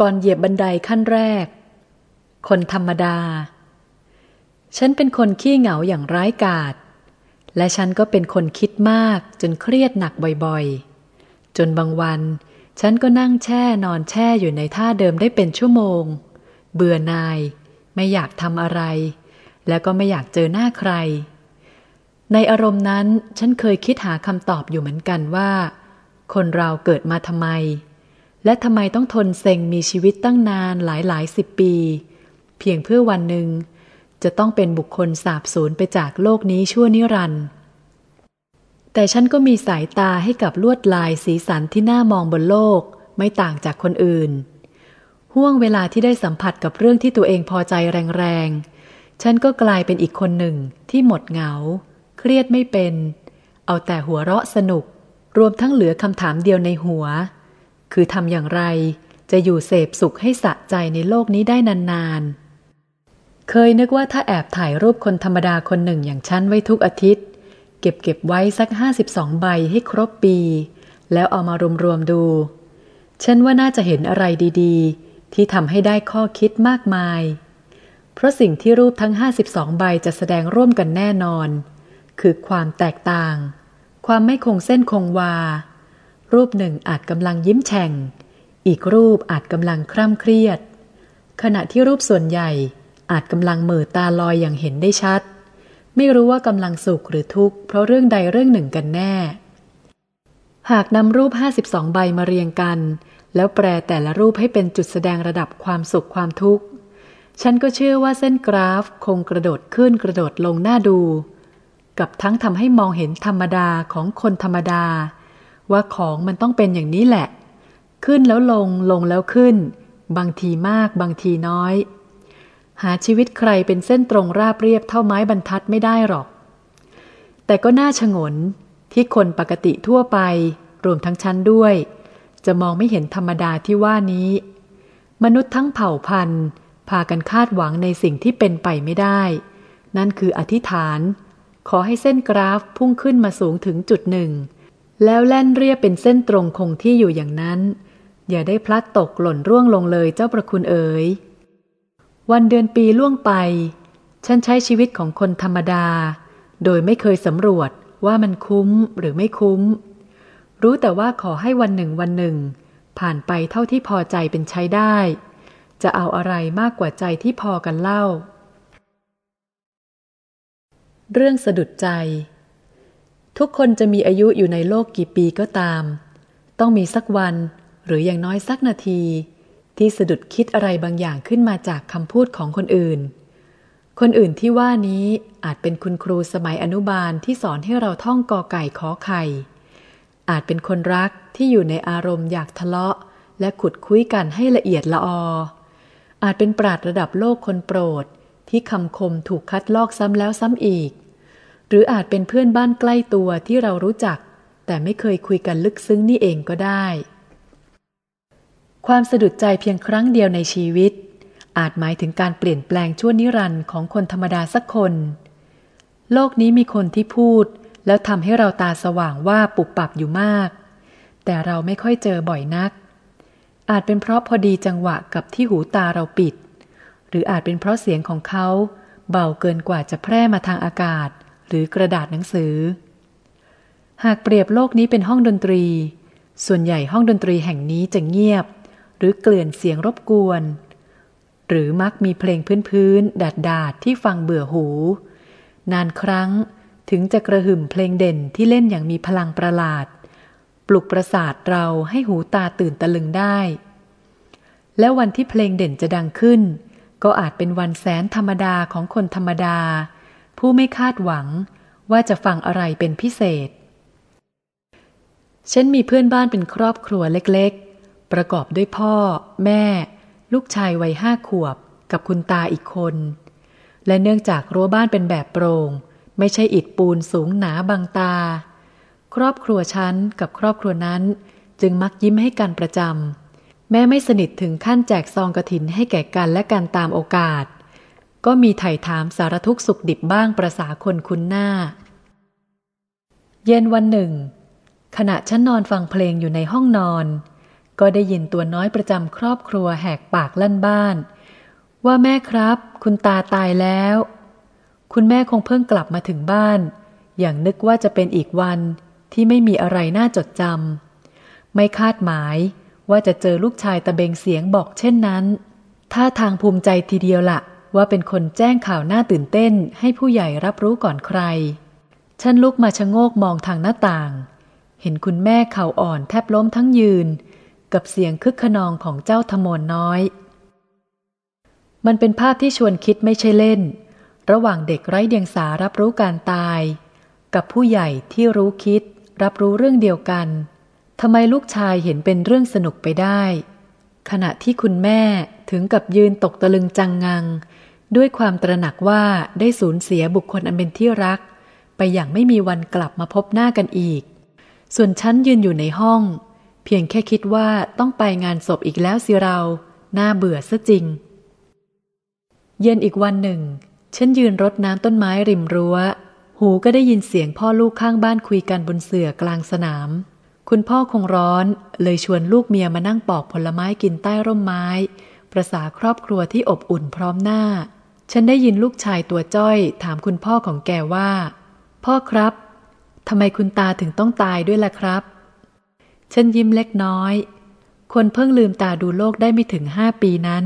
ก่อนเหยียบบันไดขั้นแรก คนธรรมดา ฉันเป็นคนขี้เหงาอย่างร้ายกาจและฉันก็เป็นคนคิดมากจนเครียดหนักบ่อยๆ จนบางวัน ฉันก็นั่งแช่นอนแช่อยู่ในท่าเดิมได้เป็นชั่วโมง เบื่อนาย ไม่อยากทำอะไร แล้วก็ไม่อยากเจอหน้าใคร ในอารมณ์นั้นฉันเคยคิดหาคำตอบอยู่เหมือนกันว่า คนเราเกิดมาทำไม และทำไมต้องทนเซ็งมีชีวิตตั้งนานหลายหลายสิบปี เพียงเพื่อวันหนึ่ง จะต้องเป็นบุคคลสาบสูญไปจากโลกนี้ชั่วนิรันดร์แต่ฉันก็มีสายตาให้กับลวดลายสีสันที่น่ามองบนโลก ไม่ต่างจากคนอื่น ห่วงเวลาที่ได้สัมผัสกับเรื่องที่ตัวเองพอใจแรงๆ ฉันก็กลายเป็นอีกคนหนึ่งที่หมดเหงา เครียดไม่เป็น เอาแต่หัวเราะสนุก รวมทั้งเหลือคำถามเดียวในหัว คือทำอย่างไรจะอยู่เสพสุขให้สะใจในโลกนี้ได้นานๆ เคยนึกว่าถ้าแอบถ่ายรูปคนธรรมดาคนหนึ่งอย่างฉันไว้ทุกอาทิตย์ เก็บเก็บไว้สักห้าสิบสองใบให้ครบปี แล้วเอามารวมๆดู ฉันว่าน่าจะเห็นอะไรดีๆ ที่ทำให้ได้ข้อคิดมากมาย เพราะสิ่งที่รูปทั้งห้าสิบสองใบจะแสดงร่วมกันแน่นอน คือความแตกต่าง ความไม่คงเส้นคงวา รูปหนึ่งอาจกำลังยิ้มแฉ่ง อีกรูปอาจกำลังคร่ำเครียด ขณะที่รูปส่วนใหญ่อาจกำลังเหม่อตาลอยอย่างเห็นได้ชัด ไม่รู้ว่ากำลังสุขหรือทุกข์เพราะเรื่องใดเรื่องหนึ่งกันแน่ หากนำรูป 52 ใบมาเรียงกัน แล้วแปลแต่ละรูปให้เป็นจุดแสดงระดับความสุขความทุกข์ ฉันก็เชื่อว่าเส้นกราฟคงกระโดดขึ้นกระโดดลงหน้าดู กับทั้งทำให้มองเห็นธรรมดาของคนธรรมดา ว่าของมันต้องเป็นอย่างนี้แหละ ขึ้นแล้วลงลงแล้วขึ้น บางทีมากบางทีน้อย หาชีวิตใครเป็นเส้นตรงราบเรียบเท่าไม้บรรทัดไม่ได้หรอก แต่ก็น่าชงนที่คนปกติทั่วไป รวมทั้งชั้นด้วย จะมองไม่เห็นธรรมดาที่ว่านี้ มนุษย์ทั้งเผ่าพันธุ์ พากันคาดหวังในสิ่งที่เป็นไปไม่ได้ นั่นคืออธิษฐาน ขอให้เส้นกราฟพุ่งขึ้นมาสูงถึงจุดหนึ่ง แล้วแล่นเรียบเป็นเส้นตรงคงที่อยู่อย่างนั้น อย่าได้พลัดตกหล่นร่วงลงเลยเจ้าประคุณเอ๋ยวันเดือนปีล่วงไป ฉันใช้ชีวิตของคนธรรมดา โดยไม่เคยสำรวจว่ามันคุ้มหรือไม่คุ้ม รู้แต่ว่าขอให้วันหนึ่งวันหนึ่ง ผ่านไปเท่าที่พอใจเป็นใช้ได้ จะเอาอะไรมากกว่าใจที่พอกันเล่า เรื่องสะดุดใจ ทุกคนจะมีอายุอยู่ในโลกกี่ปีก็ตาม ต้องมีสักวันหรืออย่างน้อยสักนาที ที่สะดุดคิดอะไรบางอย่างขึ้นมาจากคำพูดของคนอื่น คนอื่นที่ว่านี้อาจเป็นคุณครูสมัยอนุบาลที่สอนให้เราท่องกอไก่ขอไข่ อาจเป็นคนรักที่อยู่ในอารมณ์อยากทะเลาะ และขุดคุยกันให้ละเอียดละออ อาจเป็นปราดระดับโลกคนโปรดที่คำคมถูกคัดลอกซ้ำแล้วซ้ำอีก หรืออาจเป็นเพื่อนบ้านใกล้ตัวที่เรารู้จัก แต่ไม่เคยคุยกันลึกซึ้งนี่เองก็ได้ ความสะดุดใจเพียงครั้งเดียวในชีวิต อาจหมายถึงการเปลี่ยนแปลงชั่วนิรันดร์ของคนธรรมดาสักคน โลกนี้มีคนที่พูด แล้วทำให้เราตาสว่างว่าปุบปับอยู่มาก แต่เราไม่ค่อยเจอบ่อยนัก อาจเป็นเพราะพอดีจังหวะกับที่หูตาเราปิด หรืออาจเป็นเพราะเสียงของเขา เบาเกินกว่าจะแพร่มาทางอากาศ หรือกระดาษหนังสือ หากเปรียบโลกนี้เป็นห้องดนตรี ส่วนใหญ่ห้องดนตรีแห่งนี้จะเงียบ หรือเกลื่อนเสียงรบกวน หรือมักมีเพลงพื้นๆดาดดาดที่ฟังเบื่อหู นานครั้งถึงจะกระหึ่มเพลงเด่นที่เล่นอย่างมีพลังประหลาด ปลุกประสาทเราให้หูตาตื่นตะลึงได้ และวันที่เพลงเด่นจะดังขึ้น ก็อาจเป็นวันแสนธรรมดาของคนธรรมดา ผู้ไม่คาดหวังว่าจะฟังอะไรเป็นพิเศษ ฉันมีเพื่อนบ้านเป็นครอบครัวเล็กๆ ประกอบด้วยพ่อ แม่ ลูกชายวัยห้าขวบ กับคุณตาอีกคน และเนื่องจากรั้วบ้านเป็นแบบโปรง่ง ไม่ใช่อิฐปูนสูงหนาบางตา ครอบครัวฉันกับครอบครัวนั้น จึงมักยิ้มให้กันประจำแม้ไม่สนิทถึงขั้นแจกซองกระถินให้แก่กันและกันตามโอกาส ก็มีไถ่ถามสารทุกสุขดิบบ้างประษาคนคุ้นหน้า เย็นวันหนึ่ง ขณะฉันนอนฟังเพลงอยู่ในห้องนอน ก็ได้ยินตัวน้อยประจำครอบครัวแหกปากลั่นบ้าน ว่าแม่ครับ คุณตาตายแล้ว คุณแม่คงเพิ่งกลับมาถึงบ้าน อย่างนึกว่าจะเป็นอีกวันที่ไม่มีอะไรน่าจดจำไม่คาดหมายว่าจะเจอลูกชายตะเบงเสียงบอกเช่นนั้นท่าทางภูมิใจทีเดียวละ่ะ ว่าเป็นคนแจ้งข่าวหน่าตื่นเต้นให้ผู้ใหญ่รับรู้ก่อนใคร ฉันลุกมาชะโงกมองทางหน้าต่าง เห็นคุณแม่เข่าอ่อนแทบล้มทั้งยืน กับเสียงคึกขนองของเจ้าธมนน้อย มันเป็นภาพที่ชวนคิดไม่ใช่เล่น ระหว่างเด็กไร้เดียงสารับรู้การตาย กับผู้ใหญ่ที่รู้คิด รับรู้เรื่องเดียวกันทำไมลูกชายเห็นเป็นเรื่องสนุกไปได้ ขณะที่คุณแม่ถึงกับยืนตกตะลึงจังงัง ด้วยความตระหนักว่าได้สูญเสียบุคคลอันเป็นที่รัก ไปอย่างไม่มีวันกลับมาพบหน้ากันอีก ส่วนฉันยืนอยู่ในห้อง เพียงแค่คิดว่าต้องไปงานศพอีกแล้วสิเราน่าเบื่อซะจริง เย็นอีกวันหนึ่ง ฉันยืนรดน้ำต้นไม้ริมรัว้ว หูก็ได้ยินเสียงพ่อลูกข้างบ้านคุยกันบนเสื่อกลางสนาม คุณพ่อคงร้อนเลยชวนลูกเมียมานั่งปอกผลไม้กินใต้ร่มไม้ ประษาครอบครัวที่อบอุ่นพร้อมหน้า ฉันได้ยินลูกชายตัวจ้อยถามคุณพ่อของแกว่า พ่อครับทำไมคุณตาถึงต้องตายด้วยล่ะครับ ฉันยิ้มเล็กน้อย คนเพิ่งลืมตาดูโลกได้ไม่ถึงห้าปีนั้น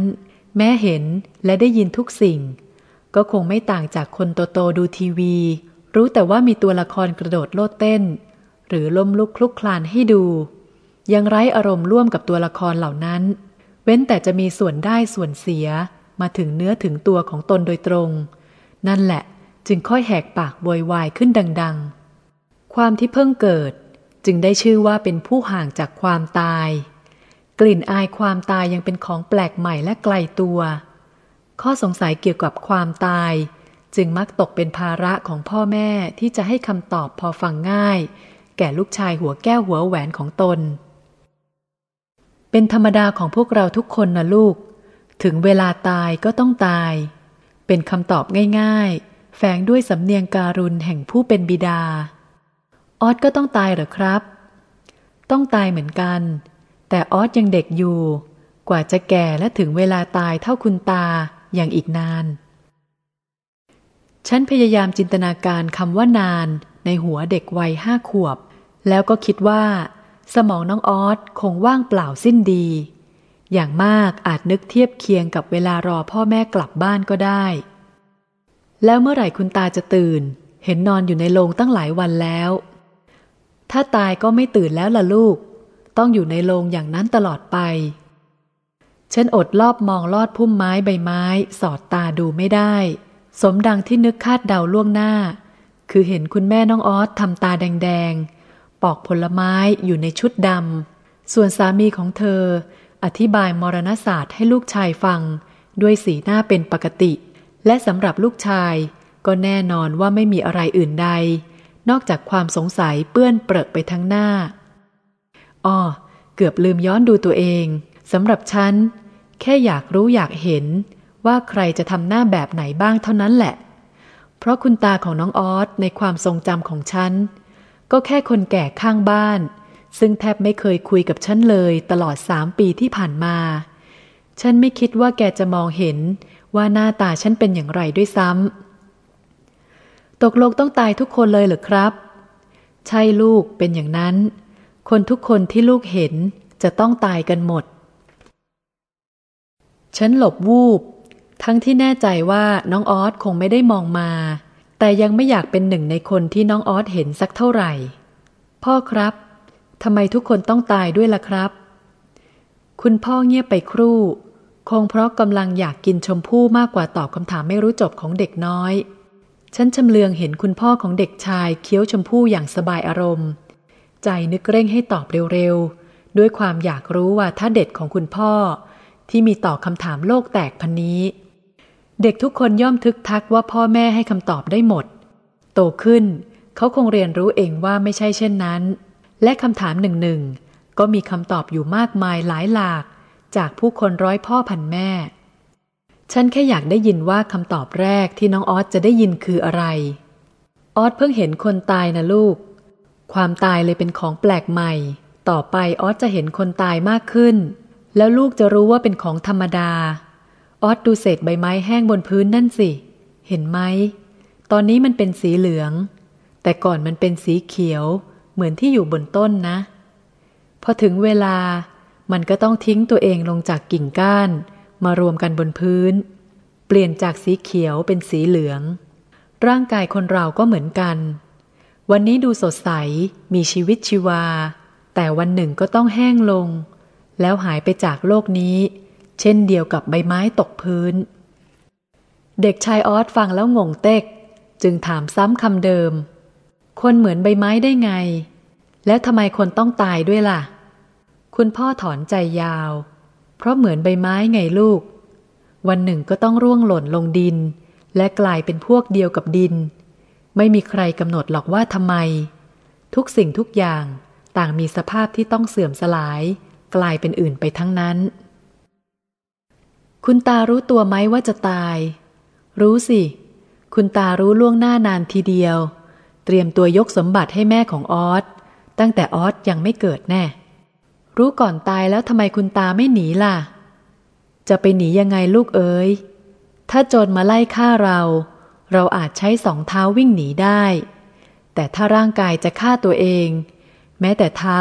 แม้เห็นและได้ยินทุกสิ่ง ก็คงไม่ต่างจากคนโตๆดูทีวี รู้แต่ว่ามีตัวละครกระโดดโลดเต้น หรือล้มลุกคลุกคลานให้ดู ยังไร้อารมณ์ร่วมกับตัวละครเหล่านั้น เว้นแต่จะมีส่วนได้ส่วนเสีย มาถึงเนื้อถึงตัวของตนโดยตรง นั่นแหละจึงค่อยแหกปากบวยวายขึ้นดัง ๆ ความที่เพิ่งเกิดจึงได้ชื่อว่าเป็นผู้ห่างจากความตาย กลิ่นอายความตายยังเป็นของแปลกใหม่และไกลตัว ข้อสงสัยเกี่ยวกับความตาย จึงมักตกเป็นภาระของพ่อแม่ที่จะให้คำตอบพอฟังง่าย แก่ลูกชายหัวแก้วหัวแหวนของตน เป็นธรรมดาของพวกเราทุกคนนะลูก ถึงเวลาตายก็ต้องตาย เป็นคำตอบง่ายๆ แฝงด้วยสำเนียงการุณแห่งผู้เป็นบิดา ออสก็ต้องตายเหรอครับ ต้องตายเหมือนกัน แต่ออสยังเด็กอยู่ กว่าจะแก่และถึงเวลาตายเท่าคุณตาอย่างอีกนาน ฉันพยายามจินตนาการคำว่านานในหัวเด็กวัยห้าขวบ แล้วก็คิดว่า สมองน้องออสคงว่างเปล่าสิ้นดี อย่างมากอาจนึกเทียบเคียงกับเวลารอพ่อแม่กลับบ้านก็ได้ แล้วเมื่อไหร่คุณตาจะตื่น เห็นนอนอยู่ในโรงตั้งหลายวันแล้ว ถ้าตายก็ไม่ตื่นแล้วล่ะลูก ต้องอยู่ในโรงอย่างนั้นตลอดไป ฉันอดรอบมองลอดพุ่มไม้ใบไม้ สอดตาดูไม่ได้ สมดังที่นึกคาดเดาล่วงหน้า คือเห็นคุณแม่น้องออสทำตาแดงๆ ปอกผลไม้อยู่ในชุดดำส่วนสามีของเธอ อธิบายมรณศาสตร์ให้ลูกชายฟัง ด้วยสีหน้าเป็นปกติ และสำหรับลูกชาย ก็แน่นอนว่าไม่มีอะไรอื่นใด นอกจากความสงสัยเปื้อนเปรอะไปทั้งหน้าอ้อเกือบลืมย้อนดูตัวเองสำหรับฉัน แค่อยากรู้อยากเห็น ว่าใครจะทำหน้าแบบไหนบ้างเท่านั้นแหละ เพราะคุณตาของน้องออสในความทรงจำของฉัน ก็แค่คนแก่ข้างบ้าน ซึ่งแทบไม่เคยคุยกับฉันเลยตลอดสามปีที่ผ่านมา ฉันไม่คิดว่าแกจะมองเห็นว่าหน้าตาฉันเป็นอย่างไรด้วยซ้ำ ตกลงต้องตายทุกคนเลยเหรอครับ ใช่ลูกเป็นอย่างนั้น คนทุกคนที่ลูกเห็นจะต้องตายกันหมด ฉันหลบวูบ ทั้งที่แน่ใจว่าน้องออสคงไม่ได้มองมา แต่ยังไม่อยากเป็นหนึ่งในคนที่น้องออสเห็นสักเท่าไหร่ พ่อครับ ทำไมทุกคนต้องตายด้วยล่ะครับ คุณพ่อเงียบไปครู่ คงเพราะกำลังอยากกินชมพู่มากกว่าตอบคำถามไม่รู้จบของเด็กน้อย ฉันชำเลืองเห็นคุณพ่อของเด็กชายเคี้ยวชมพู่อย่างสบายอารมณ์ ใจนึกเร่งให้ตอบเร็วๆ ด้วยความอยากรู้ว่าถ้าเด็ดของคุณพ่อ ที่มีต่อคำถามโลกแตกพันนี้ เด็กทุกคนย่อมทึกทักว่าพ่อแม่ให้คำตอบได้หมด โตขึ้น เขาคงเรียนรู้เองว่าไม่ใช่เช่นนั้น และคำถามหนึ่งหนึ่งก็มีคำตอบอยู่มากมายหลายหลาก จากผู้คนร้อยพ่อพันแม่ ฉันแค่อยากได้ยินว่าคำตอบแรกที่น้องออสจะได้ยินคืออะไร ออสเพิ่งเห็นคนตายนะลูก ความตายเลยเป็นของแปลกใหม่ ต่อไปออสจะเห็นคนตายมากขึ้น แล้วลูกจะรู้ว่าเป็นของธรรมดา ออสดูเศษใบไม้แห้งบนพื้นนั่นสิ เห็นไหม ตอนนี้มันเป็นสีเหลือง แต่ก่อนมันเป็นสีเขียว เหมือนที่อยู่บนต้นนะ พอถึงเวลามันก็ต้องทิ้งตัวเองลงจากกิ่งก้าน มารวมกันบนพื้น เปลี่ยนจากสีเขียวเป็นสีเหลือง ร่างกายคนเราก็เหมือนกัน วันนี้ดูสดใสมีชีวิตชีวา แต่วันหนึ่งก็ต้องแห้งลง แล้วหายไปจากโลกนี้ เช่นเดียวกับใบไม้ตกพื้น เด็กชายออสฟังแล้วงงเต็ก จึงถามซ้ำคำเดิม คนเหมือนใบไม้ได้ไง แล้วทำไมคนต้องตายด้วยล่ะ คุณพ่อถอนใจยาว เพราะเหมือนใบไม้ไงลูก วันหนึ่งก็ต้องร่วงหล่นลงดิน และกลายเป็นพวกเดียวกับดิน ไม่มีใครกำหนดหรอกว่าทำไม ทุกสิ่งทุกอย่างต่างมีสภาพที่ต้องเสื่อมสลาย กลายเป็นอื่นไปทั้งนั้น คุณตารู้ตัวไหมว่าจะตาย รู้สิ คุณตารู้ล่วงหน้านานทีเดียว เตรียมตัวยกสมบัติให้แม่ของออสตั้งแต่ออสยังไม่เกิดแน่ รู้ก่อนตายแล้วทำไมคุณตาไม่หนีล่ะ จะไปหนียังไงลูกเอ๋ยถ้าโจรมาไล่ฆ่าเรา เราอาจใช้สองเท้าวิ่งหนีได้ แต่ถ้าร่างกายจะฆ่าตัวเอง แม้แต่เท้า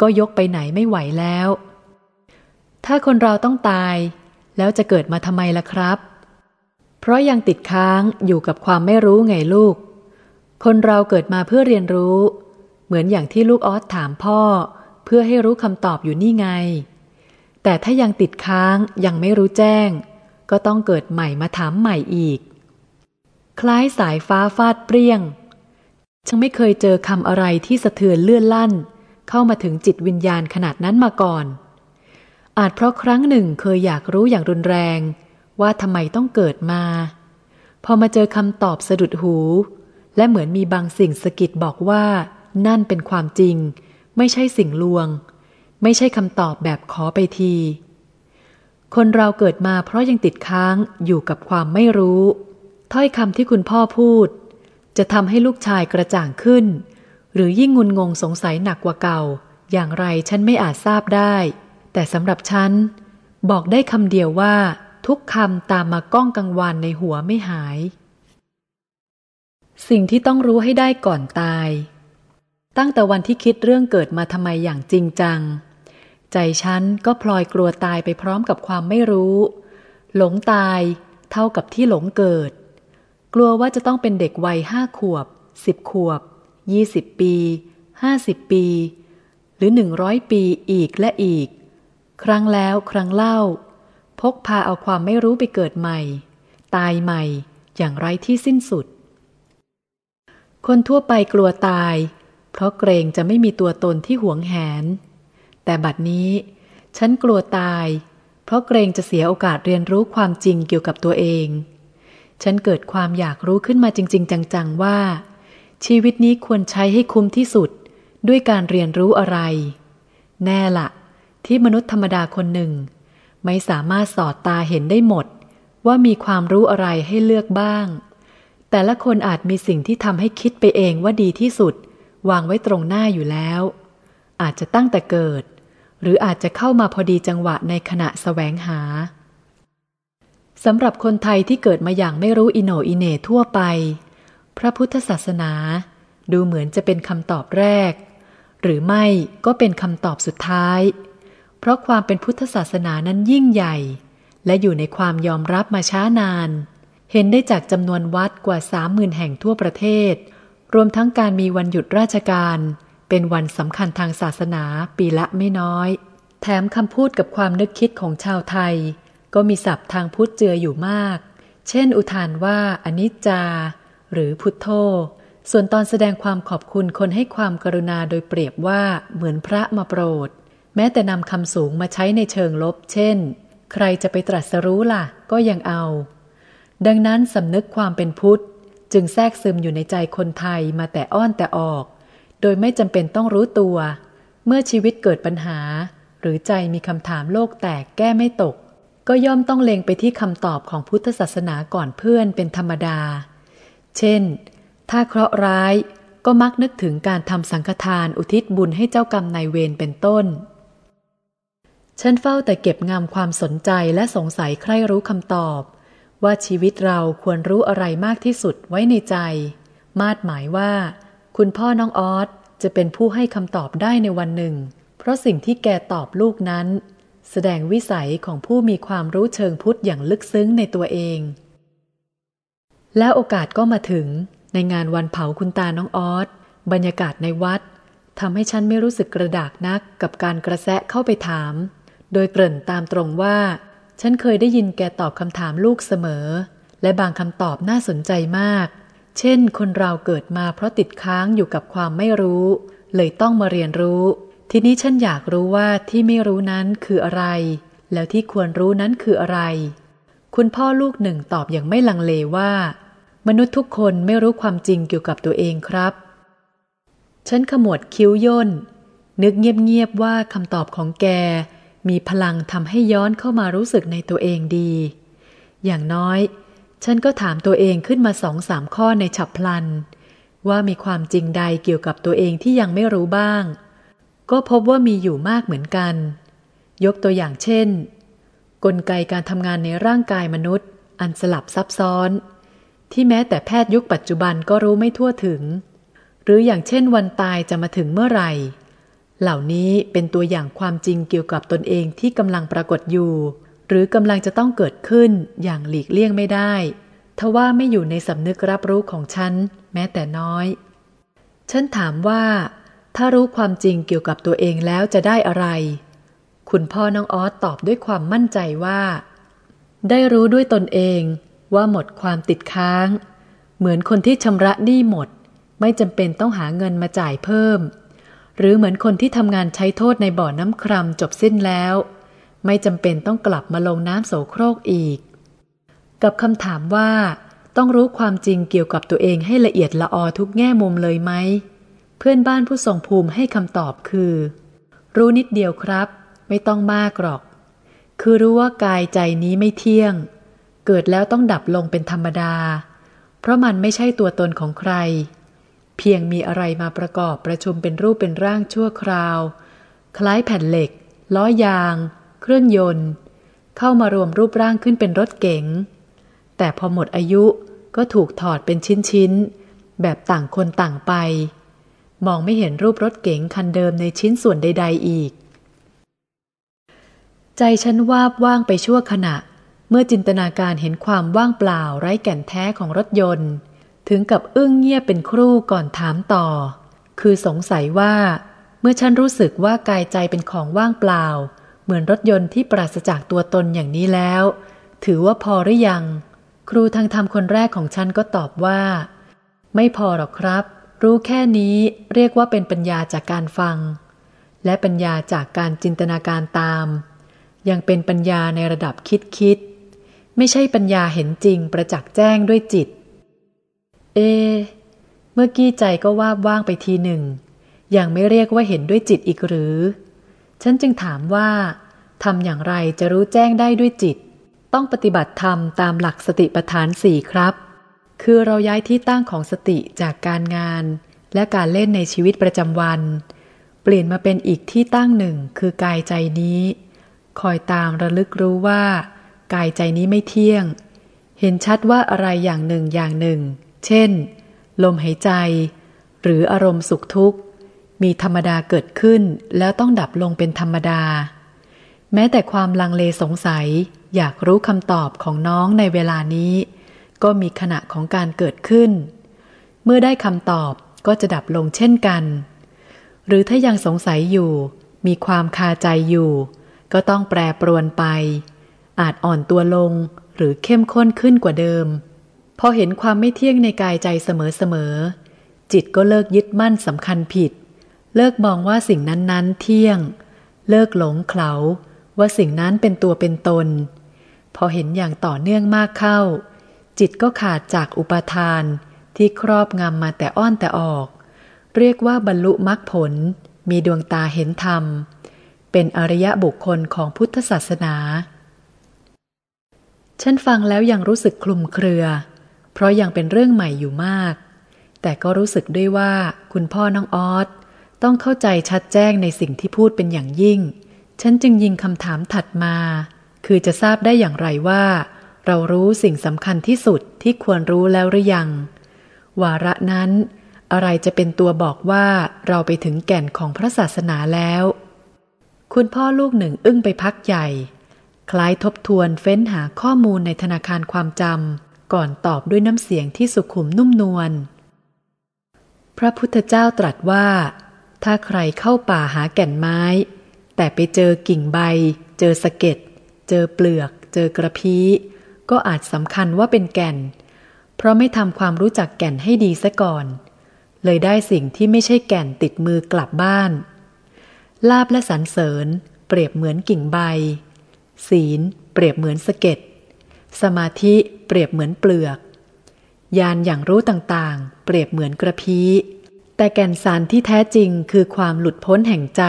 ก็ยกไปไหนไม่ไหวแล้ว ถ้าคนเราต้องตาย แล้วจะเกิดมาทำไมล่ะครับ เพราะยังติดค้างอยู่กับความไม่รู้ไงลูก คนเราเกิดมาเพื่อเรียนรู้ เหมือนอย่างที่ลูกออสถามพ่อ เพื่อให้รู้คำตอบอยู่นี่ไง แต่ถ้ายังติดค้างยังไม่รู้แจ้ง ก็ต้องเกิดใหม่มาถามใหม่อีก คล้ายสายฟ้าฟาดเปรี้ยงฉันไม่เคยเจอคำอะไรที่สะเทือนเลื่อนลั่น เข้ามาถึงจิตวิญญาณขนาดนั้นมาก่อน อาจเพราะครั้งหนึ่งเคยอยากรู้อย่างรุนแรง ว่าทำไมต้องเกิดมา พอมาเจอคำตอบสะดุดหู และเหมือนมีบางสิ่งสะกิดบอกว่า นั่นเป็นความจริง ไม่ใช่สิ่งลวง ไม่ใช่คำตอบแบบขอไปที คนเราเกิดมาเพราะยังติดค้างอยู่กับความไม่รู้ ถ้อยคำที่คุณพ่อพูด จะทำให้ลูกชายกระจ่างขึ้น หรือยิ่งงุนงงสงสัยหนักกว่าเก่า อย่างไรฉันไม่อาจทราบได้ แต่สำหรับฉัน บอกได้คำเดียวว่า ทุกคำตามมาก้องกังวานในหัวไม่หาย สิ่งที่ต้องรู้ให้ได้ก่อนตาย ตั้งแต่วันที่คิดเรื่องเกิดมาทำไมอย่างจริงจัง ใจฉันก็พลอยกลัวตายไปพร้อมกับความไม่รู้ หลงตายเท่ากับที่หลงเกิด กลัวว่าจะต้องเป็นเด็กวัยห้าขวบสิบขวบยี่สิบปีห้าสิบปี หรือหนึ่งร้อยปีอีกและอีก ครั้งแล้วครั้งเล่า พกพาเอาความไม่รู้ไปเกิดใหม่ ตายใหม่อย่างไรที่สิ้นสุด คนทั่วไปกลัวตาย เพราะเกรงจะไม่มีตัวตนที่หวงแหน แต่บัดนี้ ฉันกลัวตาย เพราะเกรงจะเสียโอกาสเรียนรู้ความจริงเกี่ยวกับตัวเอง ฉันเกิดความอยากรู้ขึ้นมาจริง ๆ จัง ๆ ว่า ชีวิตนี้ควรใช้ให้คุ้มที่สุดด้วยการเรียนรู้อะไร แน่ละที่มนุษย์ธรรมดาคนหนึ่ง ไม่สามารถสอดตาเห็นได้หมด ว่ามีความรู้อะไรให้เลือกบ้าง แต่ละคนอาจมีสิ่งที่ทำให้คิดไปเองว่าดีที่สุด วางไว้ตรงหน้าอยู่แล้ว อาจจะตั้งแต่เกิด หรืออาจจะเข้ามาพอดีจังหวะในขณะแสวงหาสำหรับคนไทยที่เกิดมาอย่างไม่รู้อิโนอิเนทั่วไป พระพุทธศาสนาดูเหมือนจะเป็นคำตอบแรก หรือไม่ก็เป็นคำตอบสุดท้าย เพราะความเป็นพุทธศาสนานั้นยิ่งใหญ่ และอยู่ในความยอมรับมาช้านาน เห็นได้จากจำนวนวัดกว่าสามหมื่นแห่งทั่วประเทศ รวมทั้งการมีวันหยุดราชการ เป็นวันสำคัญทางศาสนาปีละไม่น้อย แถมคำพูดกับความนึกคิดของชาวไทย ก็มีศัพท์ทางพุทธเจืออยู่มาก เช่น อุทานว่าอนิจจา หรือพุทโธ ส่วนตอนแสดงความขอบคุณคนให้ความกรุณาโดยเปรียบว่าเหมือนพระมาโปรด แม้แต่นำคำสูงมาใช้ในเชิงลบ เช่น ใครจะไปตรัสรู้ล่ะ ก็ยังเอา ดังนั้นสำนึกความเป็นพุทธ จึงแทรกซึมอยู่ในใจคนไทยมาแต่อ้อนแต่ออก โดยไม่จำเป็นต้องรู้ตัว เมื่อชีวิตเกิดปัญหา หรือใจมีคำถามโลกแตกแก้ไม่ตก ก็ย่อมต้องเล็งไปที่คำตอบของพุทธศาสนาก่อนเพื่อนเป็นธรรมดา เช่น ถ้าเคราะห์ร้ายก็มักนึกถึงการทำสังฆทานอุทิศบุญให้เจ้ากรรมนายเวรเป็นต้น ฉันเฝ้าแต่เก็บงำความสนใจและสงสัยใคร่รู้คำตอบ ว่าชีวิตเราควรรู้อะไรมากที่สุดไว้ในใจ มาดหมายว่า คุณพ่อน้องออสจะเป็นผู้ให้คำตอบได้ในวันหนึ่ง เพราะสิ่งที่แกตอบลูกนั้น แสดงวิสัยของผู้มีความรู้เชิงพุทธอย่างลึกซึ้งในตัวเอง แล้วโอกาสก็มาถึงในงานวันเผาคุณตาน้องออสบรรยากาศในวัดทำให้ฉันไม่รู้สึกกระดากนักกับการกระแสะเข้าไปถาม โดยเกริ่นตามตรงว่า ฉันเคยได้ยินแกตอบคำถามลูกเสมอ และบางคำตอบน่าสนใจมาก เช่น คนเราเกิดมาเพราะติดค้างอยู่กับความไม่รู้ เลยต้องมาเรียนรู้ ทีนี้ฉันอยากรู้ว่าที่ไม่รู้นั้นคืออะไร แล้วที่ควรรู้นั้นคืออะไร คุณพ่อลูกหนึ่งตอบอย่างไม่ลังเลว่า มนุษย์ทุกคนไม่รู้ความจริงเกี่ยวกับตัวเองครับ ฉันขมวดคิ้วย่น นึกเงียบๆว่าคำตอบของแก มีพลังทำให้ย้อนเข้ามารู้สึกในตัวเองดี อย่างน้อย ฉันก็ถามตัวเองขึ้นมาสองสามข้อในฉับพลัน ว่ามีความจริงใดเกี่ยวกับตัวเองที่ยังไม่รู้บ้าง ก็พบว่ามีอยู่มากเหมือนกัน ยกตัวอย่างเช่น กลไกการทำงานในร่างกายมนุษย์ อันสลับซับซ้อน ที่แม้แต่แพทย์ยุคปัจจุบันก็รู้ไม่ทั่วถึง หรืออย่างเช่นวันตายจะมาถึงเมื่อไหร่ เหล่านี้เป็นตัวอย่างความจริงเกี่ยวกับตนเองที่กำลังปรากฏอยู่ หรือกำลังจะต้องเกิดขึ้นอย่างหลีกเลี่ยงไม่ได้ ทว่าไม่อยู่ในสำนึกรับรู้ของฉัน แม้แต่น้อย ฉันถามว่า ถ้ารู้ความจริงเกี่ยวกับตัวเองแล้วจะได้อะไร คุณพ่อน้องออสตอบด้วยความมั่นใจว่า ได้รู้ด้วยตนเองว่าหมดความติดค้าง เหมือนคนที่ชำระหนี้หมด ไม่จำเป็นต้องหาเงินมาจ่ายเพิ่ม หรือเหมือนคนที่ทำงานใช้โทษในบ่อน้ำครามจบสิ้นแล้ว ไม่จำเป็นต้องกลับมาลงน้ำโสโครกอีก กับคำถามว่า ต้องรู้ความจริงเกี่ยวกับตัวเองให้ละเอียดละออทุกแง่มุมเลยไหม เพื่อนบ้านผู้ทรงภูมิให้คำตอบคือ รู้นิดเดียวครับ ไม่ต้องมากหรอก คือรู้ว่ากายใจนี้ไม่เที่ยง เกิดแล้วต้องดับลงเป็นธรรมดา เพราะมันไม่ใช่ตัวตนของใคร เพียงมีอะไรมาประกอบประชุมเป็นรูปเป็นร่างชั่วคราว คล้ายแผ่นเหล็ก ล้อยาง เครื่องยนต์ เข้ามารวมรูปร่างขึ้นเป็นรถเก๋ง แต่พอหมดอายุก็ถูกถอดเป็นชิ้นๆ แบบต่างคนต่างไป มองไม่เห็นรูปรถเก๋งคันเดิมในชิ้นส่วนใด ๆ อีก ใจฉันวาบว่างไปชั่วขณะ เมื่อจินตนาการเห็นความว่างเปล่าไร้แก่นแท้ของรถยนต์ ถึงกับอึ้งเงียบเป็นครู่ก่อนถามต่อ คือสงสัยว่า เมื่อฉันรู้สึกว่ากายใจเป็นของว่างเปล่า เหมือนรถยนต์ที่ปราศจากตัวตนอย่างนี้แล้ว ถือว่าพอหรือยัง ครูทางธรรมคนแรกของฉันก็ตอบว่า ไม่พอหรอกครับ รู้แค่นี้เรียกว่าเป็นปัญญาจากการฟัง และปัญญาจากการจินตนาการตาม ยังเป็นปัญญาในระดับคิดคิด ไม่ใช่ปัญญาเห็นจริงประจักษ์แจ้งด้วยจิต เอ เมื่อกี้ใจก็ว่าว่างไปทีหนึ่ง ยังไม่เรียกว่าเห็นด้วยจิตอีกหรือ ฉันจึงถามว่าทำอย่างไรจะรู้แจ้งได้ด้วยจิต ต้องปฏิบัติธรรมตามหลักสติปัฏฐานสี่ครับ คือเราย้ายที่ตั้งของสติจากการงาน และการเล่นในชีวิตประจำวัน เปลี่ยนมาเป็นอีกที่ตั้งหนึ่งคือกายใจนี้ คอยตามระลึกรู้ว่า กายใจนี้ไม่เที่ยง เห็นชัดว่าอะไรอย่างหนึ่งอย่างหนึ่ง เช่น ลมหายใจ หรืออารมณ์สุขทุกข์ มีธรรมดาเกิดขึ้นแล้วต้องดับลงเป็นธรรมดา แม้แต่ความลังเลสงสัยอยากรู้คำตอบของน้องในเวลานี้ ก็มีขณะของการเกิดขึ้น เมื่อได้คำตอบก็จะดับลงเช่นกัน หรือถ้ายังสงสัยอยู่ มีความคาใจอยู่ ก็ต้องแปรปรวนไป อาจอ่อนตัวลงหรือเข้มข้นขึ้นกว่าเดิม พอเห็นความไม่เที่ยงในกายใจเสมอๆ จิตก็เลิกยึดมั่นสำคัญผิด เลิกมองว่าสิ่งนั้นๆ เที่ยง เลิกหลงเขาว่าสิ่งนั้นเป็นตัวเป็นตน พอเห็นอย่างต่อเนื่องมากเข้า จิตก็ขาดจากอุปทานที่ครอบงำมาแต่อ้อนแต่ออก เรียกว่าบรรลุมรรคผล มีดวงตาเห็นธรรม เป็นอริยะบุคคลของพุทธศาสนา ฉันฟังแล้วยังรู้สึกคลุมเครือ เพราะยังเป็นเรื่องใหม่อยู่มาก แต่ก็รู้สึกด้วยว่าคุณพ่อน้องออสต้องเข้าใจชัดแจ้งในสิ่งที่พูดเป็นอย่างยิ่ง ฉันจึงยิงคำถามถัดมา คือจะทราบได้อย่างไรว่า เรารู้สิ่งสำคัญที่สุดที่ควรรู้แล้วหรือยัง วาระนั้น อะไรจะเป็นตัวบอกว่าเราไปถึงแก่นของพระศาสนาแล้ว คุณพ่อลูกหนึ่งอึ้งไปพักใหญ่ คล้ายทบทวนเฟ้นหาข้อมูลในธนาคารความจำ ก่อนตอบด้วยน้ำเสียงที่สุขุมนุ่มนวล พระพุทธเจ้าตรัสว่า ถ้าใครเข้าป่าหาแก่นไม้ แต่ไปเจอกิ่งใบ เจอสะเก็ด เจอเปลือก เจอกระพี้ ก็อาจสำคัญว่าเป็นแก่น เพราะไม่ทำความรู้จักแก่นให้ดีซะก่อน เลยได้สิ่งที่ไม่ใช่แก่นติดมือกลับบ้าน ลาบและสรรเสริญ เปรียบเหมือนกิ่งใบ ศีล เปรียบเหมือนสะเก็ด สมาธิเปรียบเหมือนเปลือกยานอย่างรู้ต่างๆ เปรียบเหมือนกระพี้แต่แก่นสารที่แท้จริงคือความหลุดพ้นแห่งใจ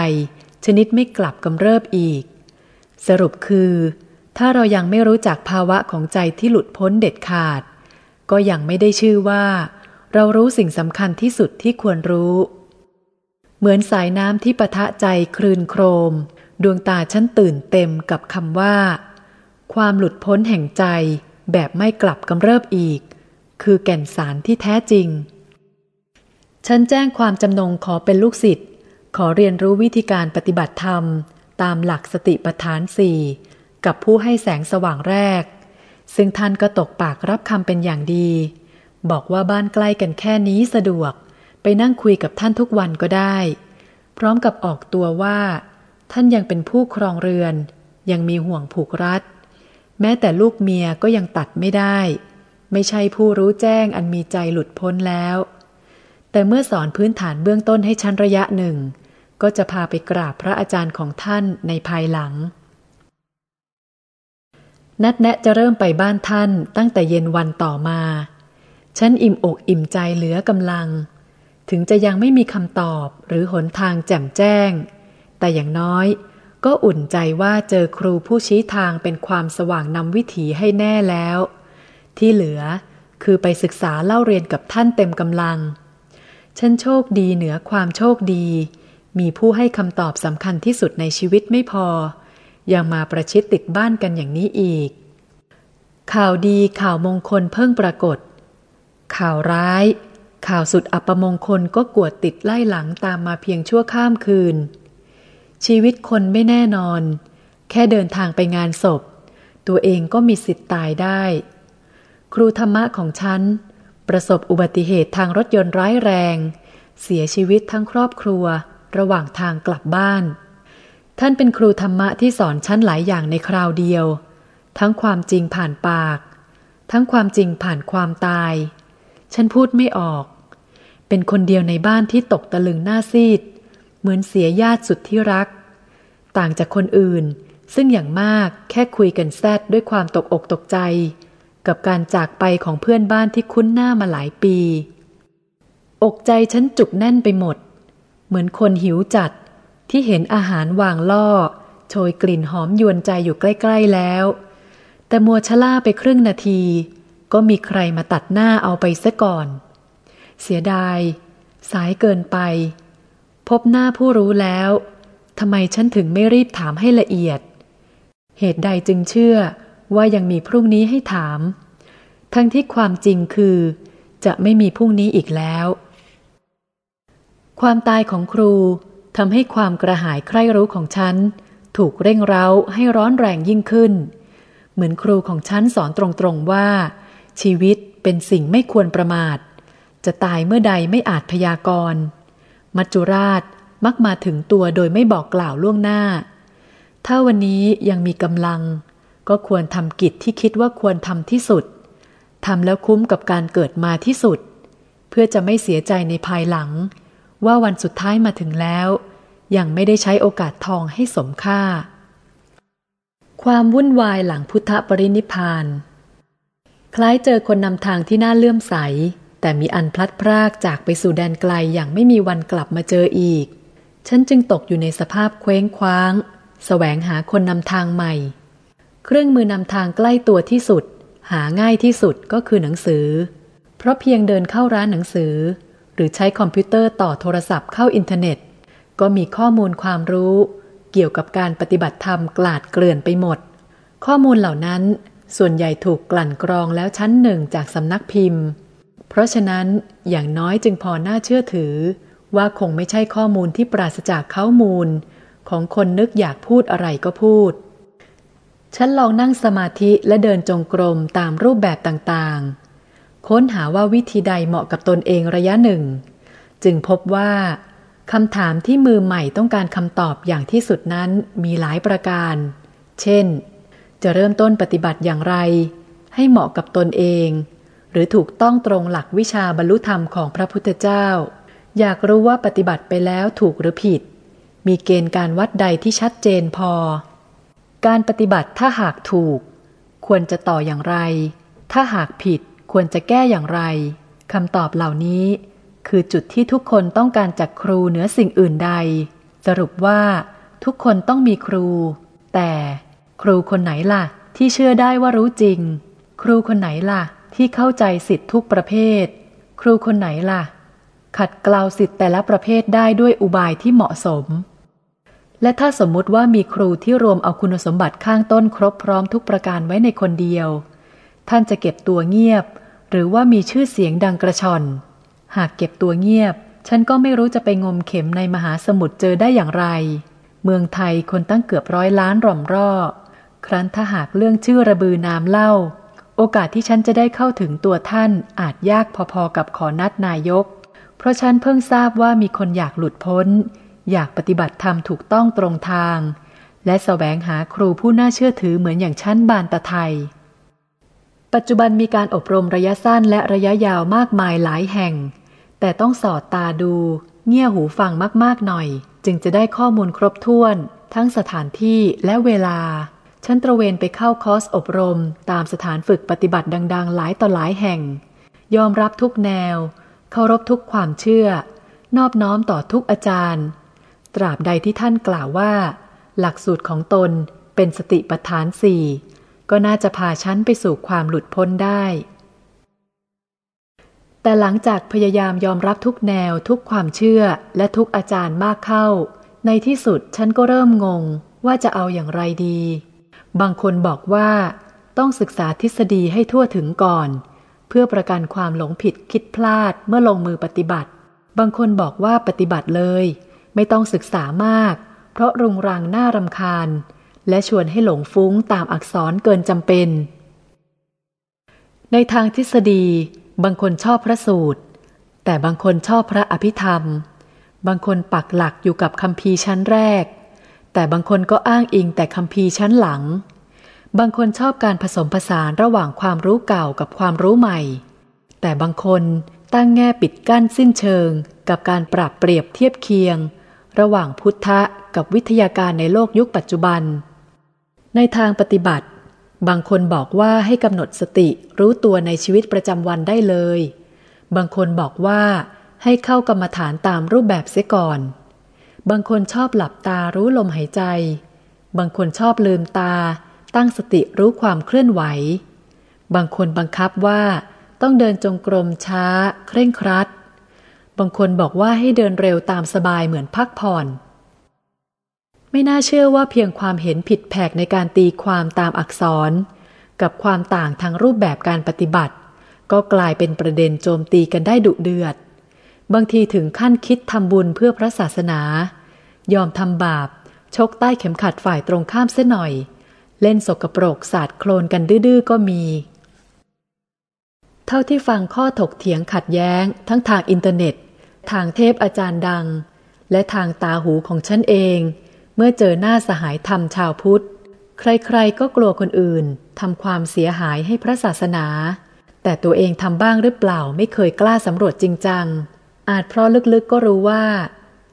ชนิดไม่กลับกำเริบอีก สรุปคือ ถ้าเรายังไม่รู้จักภาวะของใจที่หลุดพ้นเด็ดขาด ก็ยังไม่ได้ชื่อว่า เรารู้สิ่งสำคัญที่สุดที่ควรรู้ เหมือนสายน้ำที่ปะทะใจคลืนโครม ดวงตาฉันตื่นเต็มกับคำว่า ความหลุดพ้นแห่งใจแบบไม่กลับกำเริบอีก คือแก่นสารที่แท้จริง ฉันแจ้งความจำนงขอเป็นลูกศิษย์ขอเรียนรู้วิธีการปฏิบัติธรรม ตามหลักสติปัฏฐานสี่กับผู้ให้แสงสว่างแรก ซึ่งท่านก็ตกปากรับคำเป็นอย่างดี บอกว่าบ้านใกล้กันแค่นี้สะดวก ไปนั่งคุยกับท่านทุกวันก็ได้ พร้อมกับออกตัวว่า ท่านยังเป็นผู้ครองเรือน ยังมีห่วงผูกรัด แม้แต่ลูกเมียก็ยังตัดไม่ได้ ไม่ใช่ผู้รู้แจ้งอันมีใจหลุดพ้นแล้ว แต่เมื่อสอนพื้นฐานเบื้องต้นให้ชั้นระยะหนึ่ง ก็จะพาไปกราบพระอาจารย์ของท่านในภายหลัง นัดแนะจะเริ่มไปบ้านท่านตั้งแต่เย็นวันต่อมา ฉันอิ่มอกอิ่มใจเหลือกำลัง ถึงจะยังไม่มีคำตอบหรือหนทางแจ่มแจ้ง แต่อย่างน้อย ก็อุ่นใจว่าเจอครูผู้ชี้ทางเป็นความสว่างนำวิถีให้แน่แล้ว ที่เหลือคือไปศึกษาเล่าเรียนกับท่านเต็มกำลัง ฉันโชคดีเหนือความโชคดี มีผู้ให้คำตอบสำคัญที่สุดในชีวิตไม่พอ ยังมาประชิดติดบ้านกันอย่างนี้อีก ข่าวดีข่าวมงคลเพิ่งปรากฏ ข่าวร้าย ข่าวสุดอัปมงคลก็กวดติดไล่หลังตามมาเพียงชั่วข้ามคืน ชีวิตคนไม่แน่นอน แค่เดินทางไปงานศพ ตัวเองก็มีสิทธิ์ตายได้ ครูธรรมะของฉัน ประสบอุบัติเหตุทางรถยนต์ร้ายแรง เสียชีวิตทั้งครอบครัว ระหว่างทางกลับบ้าน ท่านเป็นครูธรรมะที่สอนชั้นหลายอย่างในคราวเดียว ทั้งความจริงผ่านปาก ทั้งความจริงผ่านความตาย ฉันพูดไม่ออก เป็นคนเดียวในบ้านที่ตกตะลึงหน้าซีด เหมือนเสียญาติสุดที่รัก ต่างจากคนอื่น ซึ่งอย่างมากแค่คุยกันแซดด้วยความตกอกตกใจ กับการจากไปของเพื่อนบ้านที่คุ้นหน้ามาหลายปี อกใจฉันจุกแน่นไปหมด เหมือนคนหิวจัดที่เห็นอาหารวางล่อ โชยกลิ่นหอมยวนใจอยู่ใกล้ๆแล้ว แต่มัวชะล่าไปครึ่งนาที ก็มีใครมาตัดหน้าเอาไปซะก่อน เสียดาย สายเกินไป พบหน้าผู้รู้แล้วทำไมฉันถึงไม่รีบถามให้ละเอียด เหตุใดจึงเชื่อว่ายังมีพรุ่งนี้ให้ถาม ทั้งที่ความจริงคือ จะไม่มีพรุ่งนี้อีกแล้ว ความตายของครูทำให้ความกระหายใคร่รู้ของฉัน ถูกเร่งเร้าให้ร้อนแรงยิ่งขึ้น เหมือนครูของฉันสอนตรงๆว่า ชีวิตเป็นสิ่งไม่ควรประมาท จะตายเมื่อใดไม่อาจพยากรณ์ มัจจุราชมักมาถึงตัวโดยไม่บอกกล่าวล่วงหน้า ถ้าวันนี้ยังมีกำลัง ก็ควรทำกิจที่คิดว่าควรทำที่สุดทำแล้วคุ้มกับการเกิดมาที่สุด เพื่อจะไม่เสียใจในภายหลัง ว่าวันสุดท้ายมาถึงแล้ว ยังไม่ได้ใช้โอกาสทองให้สมค่า ความวุ่นวายหลังพุทธปรินิพาน คล้ายเจอคนนำทางที่น่าเลื่อมใส แต่มีอันพลัดพรากจากไปสู่แดนไกลอย่างไม่มีวันกลับมาเจออีก ฉันจึงตกอยู่ในสภาพเคว้งคว้างแสวงหาคนนำทางใหม่ เครื่องมือนำทางใกล้ตัวที่สุด หาง่ายที่สุดก็คือหนังสือ เพราะเพียงเดินเข้าร้านหนังสือ หรือใช้คอมพิวเตอร์ต่อโทรศัพท์เข้าอินเทอร์เน็ต ก็มีข้อมูลความรู้ เกี่ยวกับการปฏิบัติธรรมกลาดเกลื่อนไปหมด ข้อมูลเหล่านั้น ส่วนใหญ่ถูกกลั่นกรองแล้วชั้นหนึ่งจากสำนักพิมพ์ เพราะฉะนั้นอย่างน้อยจึงพอน่าเชื่อถือ ว่าคงไม่ใช่ข้อมูลที่ปราศจากข้อมูล ของคนนึกอยากพูดอะไรก็พูด ฉันลองนั่งสมาธิและเดินจงกรมตามรูปแบบต่างๆ ค้นหาว่าวิธีใดเหมาะกับตนเองระยะหนึ่ง จึงพบว่าคำถามที่มือใหม่ต้องการคำตอบอย่างที่สุดนั้นมีหลายประการ เช่น จะเริ่มต้นปฏิบัติอย่างไร ให้เหมาะกับตนเอง หรือถูกต้องตรงหลักวิชาบรรลุธรรมของพระพุทธเจ้า อยากรู้ว่าปฏิบัติไปแล้วถูกหรือผิด มีเกณฑ์การวัดใดที่ชัดเจนพอ การปฏิบัติถ้าหากถูก ควรจะต่ออย่างไร ถ้าหากผิดควรจะแก้อย่างไรคำตอบเหล่านี้ คือจุดที่ทุกคนต้องการจากครูเหนือสิ่งอื่นใด สรุปว่า ทุกคนต้องมีครู แต่ครูคนไหนล่ะ ที่เชื่อได้ว่ารู้จริง ครูคนไหนล่ะ ที่เข้าใจสิทธิทุกประเภท ครูคนไหนล่ะ ขัดเกลาสิทธิแต่ละประเภทได้ด้วยอุบายที่เหมาะสม และถ้าสมมุติว่ามีครูที่รวมเอาคุณสมบัติข้างต้นครบพร้อมทุกประการไว้ในคนเดียว ท่านจะเก็บตัวเงียบ หรือว่ามีชื่อเสียงดังกระชอน หากเก็บตัวเงียบ ฉันก็ไม่รู้จะไปงมเข็มในมหาสมุทรเจอได้อย่างไร เมืองไทยคนตั้งเกือบร้อยล้านร่อมรอครั้นถ้าหากเรื่องชื่อระบือนามเล่า โอกาสที่ฉันจะได้เข้าถึงตัวท่านอาจยากพอๆกับขอนัดนายก เพราะฉันเพิ่งทราบว่ามีคนอยากหลุดพ้น อยากปฏิบัติธรรมถูกต้องตรงทาง และสแสวงหาครูผู้น่าเชื่อถือเหมือนอย่างชั้นบานตะไทย ปัจจุบันมีการอบรมระยะสั้นและระยะยาวมากมายหลายแห่ง แต่ต้องสอดตาดู เงี่ยหูฟังมากๆหน่อย จึงจะได้ข้อมูลครบถ้วน ทั้งสถานที่และเวลา ฉันตระเวนไปเข้าคอร์สอบรม ตามสถานฝึกปฏิบัติดัง ๆ หลายต่อหลายแห่ง ยอมรับทุกแนว เคารพทุกความเชื่อ นอบน้อมต่อทุกอาจารย์ ตราบใดที่ท่านกล่าวว่า หลักสูตรของตนเป็นสติปัฏฐานสี่ก็น่าจะพาฉันไปสู่ความหลุดพ้นได้ แต่หลังจากพยายามยอมรับทุกแนวทุกความเชื่อและทุกอาจารย์มากเข้า ในที่สุดฉันก็เริ่มงงว่าจะเอาอย่างไรดี บางคนบอกว่าต้องศึกษาทฤษฎีให้ทั่วถึงก่อน เพื่อประกันความหลงผิดคิดพลาดเมื่อลงมือปฏิบัติ บางคนบอกว่าปฏิบัติเลย ไม่ต้องศึกษามาก เพราะรุงรังน่ารำคาญ และชวนให้หลงฟุ้งตามอักษรเกินจำเป็น ในทางทฤษฎี บางคนชอบพระสูตร แต่บางคนชอบพระอภิธรรม บางคนปักหลักอยู่กับคำพีชั้นแรก แต่บางคนก็อ้างอิงแต่คำพีชั้นหลัง บางคนชอบการผสมผสานระหว่างความรู้เก่ากับความรู้ใหม่ แต่บางคนตั้งแง่ปิดกั้นสิ้นเชิง กับการปรับเปรียบเทียบเคียง ระหว่างพุทธะกับวิทยาการในโลกยุคปัจจุบัน ในทางปฏิบัติ บางคนบอกว่าให้กำหนดสติรู้ตัวในชีวิตประจำวันได้เลย บางคนบอกว่าให้เข้ากรรมฐานตามรูปแบบเสียก่อน บางคนชอบหลับตารู้ลมหายใจ บางคนชอบลืมตา ตั้งสติรู้ความเคลื่อนไหว บางคนบังคับว่า ต้องเดินจงกรมช้า เคร่งครัด บางคนบอกว่าให้เดินเร็วตามสบายเหมือนพักผ่อน ไม่น่าเชื่อว่าเพียงความเห็นผิดแผกในการตีความตามอักษร กับความต่างทางรูปแบบการปฏิบัติ ก็กลายเป็นประเด็นโจมตีกันได้ดุเดือด บางทีถึงขั้นคิดทำบุญเพื่อพระศาสนา ยอมทำบาป ชกใต้เข็มขัดฝ่ายตรงข้ามเสียหน่อย เล่นสกปรกสาดโคลนกันดื้อๆก็มี เท่าที่ฟังข้อถกเถียงขัดแย้ง ทั้งทางอินเทอร์เน็ต ทางเทพอาจารย์ดัง และทางตาหูของฉันเอง เมื่อเจอหน้าสหายธรรมชาวพุทธ ใครๆก็กลัวคนอื่นทำความเสียหายให้พระศาสนา แต่ตัวเองทำบ้างหรือเปล่าไม่เคยกล้าสำรวจจริงจัง อาจเพราะลึกๆก็รู้ว่า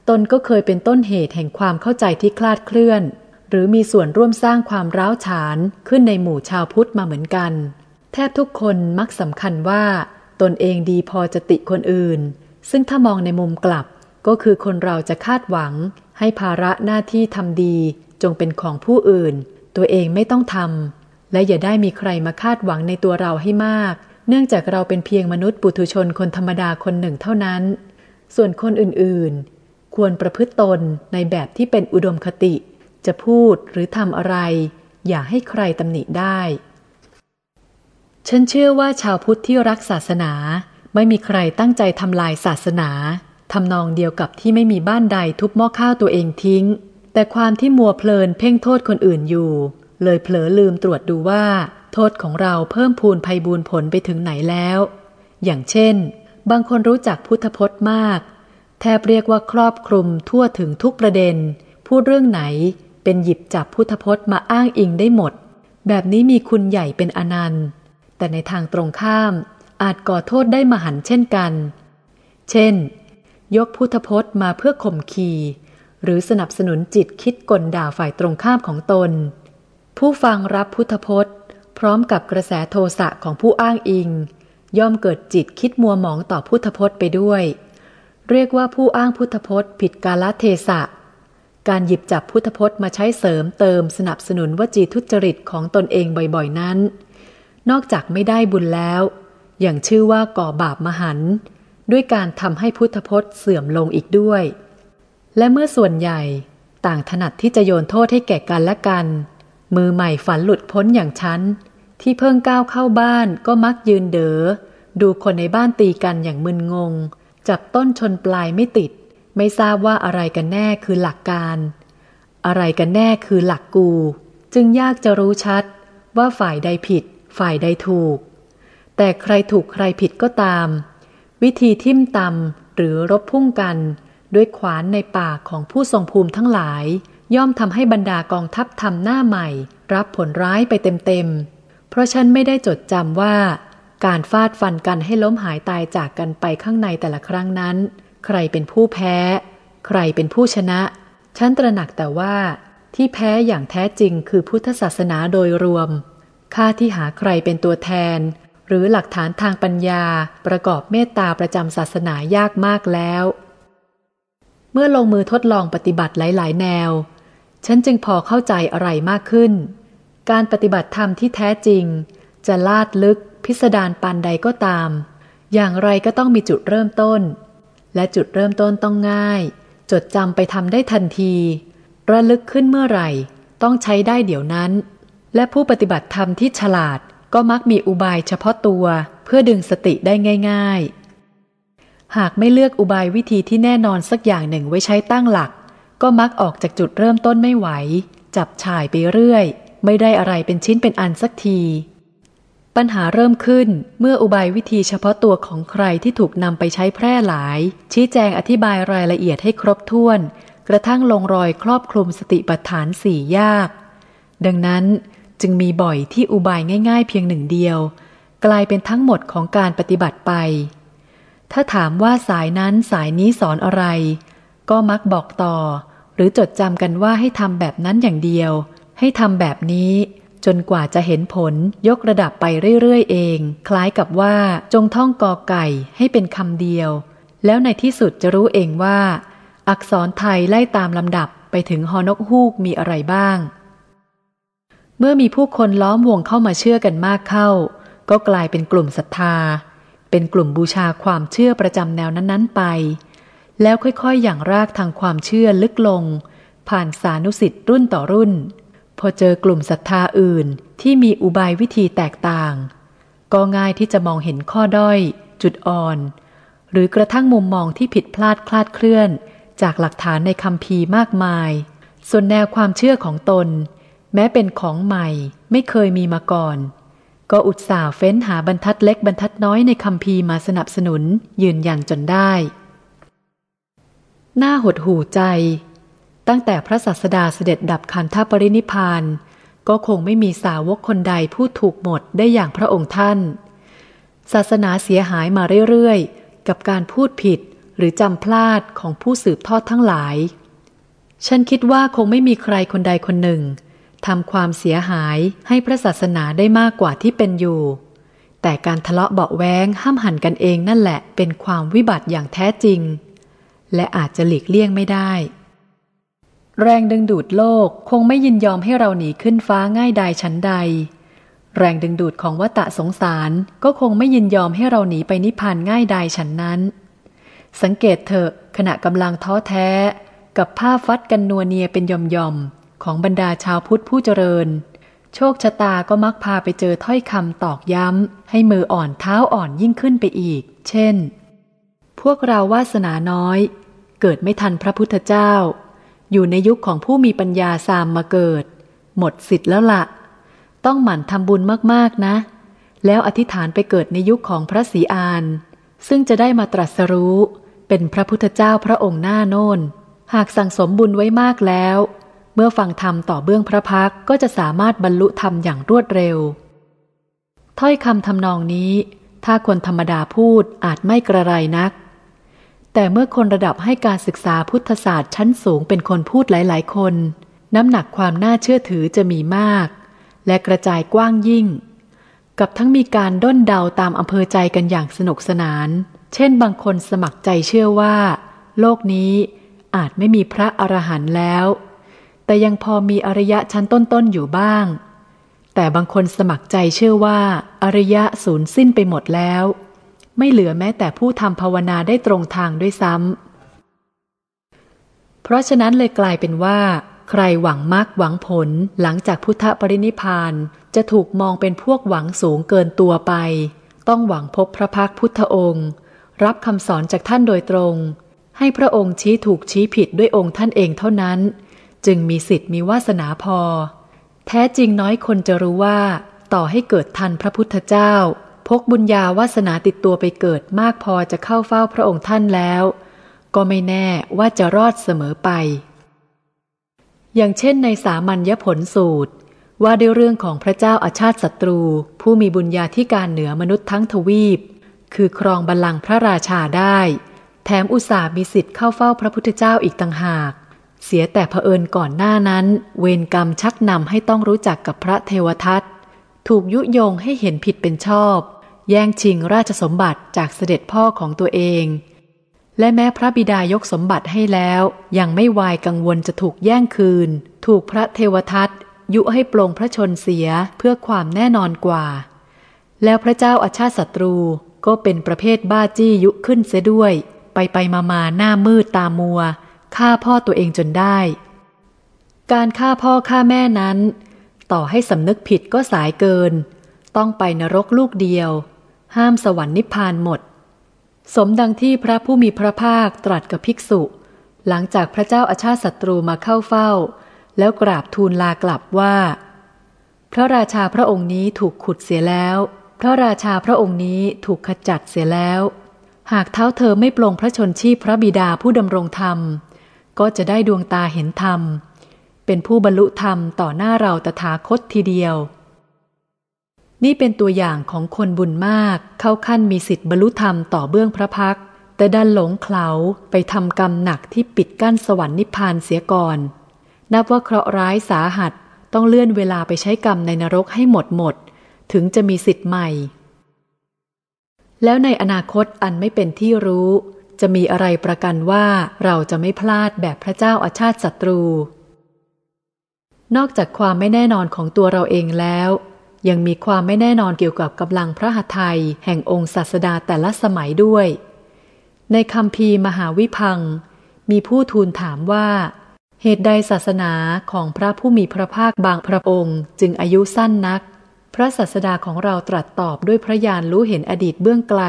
ตนก็เคยเป็นต้นเหตุแห่งความเข้าใจที่คลาดเคลื่อน หรือมีส่วนร่วมสร้างความร้าวฉานขึ้นในหมู่ชาวพุทธมาเหมือนกัน แทบทุกคนมักสำคัญว่า ตนเองดีพอจะติคนอื่น ซึ่งถ้ามองในมุมกลับก็คือคนเราจะคาดหวัง ให้ภาระหน้าที่ทำดี จงเป็นของผู้อื่น ตัวเองไม่ต้องทำและอย่าได้มีใครมาคาดหวังในตัวเราให้มาก เนื่องจากเราเป็นเพียงมนุษย์ปุถุชนคนธรรมดาคนหนึ่งเท่านั้น ส่วนคนอื่นๆ ควรประพฤติตนในแบบที่เป็นอุดมคติ จะพูดหรือทำอะไร อย่าให้ใครตำหนิได้ ฉันเชื่อว่าชาวพุทธที่รักศาสนาไม่มีใครตั้งใจทำลายศาสนาทำนองเดียวกับที่ไม่มีบ้านใดทุบหม้อข้าวตัวเองทิ้ง แต่ความที่มัวเพลินเพ่งโทษคนอื่นอยู่ เลยเผลอลืมตรวจดูว่า โทษของเราเพิ่มพูนภัยบูนผลไปถึงไหนแล้ว อย่างเช่น บางคนรู้จักพุทธพจน์มาก แทบเรียกว่าครอบคลุมทั่วถึงทุกประเด็น พูดเรื่องไหนเป็นหยิบจับพุทธพจน์มาอ้างอิงได้หมด แบบนี้มีคุณใหญ่เป็นอนันต์ แต่ในทางตรงข้ามอาจก่อโทษได้มหันเช่นกัน เช่น ยกพุทธพจน์มาเพื่อข่มขีหรือสนับสนุนจิตคิดกลด่าฝ่ายตรงข้ามของตน ผู้ฟังรับพุทธพจน์ พร้อมกับกระแสโทสะของผู้อ้างอิง ย่อมเกิดจิตคิดมัวหมองต่อพุทธพจน์ไปด้วย เรียกว่าผู้อ้างพุทธพจน์ ผิดกาลเทศะ การหยิบจับพุทธพจน์มาใช้เสริมเติมสนับสนุนวจีทุจริตของตนเองบ่อยๆนั้น นอกจากไม่ได้บุญแล้ว อย่างชื่อว่าก่อบาปมหัน ด้วยการทำให้พุทธพจน์เสื่อมลงอีกด้วย และเมื่อส่วนใหญ่ ต่างถนัดที่จะโยนโทษให้แก่กันและกัน มือใหม่ฝันหลุดพ้นอย่างฉัน ที่เพิ่งก้าวเข้าบ้านก็มักยืนเดอ๋อดูคนในบ้านตีกันอย่างมึนงง จับต้นชนปลายไม่ติด ไม่ทราบว่าอะไรกันแน่คือหลักการ อะไรกันแน่คือหลักกู จึงยากจะรู้ชัด ว่าฝ่ายใดผิด ฝ่ายใดถูก แต่ใครถูกใครผิดก็ตาม วิธีทิ่มตำหรือรบพุ่งกัน ด้วยขวานในปากของผู้ทรงภูมิทั้งหลาย ย่อมทำให้บรรดากองทัพทำหน้าใหม่ รับผลร้ายไปเต็มๆ เพราะฉันไม่ได้จดจำว่า การฟาดฟันกันให้ล้มหายตายจากกันไปข้างในแต่ละครั้งนั้น ใครเป็นผู้แพ้ ใครเป็นผู้ชนะ ฉันตระหนักแต่ว่าที่แพ้อย่างแท้จริงคือพุทธศาสนาโดยรวมข้าที่หาใครเป็นตัวแทน หรือหลักฐานทางปัญญาประกอบเมตตาประจำศาสนายากมากแล้ว เมื่อลงมือทดลองปฏิบัติหลาย ๆ แนว ฉันจึงพอเข้าใจอะไรมากขึ้น การปฏิบัติธรรมที่แท้จริง จะลาดลึกพิสดารปานใดก็ตาม อย่างไรก็ต้องมีจุดเริ่มต้น และจุดเริ่มต้นต้องง่าย จดจำไปทำได้ทันที ระลึกขึ้นเมื่อไหร่ ต้องใช้ได้เดี๋ยวนั้น และผู้ปฏิบัติธรรมที่ฉลาดก็มักมีอุบายเฉพาะตัวเพื่อดึงสติได้ง่าย ๆ หากไม่เลือกอุบายวิธีที่แน่นอนสักอย่างหนึ่งไว้ใช้ตั้งหลัก ก็มักออกจากจุดเริ่มต้นไม่ไหว จับฉายไปเรื่อย ไม่ได้อะไรเป็นชิ้นเป็นอันสักที ปัญหาเริ่มขึ้นเมื่ออุบายวิธีเฉพาะตัวของใครที่ถูกนำไปใช้แพร่หลาย ชี้แจงอธิบายรายละเอียดให้ครบถ้วน กระทั่งลงรอยครอบคลุมสติปัฏฐานสี่ยาก ดังนั้นจึงมีบ่อยที่อุบายง่าย ๆ เพียงหนึ่งเดียว กลายเป็นทั้งหมดของการปฏิบัติไป ถ้าถามว่าสายนั้นสายนี้สอนอะไร ก็มักบอกต่อ หรือจดจำกันว่าให้ทำแบบนั้นอย่างเดียว ให้ทำแบบนี้ จนกว่าจะเห็นผลยกระดับไปเรื่อยๆเอง คล้ายกับว่าจงท่องกอไก่ให้เป็นคำเดียว แล้วในที่สุดจะรู้เองว่า อักษรไทยไล่ตามลำดับไปถึงฮอนกฮูกมีอะไรบ้าง เมื่อมีผู้คนล้อมวงเข้ามาเชื่อกันมากเข้า ก็กลายเป็นกลุ่มศรัทธา เป็นกลุ่มบูชาความเชื่อประจำแนวนั้นๆไป แล้วค่อยๆอย่างรากทางความเชื่อลึกลง ผ่านสานุสิทธิ์รุ่นต่อรุ่น พอเจอกลุ่มศรัทธาอื่นที่มีอุบายวิธีแตกต่าง ก็ง่ายที่จะมองเห็นข้อด้อย จุดอ่อน หรือกระทั่งมุมมองที่ผิดพลาดคลาดเคลื่อน จากหลักฐานในคำพีมากมาย ส่วนแนวความเชื่อของตน แม้เป็นของใหม่ไม่เคยมีมาก่อน ก็อุตส่าห์เฟ้นหาบรรทัดเล็กบรรทัดน้อยในคำพีมาสนับสนุนยืนยันจนได้ หน้าหดหูใจ ตั้งแต่พระศาสดาเสด็จดับขันธปรินิพานก็คงไม่มีสาวกคนใดพูดถูกหมดได้อย่างพระองค์ท่าน ศาสนาเสียหายมาเรื่อยๆ กับการพูดผิดหรือจำพลาดของผู้สืบทอดทั้งหลาย ฉันคิดว่าคงไม่มีใครคนใดคนหนึ่งทำความเสียหายให้พระศาสนาได้มากกว่าที่เป็นอยู่ แต่การทะเลาะเบาแวงห้ามหันกันเองนั่นแหละเป็นความวิบัติอย่างแท้จริง และอาจจะหลีกเลี่ยงไม่ได้ แรงดึงดูดโลกคงไม่ยินยอมให้เราหนีขึ้นฟ้าง่ายใดชั้นใด แรงดึงดูดของวัตะสงสารก็คงไม่ยินยอมให้เราหนีไปนิพพานง่ายใดายฉันนั้น สังเกตเถอะขณะกำลังท้อแท้ กับผ้าฟัดกันนัวเนียเป็นยอมๆของบรรดาชาวพุทธผู้เจริญโชคชะตาก็มักพาไปเจอถ้อยคำตอกย้ำ ให้มืออ่อนเท้าอ่อนยิ่งขึ้นไปอีก เช่น พวกเราวาสนาน้อย เกิดไม่ทันพระพุทธเจ้า อยู่ในยุคของผู้มีปัญญาสามมาเกิด หมดสิทธิ์แล้วละ่ะ ต้องหมั่นทำบุญมากๆนะ แล้วอธิษฐานไปเกิดในยุคของพระศรีอาน ซึ่งจะได้มาตรัสรู้เป็นพระพุทธเจ้าพระองค์หน้าโน่นหากสั่งสมบุญไว้มากแล้ว เมื่อฟังธรรมต่อเบื้องพระพักก็จะสามารถบรรลุธรรมอย่างรวดเร็ว ถ้อยคำทำนองนี้ ถ้าคนธรรมดาพูดอาจไม่กระไรนัก แต่เมื่อคนระดับให้การศึกษาพุทธศาสตร์ชั้นสูงเป็นคนพูดหลาย ๆ คน น้ำหนักความน่าเชื่อถือจะมีมาก และกระจายกว้างยิ่ง กับทั้งมีการด้นเดาตามอำเภอใจกันอย่างสนุกสนาน เช่นบางคนสมัครใจเชื่อว่า โลกนี้อาจไม่มีพระอรหันต์แล้ว แต่ยังพอมีอริยะชั้นต้น ๆ อยู่บ้าง แต่บางคนสมัครใจเชื่อว่า อริยะสูญสิ้นไปหมดแล้ว ไม่เหลือแม้แต่ผู้ทำภาวนาได้ตรงทางด้วยซ้ำ เพราะฉะนั้นเลยกลายเป็นว่า ใครหวังมากหวังผลหลังจากพุทธปรินิพานจะถูกมองเป็นพวกหวังสูงเกินตัวไป ต้องหวังพบพระพักพุทธองค์ รับคำสอนจากท่านโดยตรง ให้พระองค์ชี้ถูกชี้ผิดด้วยองค์ท่านเองเท่านั้น จึงมีสิทธิ์มีวาสนาพอ แท้จริงน้อยคนจะรู้ว่า ต่อให้เกิดทันพระพุทธเจ้า พกบุญญาวาสนาติดตัวไปเกิดมากพอจะเข้าเฝ้าพระองค์ท่านแล้ว ก็ไม่แน่ว่าจะรอดเสมอไป อย่างเช่นในสามัญญผลสูตร ว่าด้วยเรื่องของพระเจ้าอาชาติศัตรู ผู้มีบุญญาธิการเหนือมนุษย์ทั้งทวีป คือครองบัลลังก์พระราชาได้ แถมอุตส่าห์มีสิทธิ์เข้าเฝ้าพระพุทธเจ้าอีกต่างหากเสียแต่เผอิญก่อนหน้านั้น เวรกรรมชักนำให้ต้องรู้จักกับพระเทวทัตถูกยุยงให้เห็นผิดเป็นชอบ แย่งชิงราชสมบัติจากเสด็จพ่อของตัวเอง และแม้พระบิดายกสมบัติให้แล้วยังไม่วายกังวลจะถูกแย่งคืน ถูกพระเทวทัตยุให้ปลงพระชนเสียเพื่อความแน่นอนกว่า แล้วพระเจ้าอาชาติศัตรูก็เป็นประเภทบ้าจี้ยุขึ้นเสียด้วย ไปไปมามาหน้ามืดตามัวฆ่าพ่อตัวเองจนได้ การฆ่าพ่อฆ่าแม่นั้น ต่อให้สำนึกผิดก็สายเกิน ต้องไปนรกลูกเดียว ห้ามสวรรค์นิพพานหมด สมดังที่พระผู้มีพระภาคตรัสกับภิกษุ หลังจากพระเจ้าอาชาติศัตรูมาเข้าเฝ้า แล้วกราบทูลลากลับว่า พระราชาพระองค์นี้ถูกขุดเสียแล้ว พระราชาพระองค์นี้ถูกขจัดเสียแล้ว หากเท้าเธอไม่ปลงพระชนชีพพระบิดาผู้ดำรงธรรม ก็จะได้ดวงตาเห็นธรรม เป็นผู้บรรลุธรรมต่อหน้าเราตถาคตทีเดียว นี่เป็นตัวอย่างของคนบุญมาก เข้าขั้นมีสิทธิ์บรรลุธรรมต่อเบื้องพระพัก แต่ดันหลงเขาไปทำกรรมหนักที่ปิดกั้นสวรรค์นิพพานเสียก่อน นับว่าเคราะห์ร้ายสาหัสต้องเลื่อนเวลาไปใช้กรรมในนรกให้หมดหมด ถึงจะมีสิทธิ์ใหม่ แล้วในอนาคตอันไม่เป็นที่รู้ จะมีอะไรประกันว่าเราจะไม่พลาดแบบพระเจ้าอาชาติศัตรู นอกจากความไม่แน่นอนของตัวเราเองแล้ว ยังมีความไม่แน่นอนเกี่ยวกับกำลังพระหัตถ์ยแห่งองค์ศาสดาแต่ละสมัยด้วย ในคำพีมหาวิพัง มีผู้ทูลถามว่า เหตุใดศาสนาของพระผู้มีพระภาคบางพระองค์จึงอายุสั้นนัก พระศาสดาของเราตรัสตอบด้วยพระญาณรู้เห็นอดีตเบื้องไกล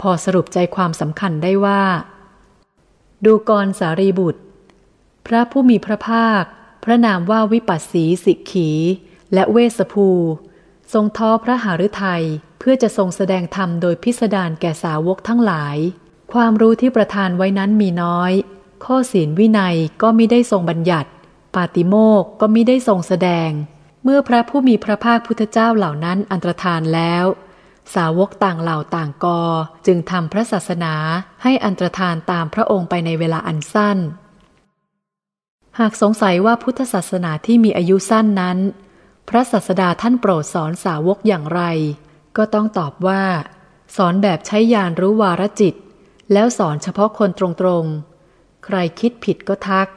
พอสรุปใจความสำคัญได้ว่า ดูกรสารีบุตร พระผู้มีพระภาค พระนามว่าวิปัสสีสิกขี และเวสภู ทรงท้อพระหฤทัยเพื่อจะทรงแสดงธรรมโดยพิสดารแก่สาวกทั้งหลาย ความรู้ที่ประทานไว้นั้นมีน้อย ข้อศีลวินัยก็ไมิได้ทรงบัญญัติ ปาติโมกก็ไมิได้ทรงแสดง เมื่อพระผู้มีพระภาคพุทธเจ้าเหล่านั้นอันตรธานแล้ว สาวกต่างเหล่าต่างกอจึงทำพระศาสนาให้อันตรธานตามพระองค์ไปในเวลาอันสั้น หากสงสัยว่าพุทธศาสนาที่มีอายุสั้นนั้น พระศาสดาท่านโปรดสอนสาวกอย่างไร ก็ต้องตอบว่า สอนแบบใช้ยานรู้วาระจิต แล้วสอนเฉพาะคนตรงๆ ใครคิดผิดก็ทัก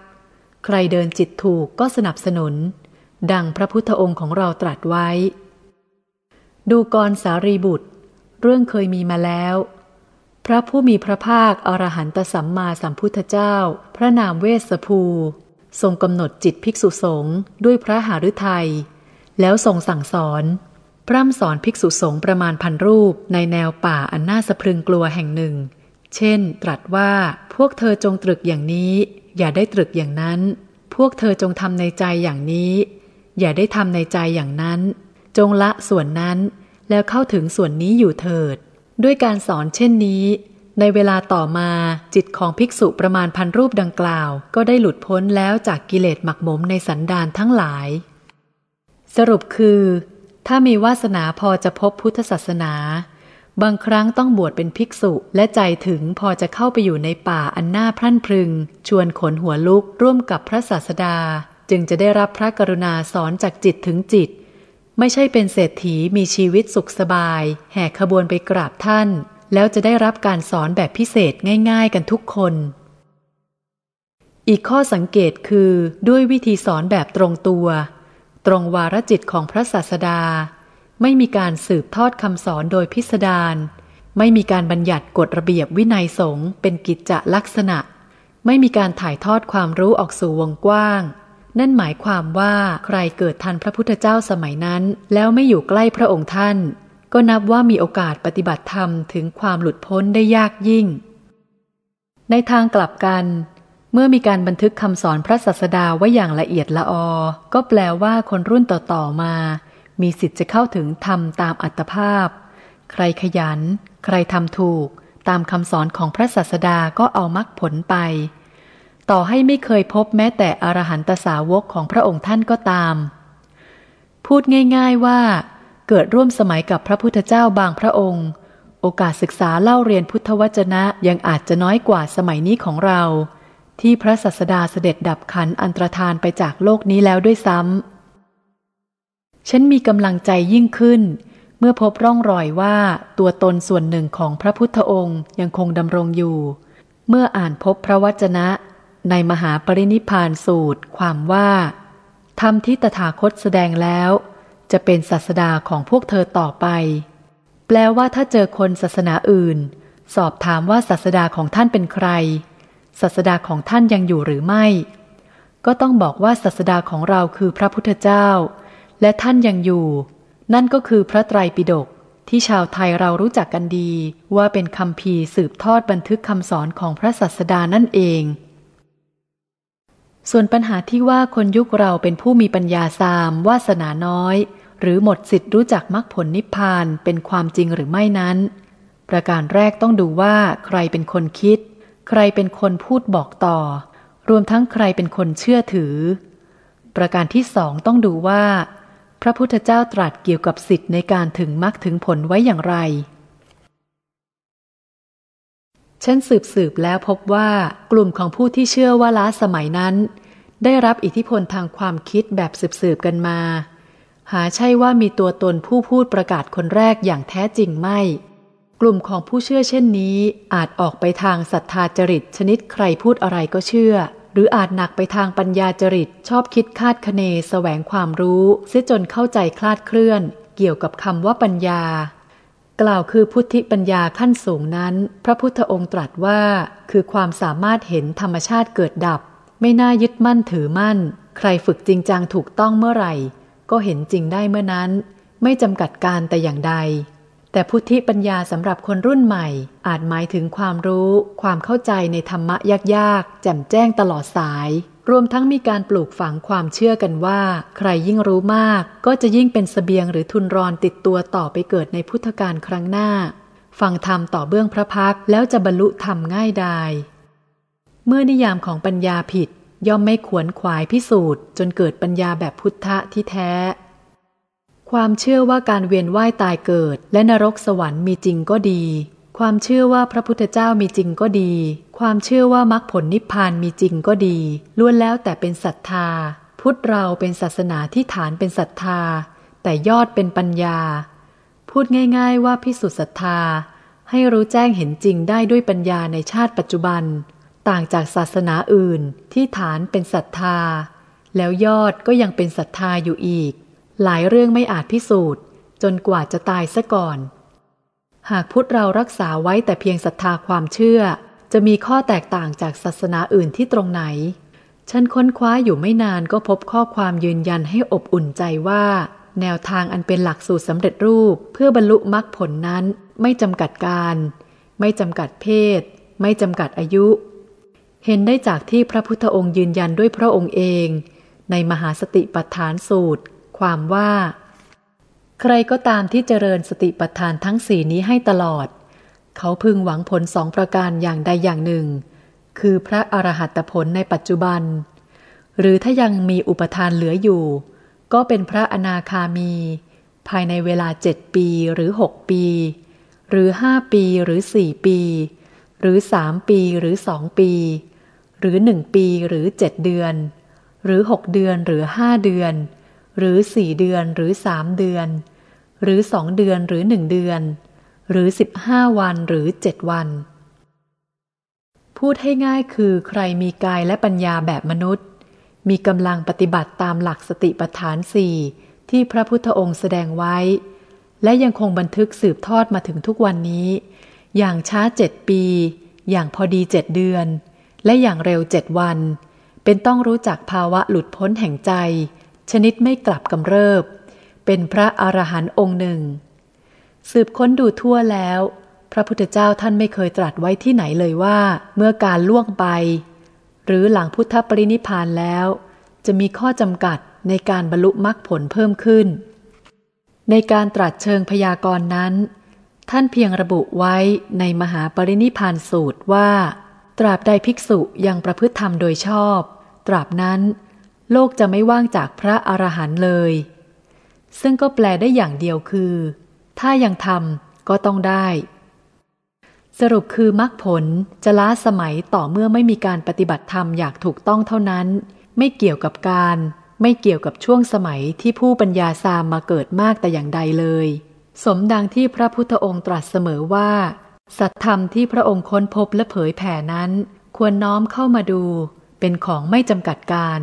ใครเดินจิตถูกก็สนับสนุน ดังพระพุทธองค์ของเราตรัสไว้ ดูกรสารีบุตร เรื่องเคยมีมาแล้ว พระผู้มีพระภาคอรหันตสัมมาสัมพุทธเจ้า พระนามเวสภู ทรงกำหนดจิตภิกษุสงฆ์ด้วยพระหฤทยัย แล้วทรงสั่งสอน พร่ำสอนภิกษุสงฆ์ประมาณพันรูปในแนวป่าอันน่าสะพรึงกลัวแห่งหนึ่ง เช่น ตรัสว่าพวกเธอจงตรึกอย่างนี้ อย่าได้ตรึกอย่างนั้น พวกเธอจงทำในใจอย่างนี้ อย่าได้ทำในใจอย่างนั้น จงละส่วนนั้น แล้วเข้าถึงส่วนนี้อยู่เถิด ด้วยการสอนเช่นนี้ในเวลาต่อมาจิตของภิกษุประมาณพันรูปดังกล่าว ก็ได้หลุดพ้นแล้วจากกิเลสหมักหมมในสันดานทั้งหลาย สรุปคือ ถ้ามีวาสนาพอจะพบพุทธศาสนา บางครั้งต้องบวชเป็นภิกษุและใจถึงพอจะเข้าไปอยู่ในป่าอันน่าพรั่นพรึง ชวนขนหัวลุกร่วมกับพระศาสดา จึงจะได้รับพระกรุณาสอนจากจิตถึงจิต ไม่ใช่เป็นเศรษฐีมีชีวิตสุขสบาย แห่ขบวนไปกราบท่าน แล้วจะได้รับการสอนแบบพิเศษง่ายๆกันทุกคนอีกข้อสังเกตคือด้วยวิธีสอนแบบตรงตัว ตรงวาระจิตของพระศาสดา ไม่มีการสืบทอดคำสอนโดยพิสดารไม่มีการบัญญัติกฎระเบียบวินัยสงฆ์เป็นกิจจลักษณะ ไม่มีการถ่ายทอดความรู้ออกสู่วงกว้าง นั่นหมายความว่าใครเกิดทันพระพุทธเจ้าสมัยนั้น แล้วไม่อยู่ใกล้พระองค์ท่าน ก็นับว่ามีโอกาสปฏิบัติธรรมถึงความหลุดพ้นได้ยากยิ่ง ในทางกลับกัน เมื่อมีการบันทึกคำสอนพระศาสดาไว้อย่างละเอียดละออ ก็แปลว่าคนรุ่นต่อๆมา มีสิทธิ์จะเข้าถึงธรรมตามอัตภาพ ใครขยัน ใครทำถูก ตามคำสอนของพระศาสดาก็เอามรรคผลไป ต่อให้ไม่เคยพบแม้แต่อรหันตสาวกของพระองค์ท่านก็ตาม พูดง่ายๆว่า เกิดร่วมสมัยกับพระพุทธเจ้าบางพระองค์ โอกาสศึกษาเล่าเรียนพุทธวจนะยังอาจจะน้อยกว่าสมัยนี้ของเรา ที่พระสัสดาเสด็จดับขันอันตรธานไปจากโลกนี้แล้วด้วยซ้ำ ฉันมีกำลังใจยิ่งขึ้น เมื่อพบร่องรอยว่าตัวตนส่วนหนึ่งของพระพุทธองค์ยังคงดำรงอยู่ เมื่ออ่านพบพระวจนะ ในมหาปรินิพานสูตร ความว่าธรรมที่ตถาคตแสดงแล้ว จะเป็นศาสดาของพวกเธอต่อไป แปลว่าถ้าเจอคนศาสนาอื่น สอบถามว่าศาสดาของท่านเป็นใคร ศาสดาของท่านยังอยู่หรือไม่ ก็ต้องบอกว่าศาสดาของเราคือพระพุทธเจ้า และท่านยังอยู่ นั่นก็คือพระไตรปิฎกที่ชาวไทยเรารู้จักกันดี ว่าเป็นคำพีสืบทอดบันทึกคำสอนของพระศาสดานั่นเอง ส่วนปัญหาที่ว่าคนยุคเราเป็นผู้มีปัญญาสามวาสนาน้อย หรือหมดสิทธิ์รู้จักมรรคผลนิพพานเป็นความจริงหรือไม่นั้น ประการแรกต้องดูว่าใครเป็นคนคิด ใครเป็นคนพูดบอกต่อ รวมทั้งใครเป็นคนเชื่อถือ ประการที่สองต้องดูว่า พระพุทธเจ้าตรัสเกี่ยวกับสิทธิ์ในการถึงมรรคถึงผลไว้อย่างไรฉันสืบสืบแล้วพบว่ากลุ่มของผู้ที่เชื่อว่าล้าสมัยนั้น ได้รับอิทธิพลทางความคิดแบบสืบสืบกันมา หาใช่ว่ามีตัวตนผู้พูดประกาศคนแรกอย่างแท้จริงไม่ ลุ่มของผู้เชื่อเช่นนี้ อาจออกไปทางศรัทธาจริตชนิดใครพูดอะไรก็เชื่อ หรืออาจหนักไปทางปัญญาจริตชอบคิดคาดคะเนแสวงความรู้เสียจนเข้าใจคลาดเคลื่อน เกี่ยวกับคำว่าปัญญา กล่าวคือพุทธิปัญญาขั้นสูงนั้น พระพุทธองค์ตรัสว่า คือความสามารถเห็นธรรมชาติเกิดดับ ไม่น่ายึดมั่นถือมั่น ใครฝึกจริงจังถูกต้องเมื่อไหร่ ก็เห็นจริงได้เมื่อนั้น ไม่จำกัดการแต่อย่างใด แต่พุทธิปัญญาสำหรับคนรุ่นใหม่ อาจหมายถึงความรู้ ความเข้าใจในธรรมะยากๆ แจ่มแจ้งตลอดสาย รวมทั้งมีการปลูกฝังความเชื่อกันว่า ใครยิ่งรู้มาก ก็จะยิ่งเป็นสเสบียงหรือทุนรอนติดตัวต่อไปเกิดในพุทธกาลครั้งหน้า ฟังธรรมต่อเบื้องพระพักแล้วจะบรรลุธรรมง่ายดายเมื่อนิยามของปัญญาผิด ย่อมไม่ขวนขวายพิสูจน์ จนเกิดปัญญาแบบพุทธะที่แท้ ความเชื่อว่าการเวียนว่ายตายเกิด และนรกสวรรค์มีจริงก็ดี ความเชื่อว่าพระพุทธเจ้ามีจริงก็ดี ความเชื่อว่ามรรคผลนิพพานมีจริงก็ดี ล้วนแล้วแต่เป็นศรัทธา พุทธเราเป็นศาสนาที่ฐานเป็นศรัทธา แต่ยอดเป็นปัญญา พูดง่ายๆว่าพิสุทธิศรัทธา ให้รู้แจ้งเห็นจริงได้ด้วยปัญญาในชาติปัจจุบัน ต่างจากศาสนาอื่นที่ฐานเป็นศรัทธา แล้วยอดก็ยังเป็นศรัทธาอยู่อีก หลายเรื่องไม่อาจพิสูจน์ จนกว่าจะตายซะก่อน หากพุทธเรารักษาไว้แต่เพียงศรัทธาความเชื่อ จะมีข้อแตกต่างจากศาสนาอื่นที่ตรงไหน ฉันค้นคว้าอยู่ไม่นานก็พบข้อความยืนยันให้อบอุ่นใจว่า แนวทางอันเป็นหลักสูตรสำเร็จรูป เพื่อบรรลุมรรคผลนั้นไม่จำกัดการ ไม่จำกัดเพศ ไม่จำกัดอายุ เห็นได้จากที่พระพุทธองค์ยืนยันด้วยพระองค์เอง ในมหาสติปัฏฐานสูตร ความว่า ใครก็ตามที่เจริญสติปัฏฐานทั้งสี่นี้ให้ตลอด เขาพึงหวังผลสองประการอย่างใดอย่างหนึ่ง คือพระอรหัตผลในปัจจุบัน หรือถ้ายังมีอุปทานเหลืออยู่ ก็เป็นพระอนาคามี ภายในเวลาเจ็ดปีหรือหกปี หรือห้าปีหรือสี่ปี หรือสามปีหรือสองปี หรือหนึ่งปีหรือเจ็ดเดือน หรือหกเดือนหรือห้าเดือน หรือสี่เดือนหรือสามเดือน หรือสองเดือนหรือหนึ่งเดือน หรือสิบห้าวันหรือเจ็ดวัน พูดให้ง่ายคือใครมีกายและปัญญาแบบมนุษย์ มีกำลังปฏิบัติตามหลักสติปัฏฐานสี่ที่พระพุทธองค์แสดงไว้ และยังคงบันทึกสืบทอดมาถึงทุกวันนี้ อย่างช้าเจ็ดปี อย่างพอดีเจ็ดเดือน และอย่างเร็วเจ็ดวัน เป็นต้องรู้จักภาวะหลุดพ้นแห่งใจ ชนิดไม่กลับกำเริบ เป็นพระอรหันต์องค์หนึ่ง สืบค้นดูทั่วแล้ว พระพุทธเจ้าท่านไม่เคยตรัสไว้ที่ไหนเลยว่า เมื่อการล่วงไป หรือหลังพุทธปรินิพานแล้ว จะมีข้อจำกัดในการบรรลุมรรคผลเพิ่มขึ้น ในการตรัสเชิงพยากรณ์นั้น ท่านเพียงระบุไว้ในมหาปรินิพานสูตรว่า ตราบใดภิกษุยังประพฤติธรรมโดยชอบ ตราบนั้น โลกจะไม่ว่างจากพระอรหันต์เลย ซึ่งก็แปลได้อย่างเดียวคือ ถ้ายังทำก็ต้องได้ สรุปคือมรรคผลจะล้าสมัยต่อเมื่อไม่มีการปฏิบัติธรรมอยากถูกต้องเท่านั้น ไม่เกี่ยวกับการ ไม่เกี่ยวกับช่วงสมัยที่ผู้ปัญญาสามมาเกิดมากแต่อย่างใดเลย สมดังที่พระพุทธองค์ตรัสเสมอว่า สัตธรรมที่พระองค์ค้นพบและเผยแผ่นั้น ควรน้อมเข้ามาดู เป็นของไม่จำกัดการ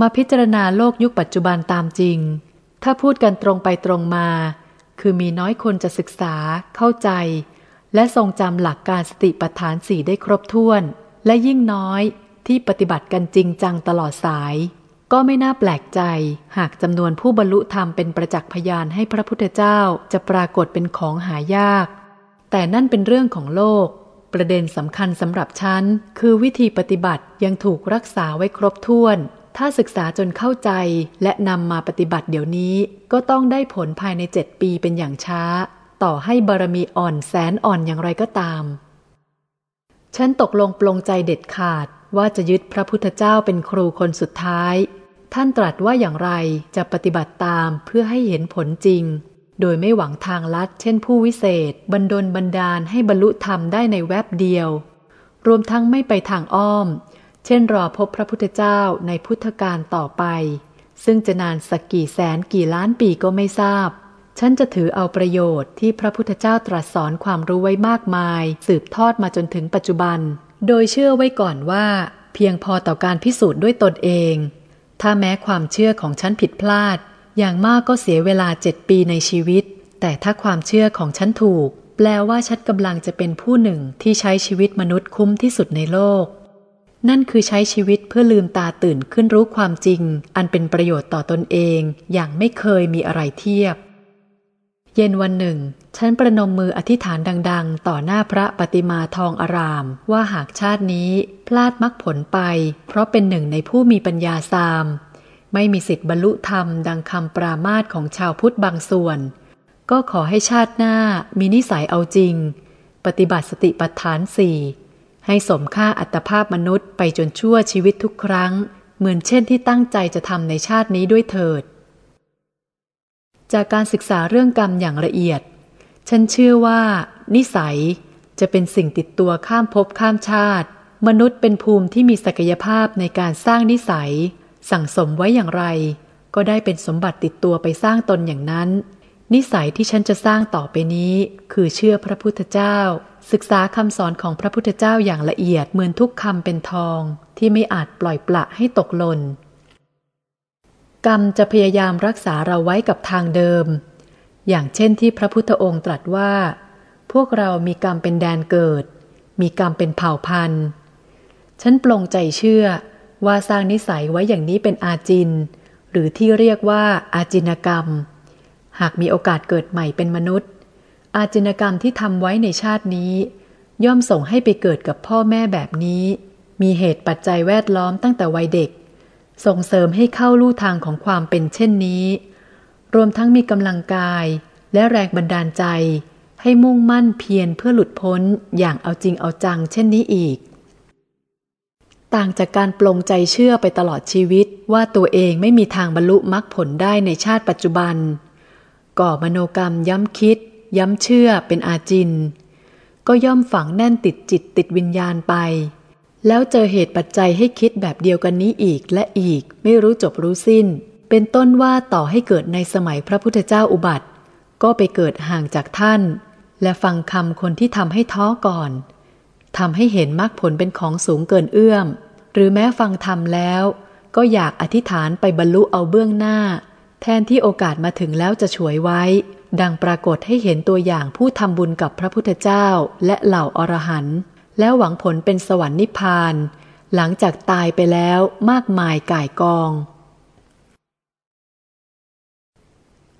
มาพิจารณาโลกยุคปัจจุบันตามจริง ถ้าพูดกันตรงไปตรงมา คือมีน้อยคนจะศึกษา เข้าใจ และทรงจำหลักการสติปัฏฐานสี่ได้ครบถ้วน และยิ่งน้อยที่ปฏิบัติกันจริงจังตลอดสาย ก็ไม่น่าแปลกใจ หากจำนวนผู้บรรลุธรรมเป็นประจักษ์พยานให้พระพุทธเจ้าจะปรากฏเป็นของหายาก แต่นั่นเป็นเรื่องของโลก ประเด็นสำคัญสำหรับฉันคือวิธีปฏิบัติยังถูกรักษาไว้ครบถ้วน ถ้าศึกษาจนเข้าใจและนำมาปฏิบัติเดี๋ยวนี้ ก็ต้องได้ผลภายในเจ็ดปีเป็นอย่างช้า ต่อให้บารมีอ่อนแสนอ่อนอย่างไรก็ตาม ฉันตกลงปลงใจเด็ดขาดว่าจะยึดพระพุทธเจ้าเป็นครูคนสุดท้าย ท่านตรัสว่าอย่างไรจะปฏิบัติตามเพื่อให้เห็นผลจริง โดยไม่หวังทางลัด เช่นผู้วิเศษ บันดลบันดาลให้บรรลุธรรมได้ในแวบเดียว รวมทั้งไม่ไปทางอ้อม เช่นรอพบพระพุทธเจ้าในพุทธกาลต่อไป ซึ่งจะนานสักกี่แสนกี่ล้านปีก็ไม่ทราบ ฉันจะถือเอาประโยชน์ที่พระพุทธเจ้าตรัสสอนความรู้ไว้มากมาย สืบทอดมาจนถึงปัจจุบัน โดยเชื่อไว้ก่อนว่า เพียงพอต่อการพิสูจน์ด้วยตนเอง ถ้าแม้ความเชื่อของฉันผิดพลาด อย่างมากก็เสียเวลาเจ็ดปีในชีวิต แต่ถ้าความเชื่อของฉันถูก แปลว่าฉันกำลังจะเป็นผู้หนึ่งที่ใช้ชีวิตมนุษย์คุ้มที่สุดในโลก นั่นคือใช้ชีวิตเพื่อลืมตาตื่นขึ้นรู้ความจริง อันเป็นประโยชน์ต่อตนเอง อย่างไม่เคยมีอะไรเทียบ เย็นวันหนึ่ง ฉันประนมมืออธิษฐานดัง ๆ ต่อหน้าพระปฏิมาทองอาราม ว่าหากชาตินี้พลาดมรรคผลไป เพราะเป็นหนึ่งในผู้มีปัญญาสาม ไม่มีสิทธิ์บรรลุธรรมดังคำปรามาสของชาวพุทธบางส่วน ก็ขอให้ชาติหน้ามีนิสัยเอาจริง ปฏิบัติสติปัฏฐานสี่ ให้สมค่าอัตภาพมนุษย์ไปจนชั่วชีวิตทุกครั้ง เหมือนเช่นที่ตั้งใจจะทำในชาตินี้ด้วยเถิด จากการศึกษาเรื่องกรรมอย่างละเอียด ฉันเชื่อว่า นิสัยจะเป็นสิ่งติดตัวข้ามภพข้ามชาติ มนุษย์เป็นภูมิที่มีศักยภาพในการสร้างนิสัย สั่งสมไว้อย่างไร ก็ได้เป็นสมบัติติดตัวไปสร้างตนอย่างนั้น นิสัยที่ฉันจะสร้างต่อไปนี้ คือเชื่อพระพุทธเจ้า ศึกษาคำสอนของพระพุทธเจ้าอย่างละเอียดเหมือนทุกคำเป็นทองที่ไม่อาจปล่อยปละให้ตกหล่นกรรมจะพยายามรักษาเราไว้กับทางเดิม อย่างเช่นที่พระพุทธองค์ตรัสว่า พวกเรามีกรรมเป็นแดนเกิด มีกรรมเป็นเผ่าพันธุ์ ฉันปลงใจเชื่อว่าสร้างนิสัยไว้อย่างนี้เป็นอาจิน หรือที่เรียกว่าอาจินกรรม หากมีโอกาสเกิดใหม่เป็นมนุษย์ อาจินกรรมที่ทำไว้ในชาตินี้ ย่อมส่งให้ไปเกิดกับพ่อแม่แบบนี้ มีเหตุปัจจัยแวดล้อมตั้งแต่วัยเด็ก ส่งเสริมให้เข้าลู่ทางของความเป็นเช่นนี้ รวมทั้งมีกำลังกายและแรงบันดาลใจ ให้มุ่งมั่นเพียรเพื่อหลุดพ้นอย่างเอาจริงเอาจังเช่นนี้อีก ต่างจากการปลงใจเชื่อไปตลอดชีวิตว่าตัวเองไม่มีทางบรรลุมรรคผลได้ในชาติปัจจุบัน ก่อมโนกรรมย้ำคิด ย้ำเชื่อเป็นอาจิน ก็ย่อมฝังแน่นติดจิตติดวิญญาณไป แล้วเจอเหตุปัจจัยให้คิดแบบเดียวกันนี้อีกและอีกไม่รู้จบรู้สิ้น เป็นต้นว่าต่อให้เกิดในสมัยพระพุทธเจ้าอุบัติ ก็ไปเกิดห่างจากท่าน และฟังคำคนที่ทำให้ท้อก่อนทำให้เห็นมรรคผลเป็นของสูงเกินเอื้อม หรือแม้ฟังธรรมแล้ว ก็อยากอธิษฐานไปบรรลุเอาเบื้องหน้า แทนที่โอกาสมาถึงแล้วจะฉวยไว้ ดังปรากฏให้เห็นตัวอย่างผู้ทำบุญกับพระพุทธเจ้าและเหล่าอรหันต์แล้วหวังผลเป็นสวรรค์นิพพาน หลังจากตายไปแล้วมากมายก่ายกอง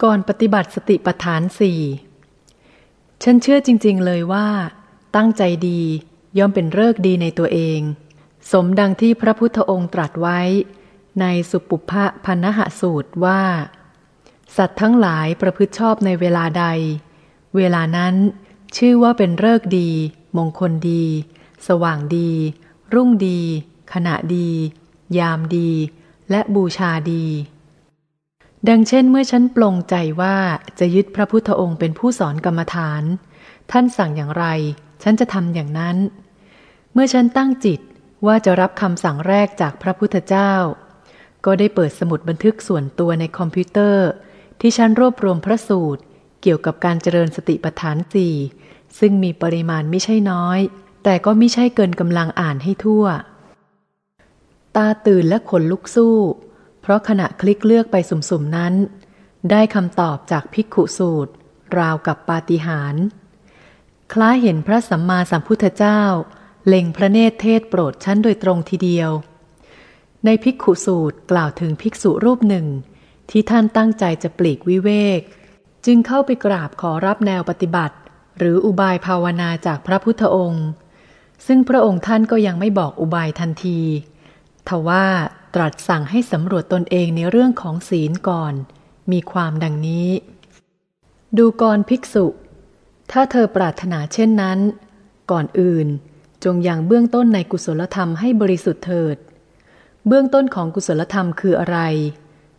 ก่อนปฏิบัติสติปัฏฐานสี่ฉันเชื่อจริง ๆ เลยว่า ตั้งใจดีย่อมเป็นเลิกดีในตัวเอง สมดังที่พระพุทธองค์ตรัสไว้ ในสุปุพะพันหสูตรว่า สัตว์ทั้งหลายประพฤติชอบในเวลาใด เวลานั้น ชื่อว่าเป็นเลิกดี มงคลดี สว่างดี รุ่งดี ขณะดี ยามดี และบูชาดี ดังเช่นเมื่อฉันปลงใจว่าจะยึดพระพุทธองค์เป็นผู้สอนกรรมฐาน ท่านสั่งอย่างไร ฉันจะทำอย่างนั้น เมื่อฉันตั้งจิตว่าจะรับคำสั่งแรกจากพระพุทธเจ้า ก็ได้เปิดสมุดบันทึกส่วนตัวในคอมพิวเตอร์ ที่ฉันรวบรวมพระสูตร เกี่ยวกับการเจริญสติปัฏฐานสี่ซึ่งมีปริมาณไม่ใช่น้อย แต่ก็ไม่ใช่เกินกำลังอ่านให้ทั่ว ตาตื่นและขนลุกสู้ เพราะขณะคลิกเลือกไปสุ่มๆนั้น ได้คำตอบจากภิกขุสูตร ราวกับปาฏิหาริย์คล้ายเห็นพระสัมมาสัมพุทธเจ้า เล็งพระเนตรเทศโปรดชั้นโดยตรงทีเดียว ในภิกขุสูตรกล่าวถึงภิกษุรูปหนึ่ง ที่ท่านตั้งใจจะปลีกวิเวก จึงเข้าไปกราบขอรับแนวปฏิบัติ หรืออุบายภาวนาจากพระพุทธองค์ ซึ่งพระองค์ท่านก็ยังไม่บอกอุบายทันที ทว่าตรัสสั่งให้สำรวจตนเองในเรื่องของศีลก่อน มีความดังนี้ ดูกรภิกษุ ถ้าเธอปรารถนาเช่นนั้น ก่อนอื่น จงย่างเบื้องต้นในกุศลธรรมให้บริสุทธิ์เถิด เบื้องต้นของกุศลธรรมคืออะไร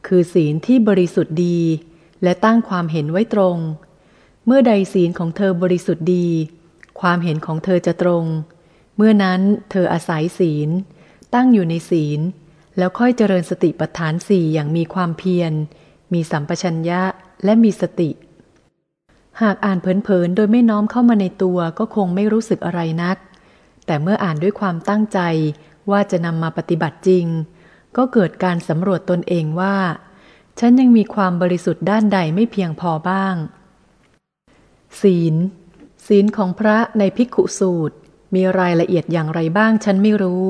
คือศีลที่บริสุทธิ์ดี และตั้งความเห็นไว้ตรง เมื่อใดศีลของเธอบริสุทธิ์ดี ความเห็นของเธอจะตรง เมื่อนั้นเธออาศัยศีล ตั้งอยู่ในศีล แล้วค่อยเจริญสติปัฏฐานสี่อย่างมีความเพียร มีสัมปชัญญะและมีสติ หากอ่านเผินๆโดยไม่น้อมเข้ามาในตัวก็คงไม่รู้สึกอะไรนัก แต่เมื่ออ่านด้วยความตั้งใจว่าจะนำมาปฏิบัติจริง ก็เกิดการสำรวจตนเองว่า ฉันยังมีความบริสุทธิ์ด้านใดไม่เพียงพอบ้าง ศีล ศีลของพระในภิกขุสูตร มีรายละเอียดอย่างไรบ้างฉันไม่รู้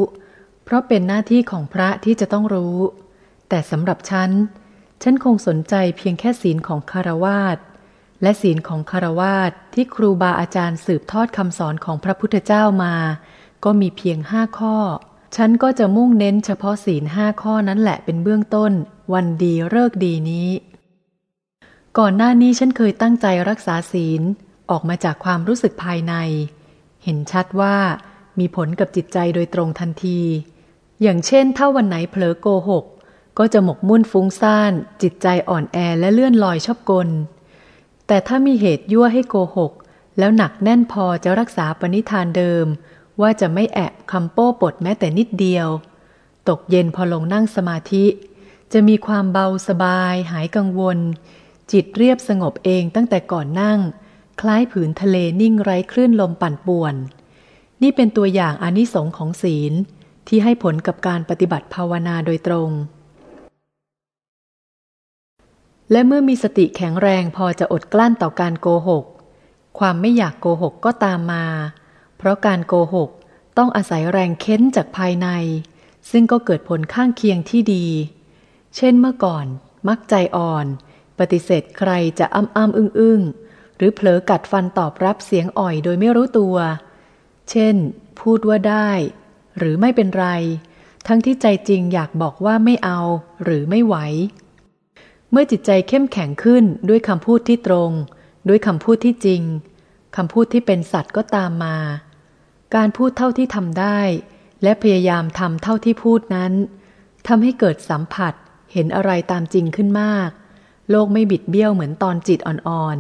เพราะเป็นหน้าที่ของพระที่จะต้องรู้ แต่สำหรับฉัน ฉันคงสนใจเพียงแค่ศีลของคารวาสและศีลของคารวาสที่ครูบาอาจารย์สืบทอดคำสอนของพระพุทธเจ้ามา ก็มีเพียงห้าข้อ ฉันก็จะมุ่งเน้นเฉพาะศีลห้าข้อนั้นแหละเป็นเบื้องต้น วันดีเลิกดีนี้ ก่อนหน้านี้ฉันเคยตั้งใจรักษาศีลออกมาจากความรู้สึกภายใน เห็นชัดว่ามีผลกับจิตใจโดยตรงทันที อย่างเช่น ถ้าวันไหนเผลอโกหก ก็จะหมกมุ่นฟุ้งซ่าน จิตใจอ่อนแอและเลื่อนลอยชอบกล แต่ถ้ามีเหตุยั่วให้โกหก แล้วหนักแน่นพอจะรักษาปณิธานเดิม ว่าจะไม่แอบคำโป้ปดแม้แต่นิดเดียว ตกเย็นพอลงนั่งสมาธิ จะมีความเบาสบายหายกังวล จิตเรียบสงบเองตั้งแต่ก่อนนั่ง คล้ายผืนทะเลนิ่งไร้คลื่นลมปั่นป่วน นี่เป็นตัวอย่างอนิสงค์ของศีลที่ให้ผลกับการปฏิบัติภาวนาโดยตรง และเมื่อมีสติแข็งแรงพอจะอดกลั้นต่อการโกหก ความไม่อยากโกหกก็ตามมา เพราะการโกหกต้องอาศัยแรงเค้นจากภายใน ซึ่งก็เกิดผลข้างเคียงที่ดี เช่นเมื่อก่อนมักใจอ่อน ปฏิเสธใครจะอ้ำอ้ำอึ้งอึ้งหรือเผลอกัดฟันตอบรับเสียงอ่อยโดยไม่รู้ตัว เช่น พูดว่าได้ หรือไม่เป็นไร ทั้งที่ใจจริงอยากบอกว่าไม่เอา หรือไม่ไหว เมื่อจิตใจเข้มแข็งขึ้นด้วยคำพูดที่ตรง ด้วยคำพูดที่จริงคำพูดที่เป็นสัตว์ก็ตามมา การพูดเท่าที่ทำได้ และพยายามทำเท่าที่พูดนั้นทำให้เกิดสัมผัส เห็นอะไรตามจริงขึ้นมาก โลกไม่บิดเบี้ยวเหมือนตอนจิตอ่อน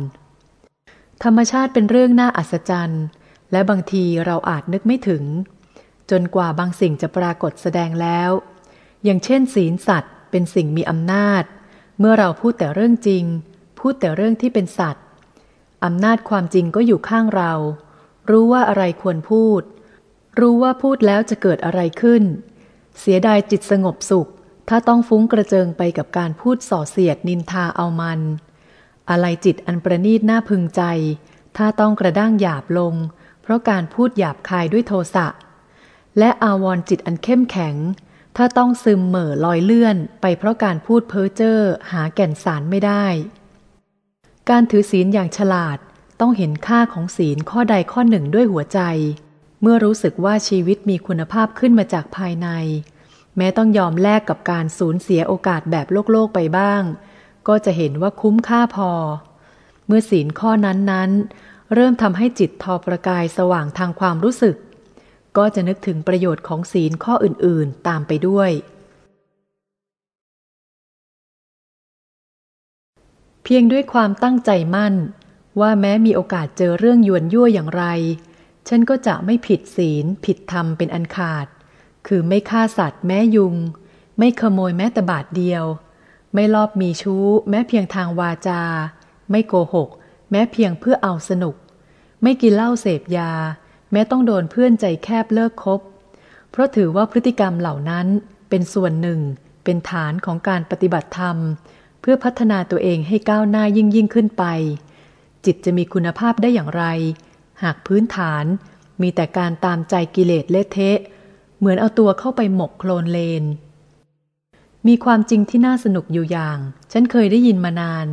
ๆ ธรรมชาติเป็นเรื่องน่าอัศจรรย์ และบางทีเราอาจนึกไม่ถึง จนกว่าบางสิ่งจะปรากฏแสดงแล้ว อย่างเช่น ศีลสัตว์เป็นสิ่งมีอำนาจ เมื่อเราพูดแต่เรื่องจริง พูดแต่เรื่องที่เป็นสัตว์อำนาจความจริงก็อยู่ข้างเรา รู้ว่าอะไรควรพูด รู้ว่าพูดแล้วจะเกิดอะไรขึ้น เสียดายจิตสงบสุข ถ้าต้องฟุ้งกระเจิงไปกับการพูดส่อเสียดนินทาเอามัน อะไรจิตอันประนีตน่าพึงใจ ถ้าต้องกระด้างหยาบลง เพราะการพูดหยาบคายด้วยโทสะ และอาวรจิตอันเข้มแข็ง ถ้าต้องซึมเหม่อลอยเลื่อนไปเพราะการพูดเพ้อเจ้อหาแก่นสารไม่ได้ การถือศีลอย่างฉลาด ต้องเห็นค่าของศีลข้อใดข้อหนึ่งด้วยหัวใจ เมื่อรู้สึกว่าชีวิตมีคุณภาพขึ้นมาจากภายใน แม้ต้องยอมแลกกับการสูญเสียโอกาสแบบโลกโลกไปบ้าง ก็จะเห็นว่าคุ้มค่าพอ เมื่อศีลข้อนั้นนั้นเริ่มทำให้จิตทอประกายสว่างทางความรู้สึก ก็จะนึกถึงประโยชน์ของศีลข้ออื่นๆ ตามไปด้วยเพียงด้วยความตั้งใจมั่น ว่าแม้มีโอกาสเจอเรื่องยวนยั่วอย่างไร ฉันก็จะไม่ผิดศีลผิดธรรมเป็นอันขาด คือไม่ฆ่าสัตว์แม้ยุง ไม่ขโมยแม้แต่บาทเดียว ไม่ลอบมีชู้ แม้เพียงทางวาจา ไม่โกหก แม้เพียงเพื่อเอาสนุก ไม่กินเหล้าเสพยา แม้ต้องโดนเพื่อนใจแคบเลิกคบ เพราะถือว่าพฤติกรรมเหล่านั้นเป็นส่วนหนึ่ง เป็นฐานของการปฏิบัติธรรม เพื่อพัฒนาตัวเองให้ก้าวหน้ายิ่งยิ่งขึ้นไป จิตจะมีคุณภาพได้อย่างไร หากพื้นฐานมีแต่การตามใจกิเลสเละเทะ เหมือนเอาตัวเข้าไปหมกโคลนเลน มีความจริงที่น่าสนุกอยู่อย่าง ฉันเคยได้ยินมานาน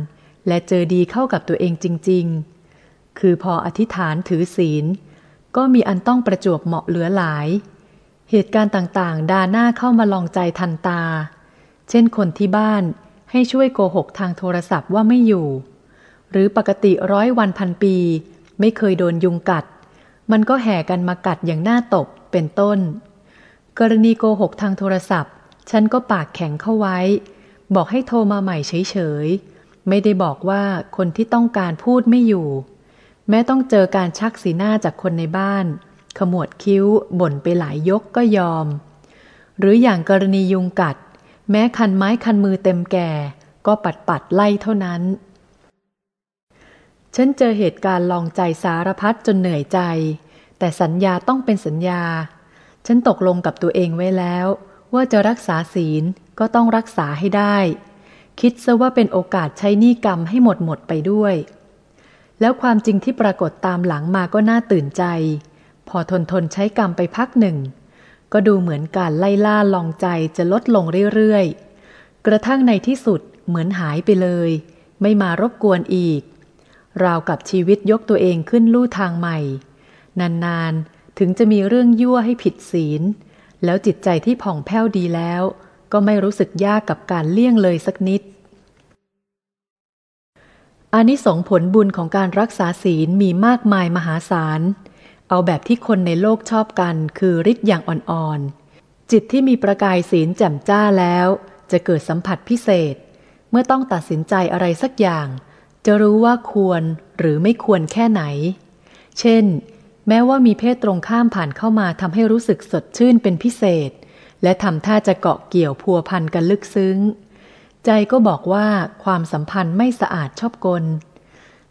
และเจอดีเข้ากับตัวเองจริง ๆ คือพออธิษฐานถือศีล ก็มีอันต้องประจวบเหมาะเหลือหลาย เหตุการณ์ต่างๆ ดาหน้าเข้ามาลองใจทันตา เช่นคนที่บ้านให้ช่วยโกหกทางโทรศัพท์ว่าไม่อยู่ หรือปกติร้อยวันพันปี ไม่เคยโดนยุงกัด มันก็แห่กันมากัดอย่างหน่าตบเป็นต้น กรณีโกหกทางโทรศัพท์ ฉันก็ปากแข็งเข้าไว้ บอกให้โทรมาใหม่เฉยๆ ไม่ได้บอกว่าคนที่ต้องการพูดไม่อยู่ แม้ต้องเจอการชักสีหน้าจากคนในบ้าน ขมวดคิ้วบ่นไปหลายยกก็ยอม หรืออย่างกรณียุงกัด แม้คันไม้คันมือเต็มแก่ ก็ปัดปัดไล่เท่านั้น ฉันเจอเหตุการณ์ลองใจสารพัดจนเหนื่อยใจ แต่สัญญาต้องเป็นสัญญา ฉันตกลงกับตัวเองไว้แล้ว ว่าจะรักษาศีลก็ต้องรักษาให้ได้ คิดซะว่าเป็นโอกาสใช้นี่กรรมให้หมดหมดไปด้วย แล้วความจริงที่ปรากฏตามหลังมาก็น่าตื่นใจ พอทนทนใช้กรรมไปพักหนึ่ง ก็ดูเหมือนการไล่ล่าลองใจจะลดลงเรื่อยๆ กระทั่งในที่สุดเหมือนหายไปเลย ไม่มารบกวนอีก ราวกับชีวิตยกตัวเองขึ้นลู่ทางใหม่ นานๆ ถึงจะมีเรื่องยั่วให้ผิดศีล แล้วจิตใจที่ผ่องแผ้วดีแล้ว ก็ไม่รู้สึกยากกับการเลี่ยงเลยสักนิดอานิสงผลบุญของการรักษาศีลมีมากมายมหาศาล เอาแบบที่คนในโลกชอบกันคือฤทธิ์อย่างอ่อนๆ จิตที่มีประกายศีลแจ่มจ้าแล้ว จะเกิดสัมผัสพิเศษ เมื่อต้องตัดสินใจอะไรสักอย่าง จะรู้ว่าควรหรือไม่ควรแค่ไหน เช่น แม้ว่ามีเพศตรงข้ามผ่านเข้ามาทำให้รู้สึกสดชื่นเป็นพิเศษ และทำท่าจะเกาะเกี่ยวพัวพันกันลึกซึ้ง ใจก็บอกว่าความสัมพันธ์ไม่สะอาดชอบกล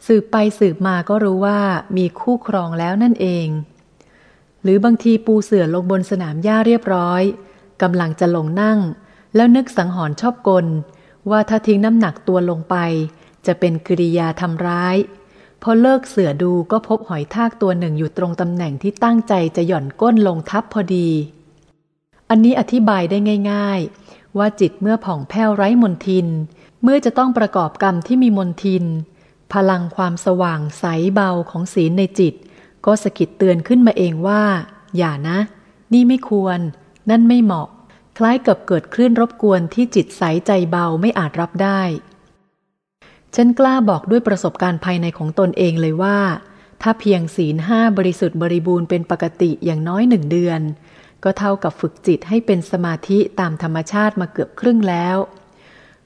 สืบไปสืบมาก็รู้ว่ามีคู่ครองแล้วนั่นเอง หรือบางทีปูเสื่อลงบนสนามหญ้าเรียบร้อยกำลังจะลงนั่ง แล้วนึกสังหรณ์ชอบกล ว่าถ้าทิ้งน้ำหนักตัวลงไป จะเป็นกิริยาทำร้าย พอเลิกเสือดูก็พบหอยทากตัวหนึ่งอยู่ตรงตำแหน่งที่ตั้งใจจะหย่อนก้นลงทับพอดี อันนี้อธิบายได้ง่าย ๆ ว่าจิตเมื่อผ่องแผ้วไร้มนทิน เมื่อจะต้องประกอบกรรมที่มีมนทิน พลังความสว่างใสเบาของศีลในจิต ก็สกิดเตือนขึ้นมาเองว่า อย่านะ นี่ไม่ควร นั่นไม่เหมาะ คล้ายกับเกิดคลื่นรบกวนที่จิตใสใจเบาไม่อาจรับได้ ฉันกล้าบอกด้วยประสบการณ์ภายในของตนเองเลยว่า ถ้าเพียงศีลห้าบริสุทธิ์บริบูรณ์เป็นปกติอย่างน้อยหนึ่งเดือน ก็เท่ากับฝึกจิตให้เป็นสมาธิตามธรรมชาติมาเกือบครึ่งแล้ว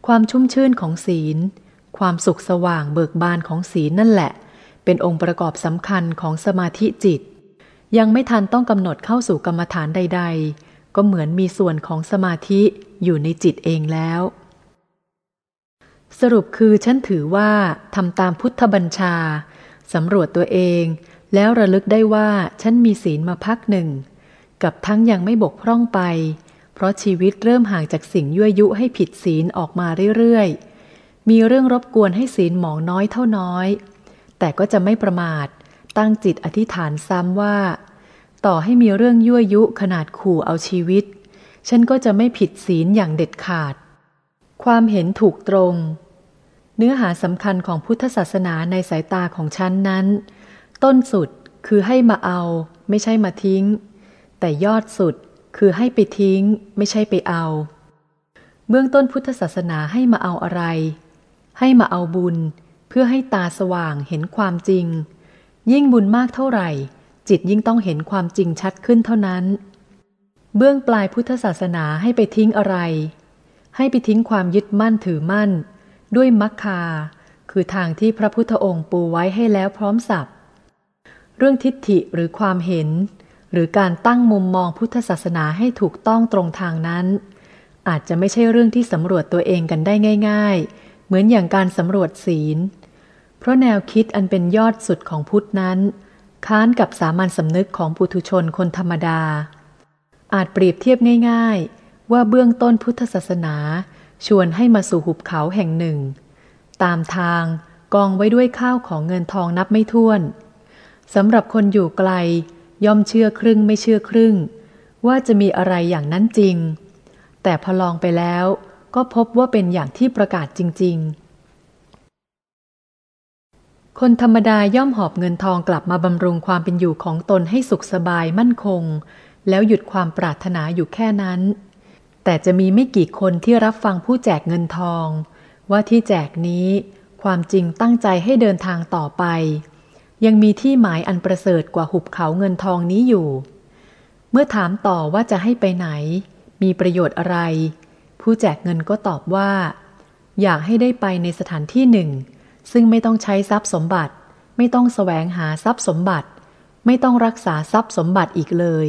ความชุ่มชื่นของศีล ความสุขสว่างเบิกบานของศีลนั่นแหละ เป็นองค์ประกอบสำคัญของสมาธิจิต ยังไม่ทันต้องกำหนดเข้าสู่กรรมฐานใด ๆ ก็เหมือนมีส่วนของสมาธิอยู่ในจิตเองแล้ว สรุปคือฉันถือว่าทำตามพุทธบัญชาสำรวจตัวเอง แล้วระลึกได้ว่าฉันมีศีลมาพักหนึ่ง กับทั้งยังไม่บกพร่องไป เพราะชีวิตเริ่มห่างจากสิ่งยั่วยุให้ผิดศีลออกมาเรื่อยๆ มีเรื่องรบกวนให้ศีลหมองน้อยเท่าน้อย แต่ก็จะไม่ประมาท ตั้งจิตอธิษฐานซ้ำว่า ต่อให้มีเรื่องยั่วยุขนาดขู่เอาชีวิต ฉันก็จะไม่ผิดศีลอย่างเด็ดขาด ความเห็นถูกตรง เนื้อหาสำคัญของพุทธศาสนาในสายตาของฉันนั้น ต้นสุดคือให้มาเอา ไม่ใช่มาทิ้ง แต่ยอดสุดคือให้ไปทิ้ง ไม่ใช่ไปเอา เบื้องต้นพุทธศาสนาให้มาเอาอะไร ให้มาเอาบุญ เพื่อให้ตาสว่างเห็นความจริง ยิ่งบุญมากเท่าไหร่ จิตยิ่งต้องเห็นความจริงชัดขึ้นเท่านั้น เบื้องปลายพุทธศาสนาให้ไปทิ้งอะไร ให้ไปทิ้งความยึดมั่นถือมั่น ด้วยมัคคา คือทางที่พระพุทธองค์ปูไว้ให้แล้วพร้อมสับเรื่องทิฏฐิหรือความเห็น หรือการตั้งมุมมองพุทธศาสนาให้ถูกต้องตรงทางนั้น อาจจะไม่ใช่เรื่องที่สำรวจตัวเองกันได้ง่าย ๆ เหมือนอย่างการสำรวจศีล เพราะแนวคิดอันเป็นยอดสุดของพุทธนั้น ค้านกับสามัญสำนึกของปุถุชนคนธรรมดา อาจเปรียบเทียบง่าย ๆ ว่าเบื้องต้นพุทธศาสนา ชวนให้มาสู่หุบเขาแห่งหนึ่ง ตามทางกองไว้ด้วยข้าวของเงินทองนับไม่ถ้วนสำหรับคนอยู่ไกล ย่อมเชื่อครึ่งไม่เชื่อครึ่ง ว่าจะมีอะไรอย่างนั้นจริง แต่พอลองไปแล้วก็พบว่าเป็นอย่างที่ประกาศจริง ๆ คนธรรมดาย่อมหอบเงินทองกลับมาบำรุงความเป็นอยู่ของตนให้สุขสบายมั่นคง แล้วหยุดความปรารถนาอยู่แค่นั้น แต่จะมีไม่กี่คนที่รับฟังผู้แจกเงินทอง ว่าที่แจกนี้ความจริงตั้งใจให้เดินทางต่อไป ยังมีที่หมายอันประเสริฐกว่าหุบเขาเงินทองนี้อยู่ เมื่อถามต่อว่าจะให้ไปไหน มีประโยชน์อะไร ผู้แจกเงินก็ตอบว่า อยากให้ได้ไปในสถานที่หนึ่ง ซึ่งไม่ต้องใช้ทรัพย์สมบัติ ไม่ต้องแสวงหาทรัพย์สมบัติ ไม่ต้องรักษาทรัพย์สมบัติอีกเลย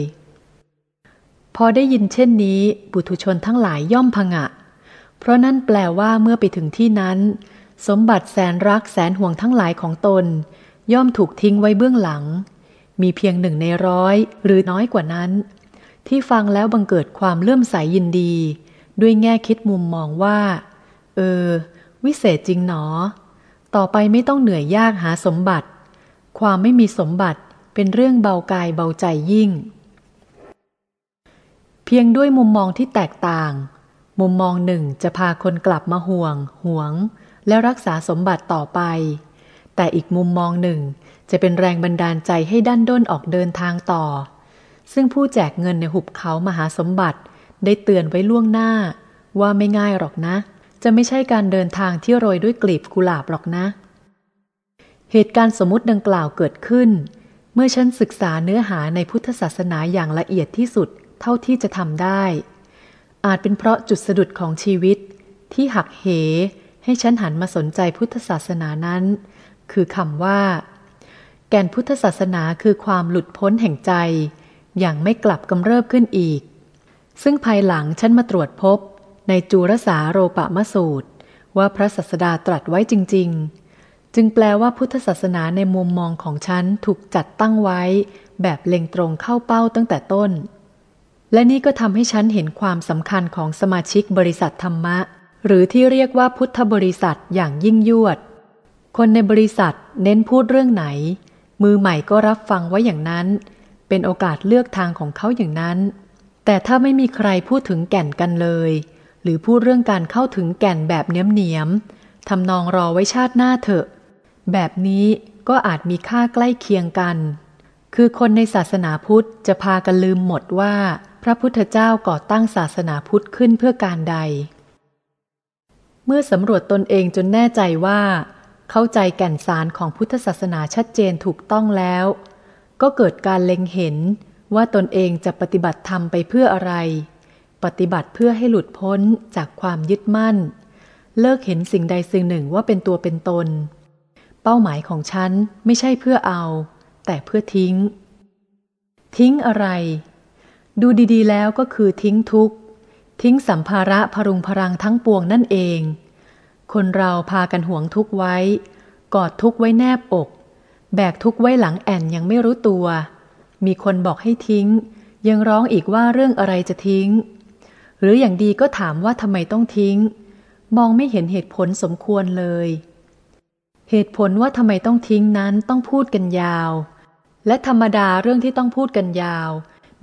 พอได้ยินเช่นนี้ บุตุชนทั้งหลายย่อมพงะ เพราะนั่นแปลว่าเมื่อไปถึงที่นั้น สมบัติแสนรักแสนห่วงทั้งหลายของตน ย่อมถูกทิ้งไว้เบื้องหลัง มีเพียงหนึ่งในร้อยหรือน้อยกว่านั้น ที่ฟังแล้วบังเกิดความเลื่อมใสยยินดี ด้วยแง่คิดมุมมองว่า เออ วิเศษจริงหนอ ต่อไปไม่ต้องเหนื่อยยากหาสมบัติ ความไม่มีสมบัติเป็นเรื่องเบากายเบาใจยิ่ง เพียงด้วยมุมมองที่แตกต่าง มุมมองหนึ่งจะพาคนกลับมาห่วง หวง และรักษาสมบัติต่อไป แต่อีกมุมมองหนึ่งจะเป็นแรงบันดาลใจให้ดันด้นออกเดินทางต่อ ซึ่งผู้แจกเงินในหุบเขามหาสมบัติ ได้เตือนไว้ล่วงหน้า ว่าไม่ง่ายหรอกนะ จะไม่ใช่การเดินทางที่โรยด้วยกลีบกุหลาบหรอกนะ เหตุการณ์สมมติดังกล่าวเกิดขึ้น เมื่อฉันศึกษาเนื้อหาในพุทธศาสนาอย่างละเอียดที่สุด เท่าที่จะทำได้ อาจเป็นเพราะจุดสะดุดของชีวิตที่หักเห ให้ฉันหันมาสนใจพุทธศาสนานั้น คือคำว่า แก่นพุทธศาสนาคือความหลุดพ้นแห่งใจ อย่างไม่กลับกำเริบขึ้นอีก ซึ่งภายหลังฉันมาตรวจพบ ในจูรสาโรปะมสูตร ว่าพระศาสดาตรัสไว้จริง ๆ จึงแปลว่าพุทธศาสนาในมุมมองของฉันถูกจัดตั้งไว้ แบบเล็งตรงเข้าเป้าตั้งแต่ต้น และนี่ก็ทำให้ฉันเห็นความสำคัญของสมาชิกบริษัทธรรมะ หรือที่เรียกว่าพุทธบริษัทอย่างยิ่งยวด คนในบริษัทเน้นพูดเรื่องไหน มือใหม่ก็รับฟังไว้อย่างนั้น เป็นโอกาสเลือกทางของเขาอย่างนั้น แต่ถ้าไม่มีใครพูดถึงแก่นกันเลย หรือพูดเรื่องการเข้าถึงแก่นแบบเนียมเนียมทำนองรอไว้ชาติหน้าเถอะ แบบนี้ก็อาจมีค่าใกล้เคียงกัน คือคนในศาสนาพุทธจะพากันลืมหมดว่า พระพุทธเจ้าก่อตั้งศาสนาพุทธขึ้นเพื่อการใด เมื่อสำรวจตนเองจนแน่ใจว่า เข้าใจแก่นสารของพุทธศาสนาชัดเจนถูกต้องแล้ว ก็เกิดการเล็งเห็นว่าตนเองจะปฏิบัติธรรมไปเพื่ออะไร ปฏิบัติเพื่อให้หลุดพ้นจากความยึดมั่น เลิกเห็นสิ่งใดสิ่งหนึ่งว่าเป็นตัวเป็นตน เป้าหมายของฉันไม่ใช่เพื่อเอา แต่เพื่อทิ้ง ทิ้งอะไร ดูดีๆ แล้วก็คือทิ้งทุกทิ้งสัมภาระพรุงพรังทั้งปวงนั่นเอง คนเราพากันห่วงทุกไว้ กอดทุกไว้แนบอก แบกทุกไว้หลังแอนยังไม่รู้ตัว มีคนบอกให้ทิ้ง ยังร้องอีกว่าเรื่องอะไรจะทิ้ง หรืออย่างดีก็ถามว่าทำไมต้องทิ้ง มองไม่เห็นเหตุผลสมควรเลย เหตุผลว่าทำไมต้องทิ้งนั้นต้องพูดกันยาว และธรรมดาเรื่องที่ต้องพูดกันยาว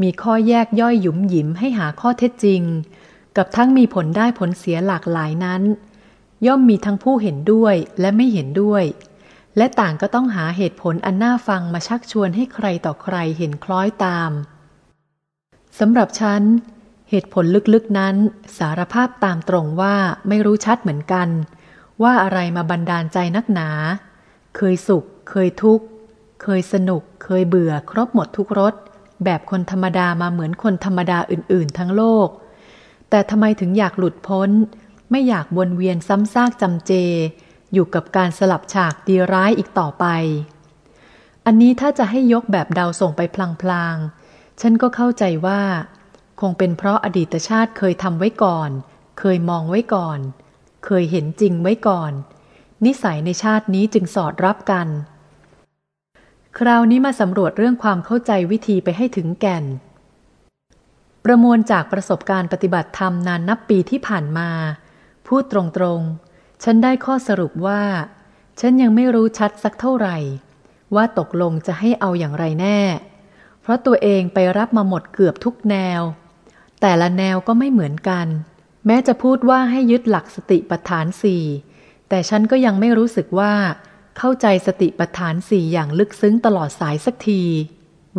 มีข้อแยกย่อยหยุมหยิมให้หาข้อเท็จจริง กับทั้งมีผลได้ผลเสียหลากหลายนั้น ย่อมมีทั้งผู้เห็นด้วยและไม่เห็นด้วย และต่างก็ต้องหาเหตุผลอันน่าฟังมาชักชวนให้ใครต่อใครเห็นคล้อยตามสำหรับฉัน เหตุผลลึกๆนั้นสารภาพตามตรงว่าไม่รู้ชัดเหมือนกัน ว่าอะไรมาบันดาลใจนักหนา เคยสุข เคยทุกข์ เคยสนุก เคยเบื่อครบหมดทุกรส แบบคนธรรมดามาเหมือนคนธรรมดาอื่น ๆ ทั้งโลก แต่ทำไมถึงอยากหลุดพ้น ไม่อยากวนเวียนซ้ำซากจำเจ อยู่กับการสลับฉากดีร้ายอีกต่อไป อันนี้ถ้าจะให้ยกแบบเดาส่งไปพลางๆ ฉันก็เข้าใจว่า คงเป็นเพราะอดีตชาติเคยทำไว้ก่อน เคยมองไว้ก่อน เคยเห็นจริงไว้ก่อน นิสัยในชาตินี้จึงสอดรับกัน คราวนี้มาสำรวจเรื่องความเข้าใจวิธีไปให้ถึงแก่น ประมวลจากประสบการณ์ปฏิบัติธรรมนานนับปีที่ผ่านมา พูดตรงๆ ฉันได้ข้อสรุปว่า ฉันยังไม่รู้ชัดสักเท่าไหร่ ว่าตกลงจะให้เอาอย่างไรแน่ เพราะตัวเองไปรับมาหมดเกือบทุกแนว แต่ละแนวก็ไม่เหมือนกัน แม้จะพูดว่าให้ยึดหลักสติปัฏฐานสี่แต่ฉันก็ยังไม่รู้สึกว่า เข้าใจสติปัฏฐานสี่อย่างลึกซึ้งตลอดสายสักที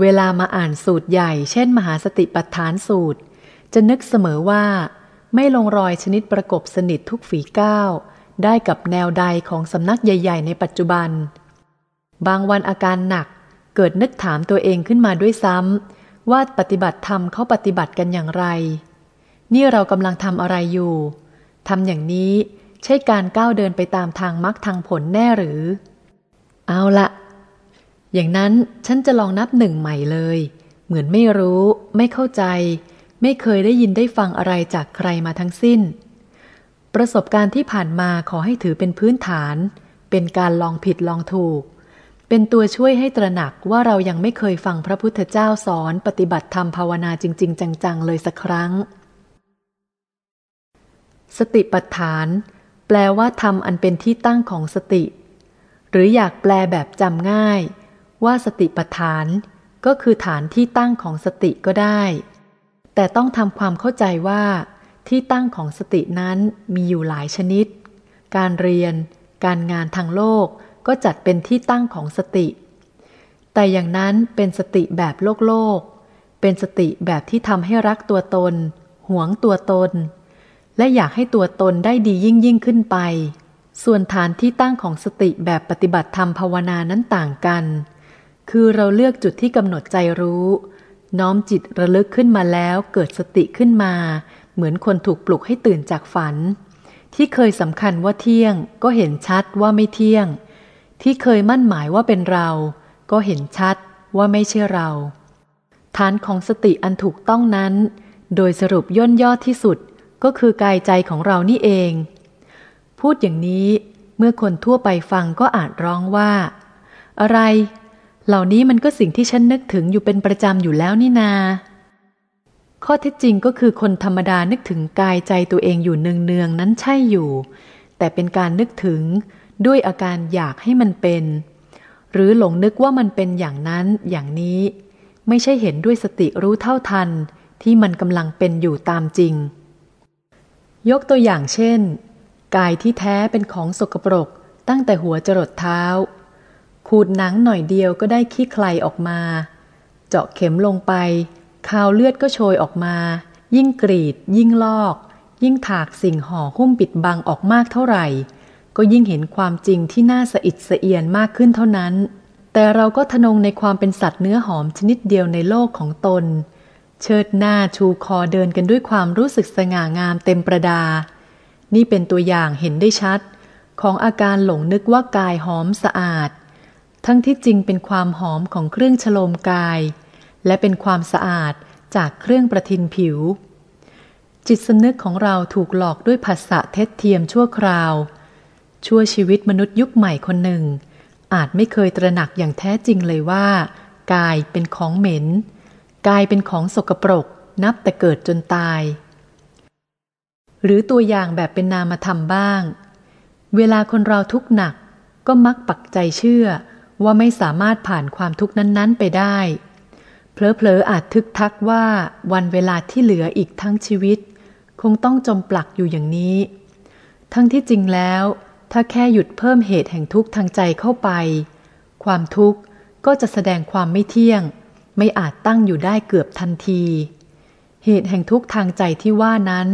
เวลามาอ่านสูตรใหญ่ เช่น มหาสติปัฏฐานสูตร จะนึกเสมอว่า ไม่ลงรอยชนิดประกบสนิททุกฝีก้าวได้กับแนวใดของสำนักใหญ่ ๆ ในปัจจุบัน บางวันอาการหนักเกิดนึกถามตัวเองขึ้นมาด้วยซ้ำว่าปฏิบัติธรรมเขาปฏิบัติกันอย่างไร นี่เรากำลังทำอะไรอยู่ทำอย่างนี้ ใช่การก้าวเดินไปตามทางมรรคทางผลแน่หรือ เอาละอย่างนั้นฉันจะลองนับหนึ่งใหม่เลย เหมือนไม่รู้ ไม่เข้าใจ ไม่เคยได้ยินได้ฟังอะไรจากใครมาทั้งสิ้น ประสบการณ์ที่ผ่านมาขอให้ถือเป็นพื้นฐาน เป็นการลองผิดลองถูก เป็นตัวช่วยให้ตระหนักว่าเรายังไม่เคยฟังพระพุทธเจ้าสอนปฏิบัติธรรมภาวนาจริง ๆ จัง ๆ เลยสักครั้ง สติปัฏฐาน แปลว่าธรรมอันเป็นที่ตั้งของสติ หรืออยากแปลแบบจำง่าย ว่าสติปฐาน ก็คือฐานที่ตั้งของสติก็ได้ แต่ต้องทำความเข้าใจว่า ที่ตั้งของสตินั้นมีอยู่หลายชนิด การเรียน การงานทางโลกก็จัดเป็นที่ตั้งของสติ แต่อย่างนั้นเป็นสติแบบโลกโลก เป็นสติแบบที่ทำให้รักตัวตน หวงตัวตน และอยากให้ตัวตนได้ดียิ่งยิ่งขึ้นไป ส่วนฐานที่ตั้งของสติแบบปฏิบัติธรรมภาวนานั้นต่างกัน คือเราเลือกจุดที่กำหนดใจรู้ น้อมจิตระลึกขึ้นมาแล้วเกิดสติขึ้นมา เหมือนคนถูกปลุกให้ตื่นจากฝัน ที่เคยสำคัญว่าเที่ยง ก็เห็นชัดว่าไม่เที่ยง ที่เคยมั่นหมายว่าเป็นเรา ก็เห็นชัดว่าไม่ใช่เรา ฐานของสติอันถูกต้องนั้น โดยสรุปย่นย่อที่สุด ก็คือกายใจของเรานี่เอง พูดอย่างนี้เมื่อคนทั่วไปฟังก็อาจร้องว่า อะไร เหล่านี้มันก็สิ่งที่ฉันนึกถึงอยู่เป็นประจำอยู่แล้วนี่นา ข้อเท็จจริงก็คือคนธรรมดานึกถึงกายใจตัวเองอยู่เนืองๆนั้นใช่อยู่ แต่เป็นการนึกถึงด้วยอาการอยากให้มันเป็น หรือหลงนึกว่ามันเป็นอย่างนั้นอย่างนี้ ไม่ใช่เห็นด้วยสติรู้เท่าทันที่มันกำลังเป็นอยู่ตามจริง ยกตัวอย่างเช่น กายที่แท้เป็นของสกปรกตั้งแต่หัวจรดเท้า ขูดหนังหน่อยเดียวก็ได้ขี้ใครออกมา เจาะเข็มลงไปคาวเลือดก็โชยออกมา ยิ่งกรีด ยิ่งลอก ยิ่งถากสิ่งห่อหุ้มปิดบังออกมากเท่าไหร่ ก็ยิ่งเห็นความจริงที่น่าสะอิดสะเอียนมากขึ้นเท่านั้น แต่เราก็ทนงในความเป็นสัตว์เนื้อหอมชนิดเดียวในโลกของตน เชิดหน้าชูคอเดินกันด้วยความรู้สึกสง่างามเต็มประดา นี่เป็นตัวอย่างเห็นได้ชัด ของอาการหลงนึกว่ากายหอมสะอาด ทั้งที่จริงเป็นความหอมของเครื่องฉโลมกาย และเป็นความสะอาดจากเครื่องประทินผิว จิตสนึกของเราถูกหลอกด้วยภาษะเท็จเทียมชั่วคราว ชั่วชีวิตมนุษย์ยุคใหม่คนหนึ่ง อาจไม่เคยตระหนักอย่างแท้จริงเลยว่า กายเป็นของเหม็น กายเป็นของสกปรกนับแต่เกิดจนตาย หรือตัวอย่างแบบเป็นนามธรรมบ้าง เวลาคนเราทุกข์หนักก็มักปักใจเชื่อว่าไม่สามารถผ่านความทุกข์นั้น ๆ ไปได้ เพลอๆอาจทึกทักว่าวันเวลาที่เหลืออีกทั้งชีวิต คงต้องจมปลักอยู่อย่างนี้ ทั้งที่จริงแล้ว ถ้าแค่หยุดเพิ่มเหตุแห่งทุกข์ทางใจเข้าไป ความทุกข์ก็จะแสดงความไม่เที่ยง ไม่อาจตั้งอยู่ได้เกือบทันที เหตุแห่งทุกข์ทางใจที่ว่านั้น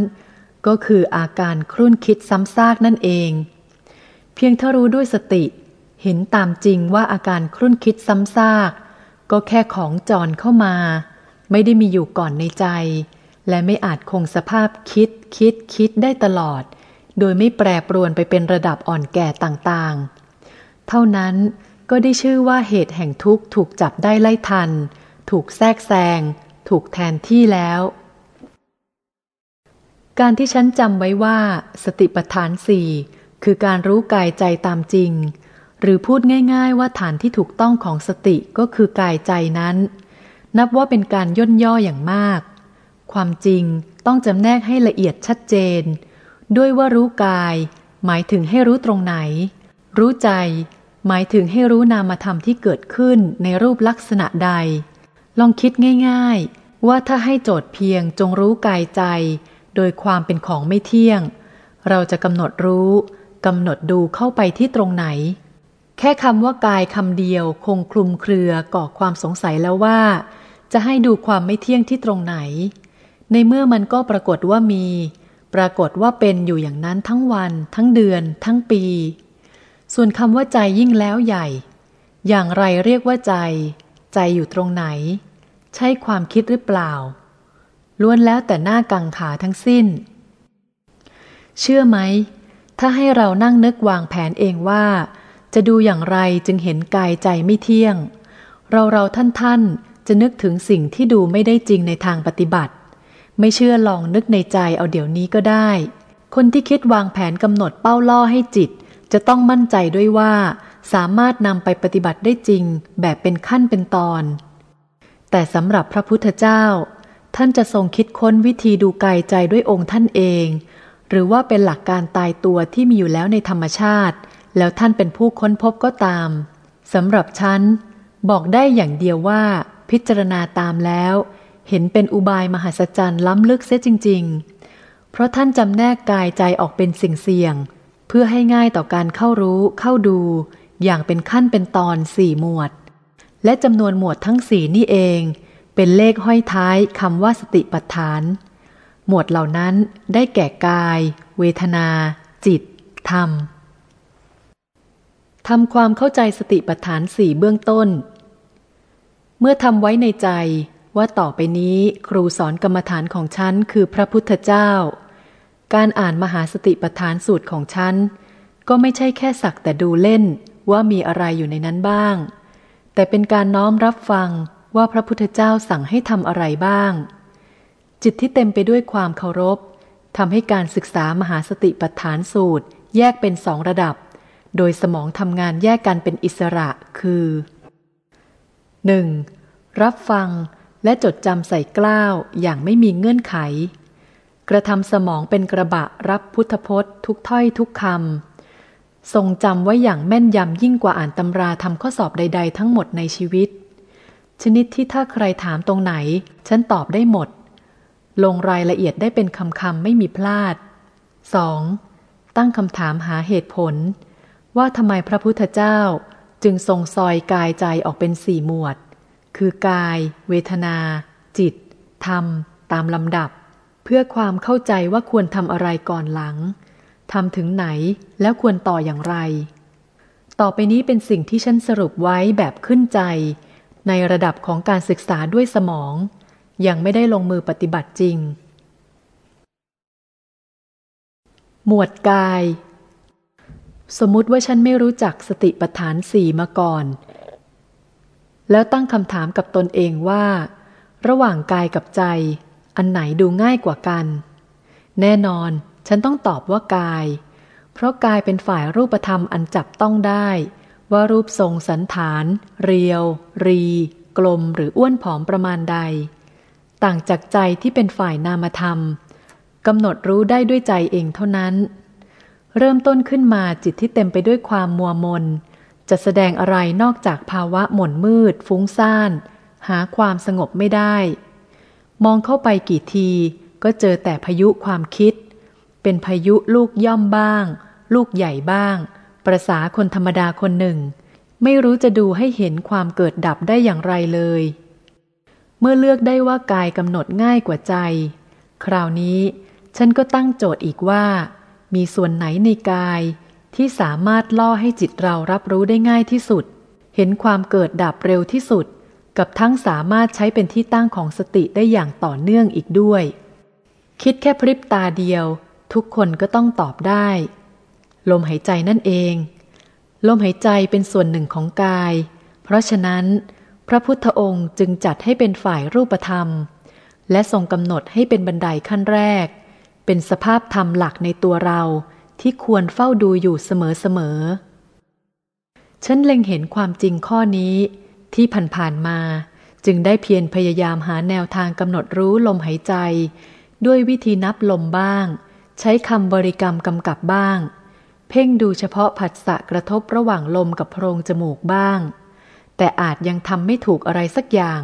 ก็คืออาการครุ่นคิดซ้ำซากนั่นเอง เพียงถ้ารู้ด้วยสติ เห็นตามจริงว่าอาการครุ่นคิดซ้ำซาก ก็แค่ของจรเข้ามา ไม่ได้มีอยู่ก่อนในใจ และไม่อาจคงสภาพคิดคิดคิดได้ตลอด โดยไม่แปรปรวนไปเป็นระดับอ่อนแก่ต่างๆ เท่านั้นก็ได้ชื่อว่าเหตุแห่งทุกข์ถูกจับได้ไล่ทัน ถูกแทรกแซง ถูกแทนที่แล้ว การที่ฉันจำไว้ว่า สติปัฏฐานสี่คือการรู้กายใจตามจริง หรือพูดง่ายๆว่าฐานที่ถูกต้องของสติก็คือกายใจนั้น นับว่าเป็นการย่นย่ออย่างมาก ความจริงต้องจำแนกให้ละเอียดชัดเจน ด้วยว่ารู้กาย หมายถึงให้รู้ตรงไหน รู้ใจหมายถึงให้รู้นามธรรมที่เกิดขึ้นในรูปลักษณะใด ลองคิดง่าย ๆ ว่าถ้าให้โจทย์เพียงจงรู้กายใจ โดยความเป็นของไม่เที่ยง เราจะกำหนดรู้กำหนดดูเข้าไปที่ตรงไหน แค่คำว่ากายคำเดียวคงคลุมเครือก่อความสงสัยแล้วว่า จะให้ดูความไม่เที่ยงที่ตรงไหน ในเมื่อมันก็ปรากฏว่ามี ปรากฏว่าเป็นอยู่อย่างนั้นทั้งวัน ทั้งเดือน ทั้งปี ส่วนคำว่าใจยิ่งแล้วใหญ่ อย่างไรเรียกว่าใจ ใจอยู่ตรงไหน ใช่ความคิดหรือเปล่า ล้วนแล้วแต่หน้ากังขาทั้งสิ้น เชื่อไหม ถ้าให้เรานั่งนึกวางแผนเองว่า จะดูอย่างไรจึงเห็นกายใจไม่เที่ยง เราเราท่านท่านจะนึกถึงสิ่งที่ดูไม่ได้จริงในทางปฏิบัติ ไม่เชื่อลองนึกในใจเอาเดี๋ยวนี้ก็ได้ คนที่คิดวางแผนกำหนดเป้าล่อให้จิต จะต้องมั่นใจด้วยว่า สามารถนำไปปฏิบัติได้จริง แบบเป็นขั้นเป็นตอน แต่สำหรับพระพุทธเจ้า ท่านจะทรงคิดค้นวิธีดูกายใจด้วยองค์ท่านเอง หรือว่าเป็นหลักการตายตัวที่มีอยู่แล้วในธรรมชาติ แล้วท่านเป็นผู้ค้นพบก็ตามสำหรับฉัน บอกได้อย่างเดียวว่า พิจารณาตามแล้ว เห็นเป็นอุบายมหัศจรรย์ล้ำลึกเสียจริง ๆ เพราะท่านจำแนกกายใจออกเป็นสิ่งเสี่ยง เพื่อให้ง่ายต่อการเข้ารู้เข้าดู อย่างเป็นขั้นเป็นตอนสี่หมวด และจำนวนหมวดทั้งสี่นี่เอง เป็นเลขห้อยท้ายคำว่าสติปัฏฐาน หมวดเหล่านั้นได้แก่กาย เวทนา จิต ธรรมทำความเข้าใจสติปัฏฐานสี่เบื้องต้น เมื่อทำไว้ในใจว่าต่อไปนี้ครูสอนกรรมฐานของฉันคือพระพุทธเจ้า การอ่านมหาสติปัฏฐานสูตรของฉัน ก็ไม่ใช่แค่สักแต่ดูเล่นว่ามีอะไรอยู่ในนั้นบ้าง แต่เป็นการน้อมรับฟังว่าพระพุทธเจ้าสั่งให้ทำอะไรบ้าง จิตที่เต็มไปด้วยความเคารพทำให้การศึกษามหาสติปัฏฐานสูตร แยกเป็นสองระดับ โดยสมองทำงานแยกกันเป็นอิสระคือ 1. รับฟังและจดจำใส่กล้าวอย่างไม่มีเงื่อนไข กระทำสมองเป็นกระบะรับพุทธพจน์ ทุกถ้อยทุกคำ ทรงจำไว้อย่างแม่นยำยิ่งกว่าอ่านตำราทำข้อสอบใด ๆ ทั้งหมดในชีวิต ชนิดที่ถ้าใครถามตรงไหน ฉันตอบได้หมด ลงรายละเอียดได้เป็นคำๆไม่มีพลาด 2. ตั้งคำถามหาเหตุผล ว่าทำไมพระพุทธเจ้าจึงทรงซอยกายใจออกเป็นสี่หมวด คือกาย เวทนา จิต ธรรม ตามลำดับ เพื่อความเข้าใจว่าควรทำอะไรก่อนหลัง ทำถึงไหนแล้วควรต่ออย่างไร ต่อไปนี้เป็นสิ่งที่ฉันสรุปไว้แบบขึ้นใจ ในระดับของการศึกษาด้วยสมอง ยังไม่ได้ลงมือปฏิบัติจริง หมวดกาย สมมุติว่าฉันไม่รู้จักสติปัฏฐานสี่มาก่อน แล้วตั้งคำถามกับตนเองว่า ระหว่างกายกับใจ อันไหนดูง่ายกว่ากัน แน่นอน ฉันต้องตอบว่ากาย เพราะกายเป็นฝ่ายรูปธรรมอันจับต้องได้ ว่ารูปทรงสันฐาน เรียว รี กลมหรืออ้วนผอมประมาณใด ต่างจากใจที่เป็นฝ่ายนามธรรมกำหนดรู้ได้ด้วยใจเองเท่านั้น เริ่มต้นขึ้นมาจิตที่เต็มไปด้วยความมัวมน จะแสดงอะไรนอกจากภาวะหม่นมืด ฟุ้งซ่าน หาความสงบไม่ได้ มองเข้าไปกี่ทีก็เจอแต่พายุความคิด เป็นพายุลูกย่อมบ้าง ลูกใหญ่บ้าง ประษาคนธรรมดาคนหนึ่ง ไม่รู้จะดูให้เห็นความเกิดดับได้อย่างไรเลย เมื่อเลือกได้ว่ากายกำหนดง่ายกว่าใจ คราวนี้ฉันก็ตั้งโจทย์อีกว่า มีส่วนไหนในกายที่สามารถล่อให้จิตเรารับรู้ได้ง่ายที่สุด เห็นความเกิดดับเร็วที่สุด กับทั้งสามารถใช้เป็นที่ตั้งของสติได้อย่างต่อเนื่องอีกด้วย คิดแค่พริบตาเดียว ทุกคนก็ต้องตอบได้ ลมหายใจนั่นเอง ลมหายใจเป็นส่วนหนึ่งของกาย เพราะฉะนั้น พระพุทธองค์จึงจัดให้เป็นฝ่ายรูปธรรม และทรงกำหนดให้เป็นบันไดขั้นแรก เป็นสภาพธรรมหลักในตัวเราที่ควรเฝ้าดูอยู่เสมอๆฉันเล็งเห็นความจริงข้อนี้ ที่ผ่านๆมาจึงได้เพียรพยายามหาแนวทางกำหนดรู้ลมหายใจ ด้วยวิธีนับลมบ้าง ใช้คำบริกรรมกำกับบ้าง เพ่งดูเฉพาะผัสสะกระทบระหว่างลมกับโพรงจมูกบ้าง แต่อาจยังทำไม่ถูกอะไรสักอย่าง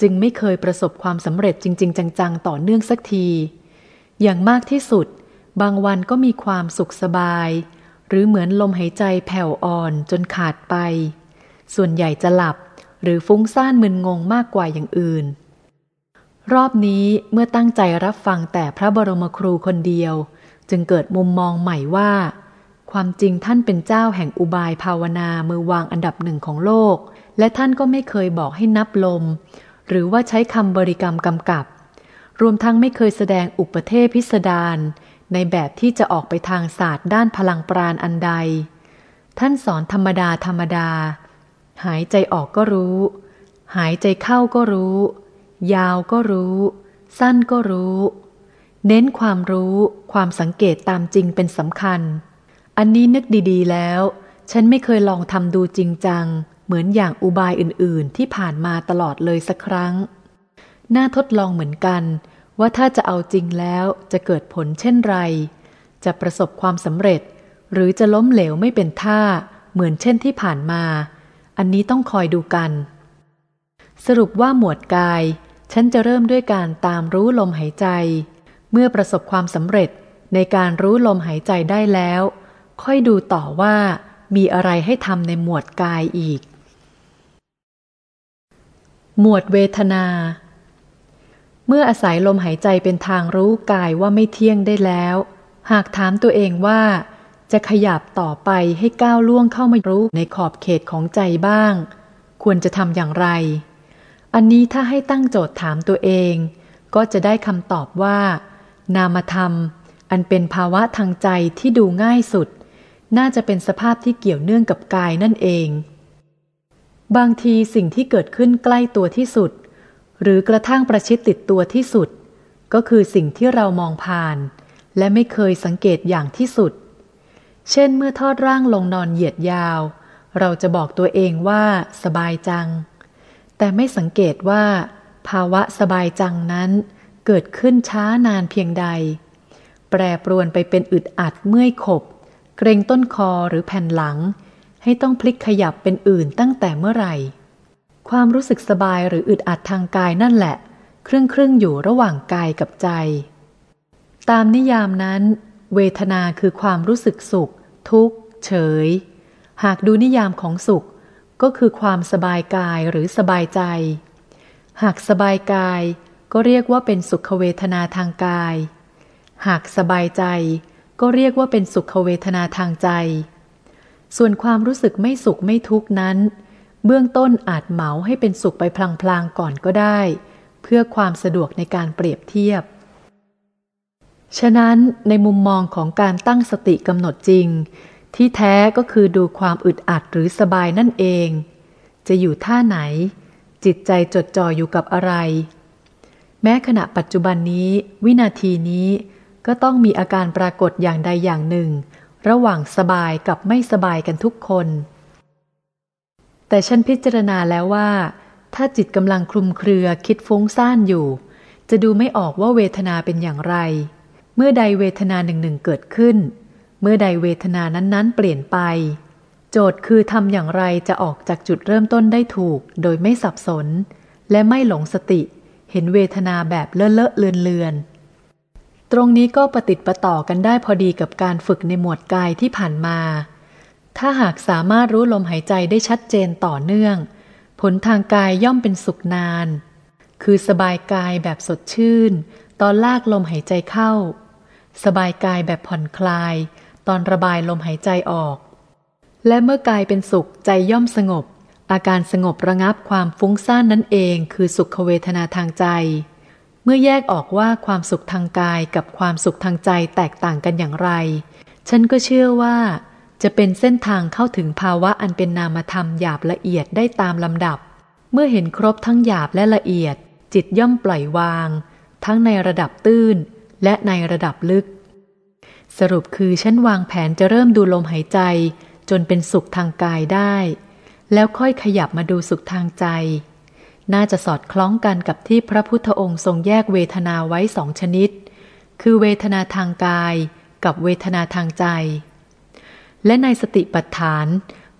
จึงไม่เคยประสบความสำเร็จจริง ๆ จังๆ ต่อเนื่องสักที อย่างมากที่สุด บางวันก็มีความสุขสบาย หรือเหมือนลมหายใจแผ่วอ่อนจนขาดไป ส่วนใหญ่จะหลับหรือฟุ้งซ่านมึนงงมากกว่าอย่างอื่น รอบนี้เมื่อตั้งใจรับฟังแต่พระบรมครูคนเดียว จึงเกิดมุมมองใหม่ว่า ความจริงท่านเป็นเจ้าแห่งอุบายภาวนามือวางอันดับหนึ่งของโลก และท่านก็ไม่เคยบอกให้นับลม หรือว่าใช้คำบริกรรมกำกับ รวมทั้งไม่เคยแสดงอุปเทศพิสดารในแบบที่จะออกไปทางศาสตร์ด้านพลังปราณอันใด ท่านสอนธรรมดาธรรมดา หายใจออกก็รู้ หายใจเข้าก็รู้ ยาวก็รู้ สั้นก็รู้ เน้นความรู้ ความสังเกตตามจริงเป็นสำคัญ อันนี้นึกดีๆแล้ว ฉันไม่เคยลองทำดูจริงจัง เหมือนอย่างอุบายอื่นๆ ที่ผ่านมาตลอดเลยสักครั้ง น่าทดลองเหมือนกัน ว่าถ้าจะเอาจริงแล้วจะเกิดผลเช่นไร จะประสบความสำเร็จ หรือจะล้มเหลวไม่เป็นท่า เหมือนเช่นที่ผ่านมา อันนี้ต้องคอยดูกันสรุปว่าหมวดกาย ฉันจะเริ่มด้วยการตามรู้ลมหายใจ เมื่อประสบความสำเร็จในการรู้ลมหายใจได้แล้ว ค่อยดูต่อว่ามีอะไรให้ทำในหมวดกายอีก หมวดเวทนา เมื่ออาศัยลมหายใจเป็นทางรู้กายว่าไม่เที่ยงได้แล้ว หากถามตัวเองว่า จะขยับต่อไปให้ก้าวล่วงเข้ามารู้ในขอบเขตของใจบ้าง ควรจะทำอย่างไร อันนี้ถ้าให้ตั้งโจทย์ถามตัวเอง ก็จะได้คำตอบว่า นามธรรม อันเป็นภาวะทางใจที่ดูง่ายสุด น่าจะเป็นสภาพที่เกี่ยวเนื่องกับกายนั่นเอง บางทีสิ่งที่เกิดขึ้นใกล้ตัวที่สุด หรือกระทั่งประชิดติดตัวที่สุด ก็คือสิ่งที่เรามองผ่าน และไม่เคยสังเกตอย่างที่สุด เช่นเมื่อทอดร่างลงนอนเหยียดยาว เราจะบอกตัวเองว่าสบายจัง แต่ไม่สังเกตว่า ภาวะสบายจังนั้น เกิดขึ้นช้านานเพียงใด แปรปรวนไปเป็นอึดอัดเมื่อยขบ เกรงต้นคอหรือแผ่นหลัง ให้ต้องพลิกขยับเป็นอื่นตั้งแต่เมื่อไหร่ ความรู้สึกสบายหรืออึดอัดทางกายนั่นแหละ ครึ่งครึ่งอยู่ระหว่างกายกับใจ ตามนิยามนั้น เวทนาคือความรู้สึกสุข ทุกข์ เฉย หากดูนิยามของสุข ก็คือความสบายกายหรือสบายใจ หากสบายกายก็เรียกว่าเป็นสุขเวทนาทางกาย หากสบายใจก็เรียกว่าเป็นสุขเวทนาทางใจ ส่วนความรู้สึกไม่สุขไม่ทุกนั้น เบื้องต้นอาจเหมาให้เป็นสุขไปพลางๆก่อนก็ได้ เพื่อความสะดวกในการเปรียบเทียบ ฉะนั้นในมุมมองของการตั้งสติกำหนดจริง ที่แท้ก็คือดูความอึดอัดหรือสบายนั่นเอง จะอยู่ท่าไหน จิตใจจดจ่ออยู่กับอะไร แม้ขณะปัจจุบันนี้ วินาทีนี้ก็ต้องมีอาการปรากฏอย่างใดอย่างหนึ่ง ระหว่างสบายกับไม่สบายกันทุกคน แต่ฉันพิจารณาแล้วว่า ถ้าจิตกำลังคลุมเครือคิดฟุ้งซ่านอยู่ จะดูไม่ออกว่าเวทนาเป็นอย่างไร เมื่อใดเวทนาหนึ่งหนึ่งเกิดขึ้น เมื่อใดเวทนานั้นๆ เปลี่ยนไป โจทย์คือทำอย่างไรจะออกจากจุดเริ่มต้นได้ถูก โดยไม่สับสน และไม่หลงสติ เห็นเวทนาแบบเลอะเลอะเลือนเลือนตรงนี้ก็ประติดประต่อกันได้พอดีกับการฝึกในหมวดกายที่ผ่านมา ถ้าหากสามารถรู้ลมหายใจได้ชัดเจนต่อเนื่อง ผลทางกายย่อมเป็นสุขนาน คือสบายกายแบบสดชื่น ตอนลากลมหายใจเข้า สบายกายแบบผ่อนคลาย ตอนระบายลมหายใจออก และเมื่อกายเป็นสุขใจย่อมสงบ อาการสงบระงับความฟุ้งซ่านนั่นเองคือสุขเวทนาทางใจ เมื่อแยกออกว่าความสุขทางกายกับความสุขทางใจแตกต่างกันอย่างไร ฉันก็เชื่อว่า จะเป็นเส้นทางเข้าถึงภาวะอันเป็นนามธรรมหยาบละเอียดได้ตามลำดับ เมื่อเห็นครบทั้งหยาบและละเอียด จิตย่อมปล่อยวาง ทั้งในระดับตื้นและในระดับลึก สรุปคือฉันวางแผนจะเริ่มดูลมหายใจ จนเป็นสุขทางกายได้ แล้วค่อยขยับมาดูสุขทางใจ น่าจะสอดคล้องกันกับที่พระพุทธองค์ทรงแยกเวทนาไว้สองชนิด คือเวทนาทางกายกับเวทนาทางใจ และในสติปัฏฐาน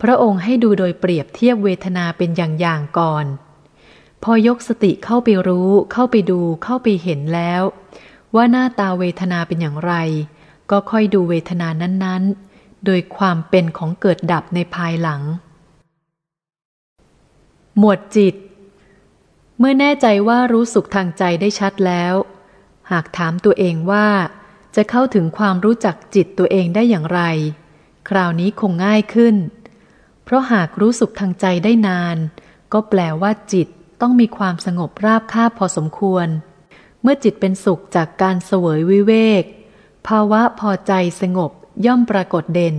พระองค์ให้ดูโดยเปรียบเทียบเวทนาเป็นอย่างๆก่อน พอยกสติเข้าไปรู้ เข้าไปดู เข้าไปเห็นแล้ว ว่าหน้าตาเวทนาเป็นอย่างไร ก็ค่อยดูเวทนานั้น ๆ โดยความเป็นของเกิดดับในภายหลัง หมวดจิต เมื่อแน่ใจว่ารู้สุขทางใจได้ชัดแล้ว หากถามตัวเองว่า จะเข้าถึงความรู้จักจิตตัวเองได้อย่างไร คราวนี้คงง่ายขึ้น เพราะหากรู้สุขทางใจได้นาน ก็แปลว่าจิตต้องมีความสงบราบคาบพอสมควร เมื่อจิตเป็นสุขจากการเสวยวิเวก ภาวะพอใจสงบย่อมปรากฏเด่น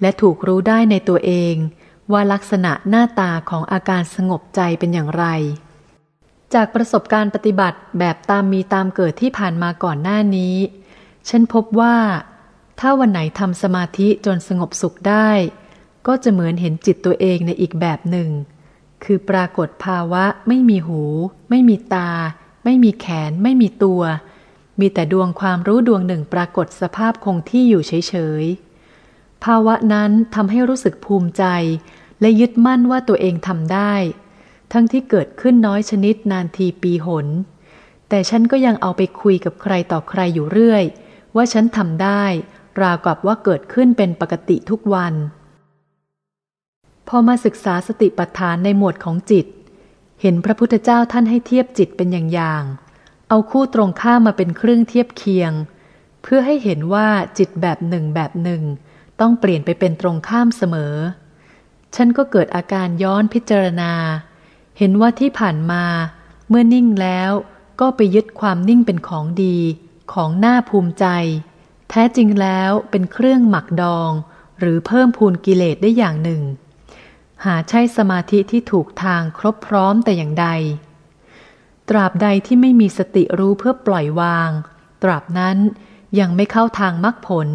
และถูกรู้ได้ในตัวเอง ว่าลักษณะหน้าตาของอาการสงบใจเป็นอย่างไร จากประสบการณ์ปฏิบัติแบบตามมีตามเกิดที่ผ่านมาก่อนหน้านี้ ฉันพบว่า ถ้าวันไหนทำสมาธิจนสงบสุขได้ ก็จะเหมือนเห็นจิตตัวเองในอีกแบบหนึ่ง คือปรากฏภาวะไม่มีหู ไม่มีตา ไม่มีแขน ไม่มีตัว มีแต่ดวงความรู้ดวงหนึ่งปรากฏสภาพคงที่อยู่เฉยๆ ภาวะนั้นทำให้รู้สึกภูมิใจ และยึดมั่นว่าตัวเองทำได้ ทั้งที่เกิดขึ้นน้อยชนิดนานทีปีหน แต่ฉันก็ยังเอาไปคุยกับใครต่อใครอยู่เรื่อย ว่าฉันทำได้ ราวกับว่าเกิดขึ้นเป็นปกติทุกวัน พอมาศึกษาสติปัฏฐานในหมวดของจิต เห็นพระพุทธเจ้าท่านให้เทียบจิตเป็นอย่างย่าง เอาคู่ตรงข้ามมาเป็นเครื่องเทียบเคียง เพื่อให้เห็นว่าจิตแบบหนึ่งแบบหนึ่ง ต้องเปลี่ยนไปเป็นตรงข้ามเสมอ ฉันก็เกิดอาการย้อนพิจารณา เห็นว่าที่ผ่านมา เมื่อนิ่งแล้วก็ไปยึดความนิ่งเป็นของดี ของน่าภูมิใจ แท้จริงแล้วเป็นเครื่องหมักดอง หรือเพิ่มพูนกิเลสได้อย่างหนึ่ง หาใช่สมาธิที่ถูกทางครบพร้อมแต่อย่างใด ตราบใดที่ไม่มีสติรู้เพื่อปล่อยวาง ตราบนั้นยังไม่เข้าทางมรรคผล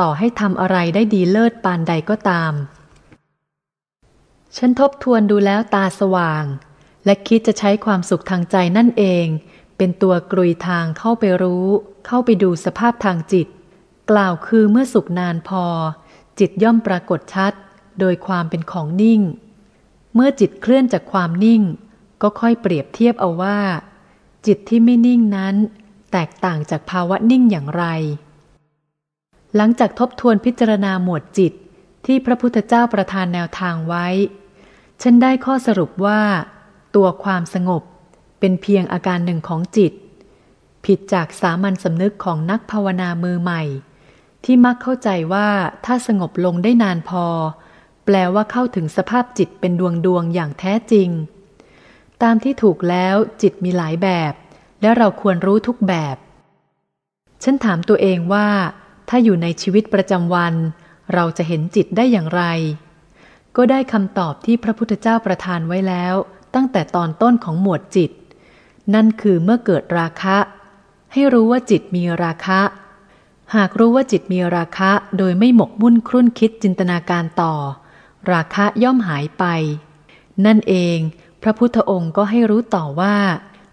ต่อให้ทำอะไรได้ดีเลิศปานใดก็ตาม ฉันทบทวนดูแล้วตาสว่าง และคิดจะใช้ความสุขทางใจนั่นเอง เป็นตัวกรุยทางเข้าไปรู้ เข้าไปดูสภาพทางจิต กล่าวคือเมื่อสุขนานพอ จิตย่อมปรากฏชัด โดยความเป็นของนิ่ง เมื่อจิตเคลื่อนจากความนิ่ง ก็ค่อยเปรียบเทียบเอาว่า จิตที่ไม่นิ่งนั้น แตกต่างจากภาวะนิ่งอย่างไร หลังจากทบทวนพิจารณาหมวดจิตที่พระพุทธเจ้าประทานแนวทางไว้ ฉันได้ข้อสรุปว่า ตัวความสงบเป็นเพียงอาการหนึ่งของจิต ผิดจากสามัญสำนึกของนักภาวนามือใหม่ ที่มักเข้าใจว่าถ้าสงบลงได้นานพอ แปลว่าเข้าถึงสภาพจิตเป็นดวงดวงอย่างแท้จริง ตามที่ถูกแล้วจิตมีหลายแบบ และเราควรรู้ทุกแบบ ฉันถามตัวเองว่า ถ้าอยู่ในชีวิตประจำวัน เราจะเห็นจิตได้อย่างไร ก็ได้คำตอบที่พระพุทธเจ้าประทานไว้แล้ว ตั้งแต่ตอนต้นของหมวดจิต นั่นคือเมื่อเกิดราคะ ให้รู้ว่าจิตมีราคะ หากรู้ว่าจิตมีราคะโดยไม่หมกมุ่นครุ่นคิดจินตนาการต่อ ราคะย่อมหายไป นั่นเอง ระพุทธองค์ก็ให้รู้ต่อว่า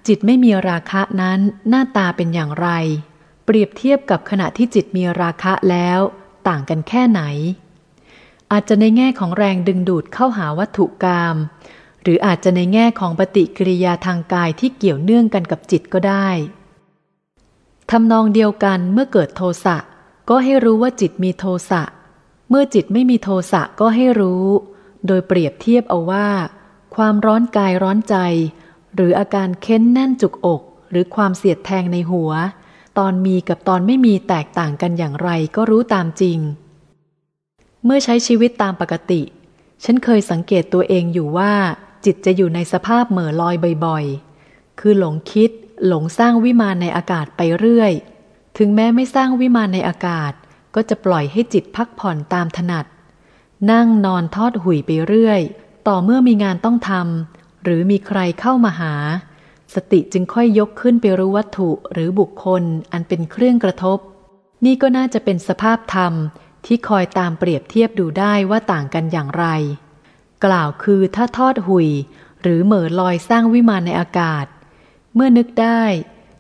จิตไม่มีราคะนั้นหน้าตาเป็นอย่างไร เปรียบเทียบกับขณะที่จิตมีราคะแล้ว ต่างกันแค่ไหน อาจจะในแง่ของแรงดึงดูดเข้าหาวัตถุกรรมหรืออาจจะในแง่ของปฏิกิริยาทางกายที่เกี่ยวเนื่องกันกับจิตก็ได้ทำนองเดียวกันเมื่อเกิดโทสะก็ให้รู้ว่าจิตมีโทสะ เมื่อจิตไม่มีโทสะก็ให้รู้ โดยเปรียบเทียบเอาว่า ความร้อนกายร้อนใจ หรืออาการเค้นแน่นจุกอก หรือความเสียดแทงในหัว ตอนมีกับตอนไม่มีแตกต่างกันอย่างไรก็รู้ตามจริง เมื่อใช้ชีวิตตามปกติ ฉันเคยสังเกตตัวเองอยู่ว่า จิตจะอยู่ในสภาพเหม่อลอยบ่อยๆ คือหลงคิด หลงสร้างวิมานในอากาศไปเรื่อย ถึงแม้ไม่สร้างวิมานในอากาศ ก็จะปล่อยให้จิตพักผ่อนตามถนัด นั่งนอนทอดหุยไปเรื่อย ต่อเมื่อมีงานต้องทำหรือมีใครเข้ามาหา สติจึงค่อยยกขึ้นไปรู้วัตถุหรือบุคคลอันเป็นเครื่องกระทบ นี่ก็น่าจะเป็นสภาพธรรมที่คอยตามเปรียบเทียบดูได้ว่าต่างกันอย่างไร กล่าวคือถ้าทอดหุย หรือเหม่อลอยสร้างวิมานในอากาศ เมื่อนึกได้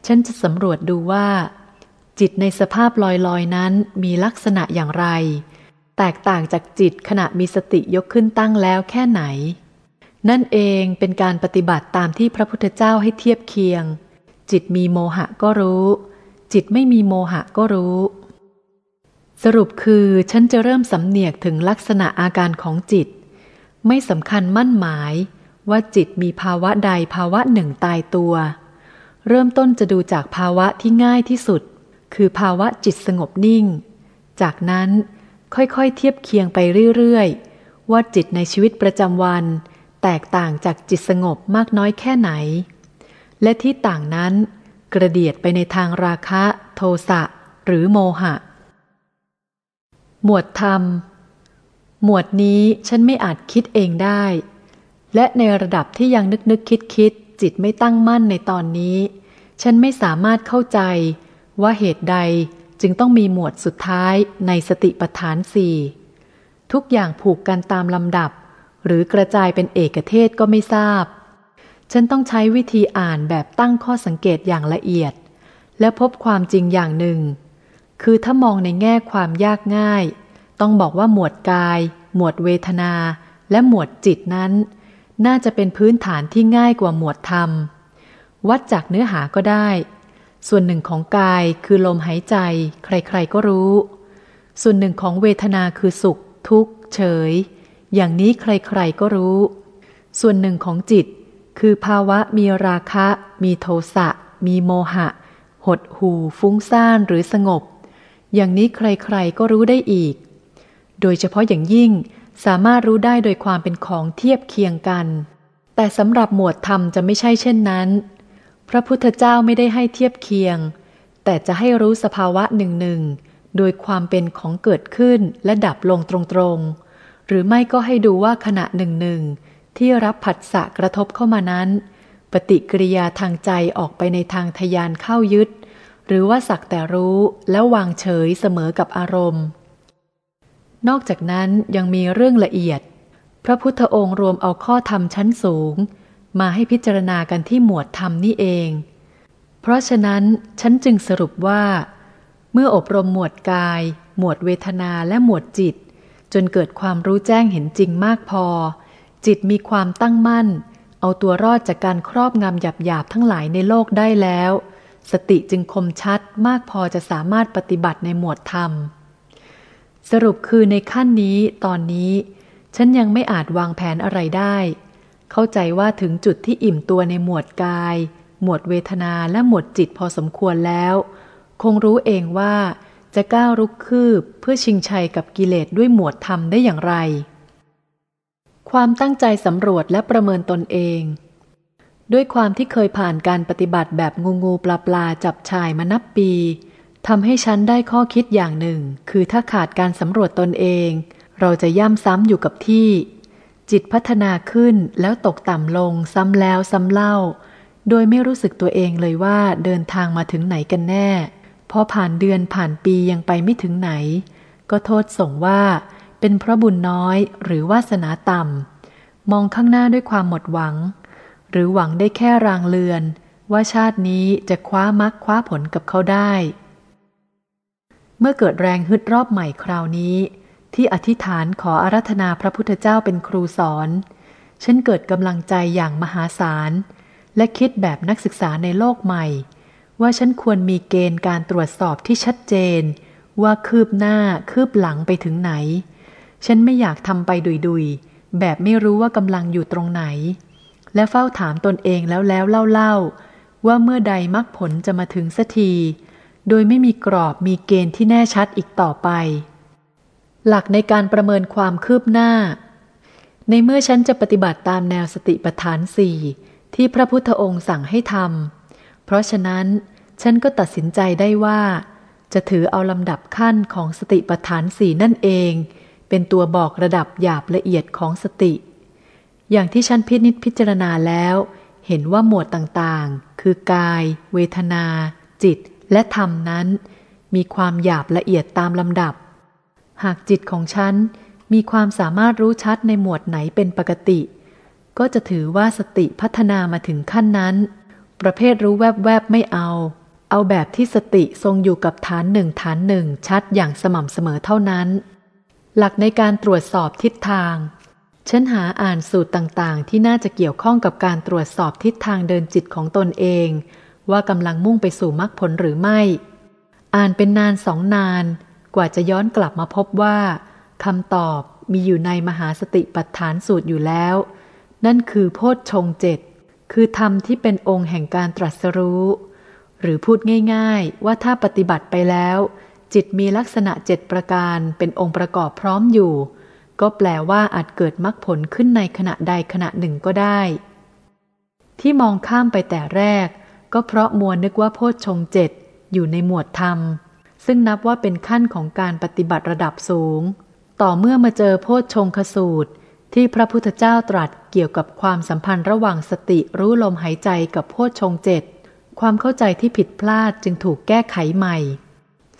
ฉันจะสำรวจดูว่า จิตในสภาพลอยลอยนั้นมีลักษณะอย่างไร แตกต่างจากจิตขณะมีสติยกขึ้นตั้งแล้วแค่ไหน นั่นเองเป็นการปฏิบัติตามที่พระพุทธเจ้าให้เทียบเคียง จิตมีโมหะก็รู้ จิตไม่มีโมหะก็รู้ สรุปคือฉันจะเริ่มสำเนียกถึงลักษณะอาการของจิต ไม่สำคัญมั่นหมายว่าจิตมีภาวะใดภาวะหนึ่งตายตัว เริ่มต้นจะดูจากภาวะที่ง่ายที่สุด คือภาวะจิตสงบนิ่ง จากนั้น ค่อยๆ เทียบเคียงไปเรื่อยๆ ว่าจิตในชีวิตประจำวัน แตกต่างจากจิตสงบมากน้อยแค่ไหน และที่ต่างนั้น กระเดียดไปในทางราคะ โทสะหรือโมหะ หมวดธรรม หมวดนี้ฉันไม่อาจคิดเองได้ และในระดับที่ยังนึกนึกคิดคิดจิตไม่ตั้งมั่นในตอนนี้ ฉันไม่สามารถเข้าใจว่าเหตุใด จึงต้องมีหมวดสุดท้ายในสติปัฏฐานสี่ทุกอย่างผูกกันตามลำดับ หรือกระจายเป็นเอกเทศก็ไม่ทราบ ฉันต้องใช้วิธีอ่านแบบตั้งข้อสังเกตอย่างละเอียด และพบความจริงอย่างหนึ่ง คือถ้ามองในแง่ความยากง่าย ต้องบอกว่าหมวดกาย หมวดเวทนา และหมวดจิตนั้น น่าจะเป็นพื้นฐานที่ง่ายกว่าหมวดธรรม วัดจากเนื้อหาก็ได้ ส่วนหนึ่งของกายคือลมหายใจ ใครๆก็รู้ ส่วนหนึ่งของเวทนาคือสุข ทุกข์ เฉย อย่างนี้ใครๆก็รู้ ส่วนหนึ่งของจิต คือภาวะมีราคะ มีโทสะ มีโมหะ หดหูฟุ้งซ่านหรือสงบ อย่างนี้ใครๆก็รู้ได้อีก โดยเฉพาะอย่างยิ่งสามารถรู้ได้โดยความเป็นของเทียบเคียงกัน แต่สำหรับหมวดธรรมจะไม่ใช่เช่นนั้น พระพุทธเจ้าไม่ได้ให้เทียบเคียง แต่จะให้รู้สภาวะหนึ่งหนึ่งโดยความเป็นของเกิดขึ้นและดับลงตรงๆ หรือไม่ก็ให้ดูว่าขณะหนึ่งหนึ่งที่รับผัสสะกระทบเข้ามานั้น ปฏิกิริยาทางใจออกไปในทางทยานเข้ายึด หรือว่าสักแต่รู้แล้ววางเฉยเสมอกับอารมณ์ นอกจากนั้นยังมีเรื่องละเอียด พระพุทธองค์รวมเอาข้อธรรมชั้นสูง มาให้พิจารณากันที่หมวดธรรมนี่เอง เพราะฉะนั้นฉันจึงสรุปว่า เมื่ออบรมหมวดกาย หมวดเวทนาและหมวดจิต จนเกิดความรู้แจ้งเห็นจริงมากพอ จิตมีความตั้งมั่น เอาตัวรอดจากการครอบงำหยาบๆทั้งหลายในโลกได้แล้ว สติจึงคมชัดมากพอจะสามารถปฏิบัติในหมวดธรรม สรุปคือในขั้นนี้ตอนนี้ ฉันยังไม่อาจวางแผนอะไรได้ เข้าใจว่าถึงจุดที่อิ่มตัวในหมวดกาย หมวดเวทนาและหมวดจิตพอสมควรแล้ว คงรู้เองว่าจะก้าวรุกคืบเพื่อชิงชัยกับกิเลสด้วยหมวดธรรมได้อย่างไร ความตั้งใจสำรวจและประเมินตนเอง ด้วยความที่เคยผ่านการปฏิบัติแบบงูงูปลาปลาจับชายมานับปีทำให้ฉันได้ข้อคิดอย่างหนึ่ง คือถ้าขาดการสำรวจตนเอง เราจะย่ำซ้ำอยู่กับที่ จิตพัฒนาขึ้นแล้วตกต่ำลงซ้ำแล้วซ้ำเล่า โดยไม่รู้สึกตัวเองเลยว่าเดินทางมาถึงไหนกันแน่ พอผ่านเดือนผ่านปียังไปไม่ถึงไหน ก็โทษส่งว่า เป็นเพราะบุญน้อยหรือวาสนาต่ำ มองข้างหน้าด้วยความหมดหวัง หรือหวังได้แค่รางเลือน ว่าชาตินี้จะคว้ามักคว้าผลกับเขาได้ เมื่อเกิดแรงฮึดรอบใหม่คราวนี้ ที่อธิษฐานขออารัธนาพระพุทธเจ้าเป็นครูสอน ฉันเกิดกำลังใจอย่างมหาศาล และคิดแบบนักศึกษาในโลกใหม่ ว่าฉันควรมีเกณฑ์การตรวจสอบที่ชัดเจน ว่าคืบหน้าคืบหลังไปถึงไหน ฉันไม่อยากทำไปดุยๆ แบบไม่รู้ว่ากำลังอยู่ตรงไหน และเฝ้าถามตนเองแล้วแล้วเล่าๆ ว่าเมื่อใดมรรคผลจะมาถึงสักที โดยไม่มีกรอบมีเกณฑ์ที่แน่ชัดอีกต่อไป หลักในการประเมินความคืบหน้า ในเมื่อฉันจะปฏิบัติตามแนวสติปัฏฐานสี่ที่พระพุทธองค์สั่งให้ทำ เพราะฉะนั้นฉันก็ตัดสินใจได้ว่า จะถือเอาลำดับขั้นของสติปัฏฐานสี่นั่นเอง เป็นตัวบอกระดับหยาบละเอียดของสติ อย่างที่ฉันพินิจพิจารณาแล้ว เห็นว่าหมวดต่างๆ คือกาย เวทนา จิต และธรรมนั้น มีความหยาบละเอียดตามลำดับ หากจิตของฉันมีความสามารถรู้ชัดในหมวดไหนเป็นปกติ ก็จะถือว่าสติพัฒนามาถึงขั้นนั้น ประเภทรู้แวบๆไม่เอา เอาแบบที่สติทรงอยู่กับฐานหนึ่งฐานหนึ่งชัดอย่างสม่ำเสมอเท่านั้น หลักในการตรวจสอบทิศทาง ฉันหาอ่านสูตรต่างๆ ที่น่าจะเกี่ยวข้องกับการตรวจสอบทิศทางเดินจิตของตนเอง ว่ากำลังมุ่งไปสู่มรรคผลหรือไม่ อ่านเป็นนานสองนาน กว่าจะย้อนกลับมาพบว่าคำตอบมีอยู่ในมหาสติปัฏฐานสูตรอยู่แล้ว นั่นคือโพชฌงเจ็ดคือธรรมที่เป็นองค์แห่งการตรัสรู้ หรือพูดง่ายๆ ว่าถ้าปฏิบัติไปแล้ว จิตมีลักษณะเจ็ดประการเป็นองค์ประกอบพร้อมอยู่ ก็แปลว่าอาจเกิดมรรคผลขึ้นในขณะใดขณะหนึ่งก็ได้ ที่มองข้ามไปแต่แรก ก็เพราะมัวนึกว่าโพชฌงเจ็ดอยู่ในหมวดธรรม ซึ่งนับว่าเป็นขั้นของการปฏิบัติระดับสูง ต่อเมื่อมาเจอโพชฌงคสูตร ที่พระพุทธเจ้าตรัสเกี่ยวกับความสัมพันธ์ระหว่างสติรู้ลมหายใจกับโพชฌงเจ็ดความเข้าใจที่ผิดพลาดจึงถูกแก้ไขใหม่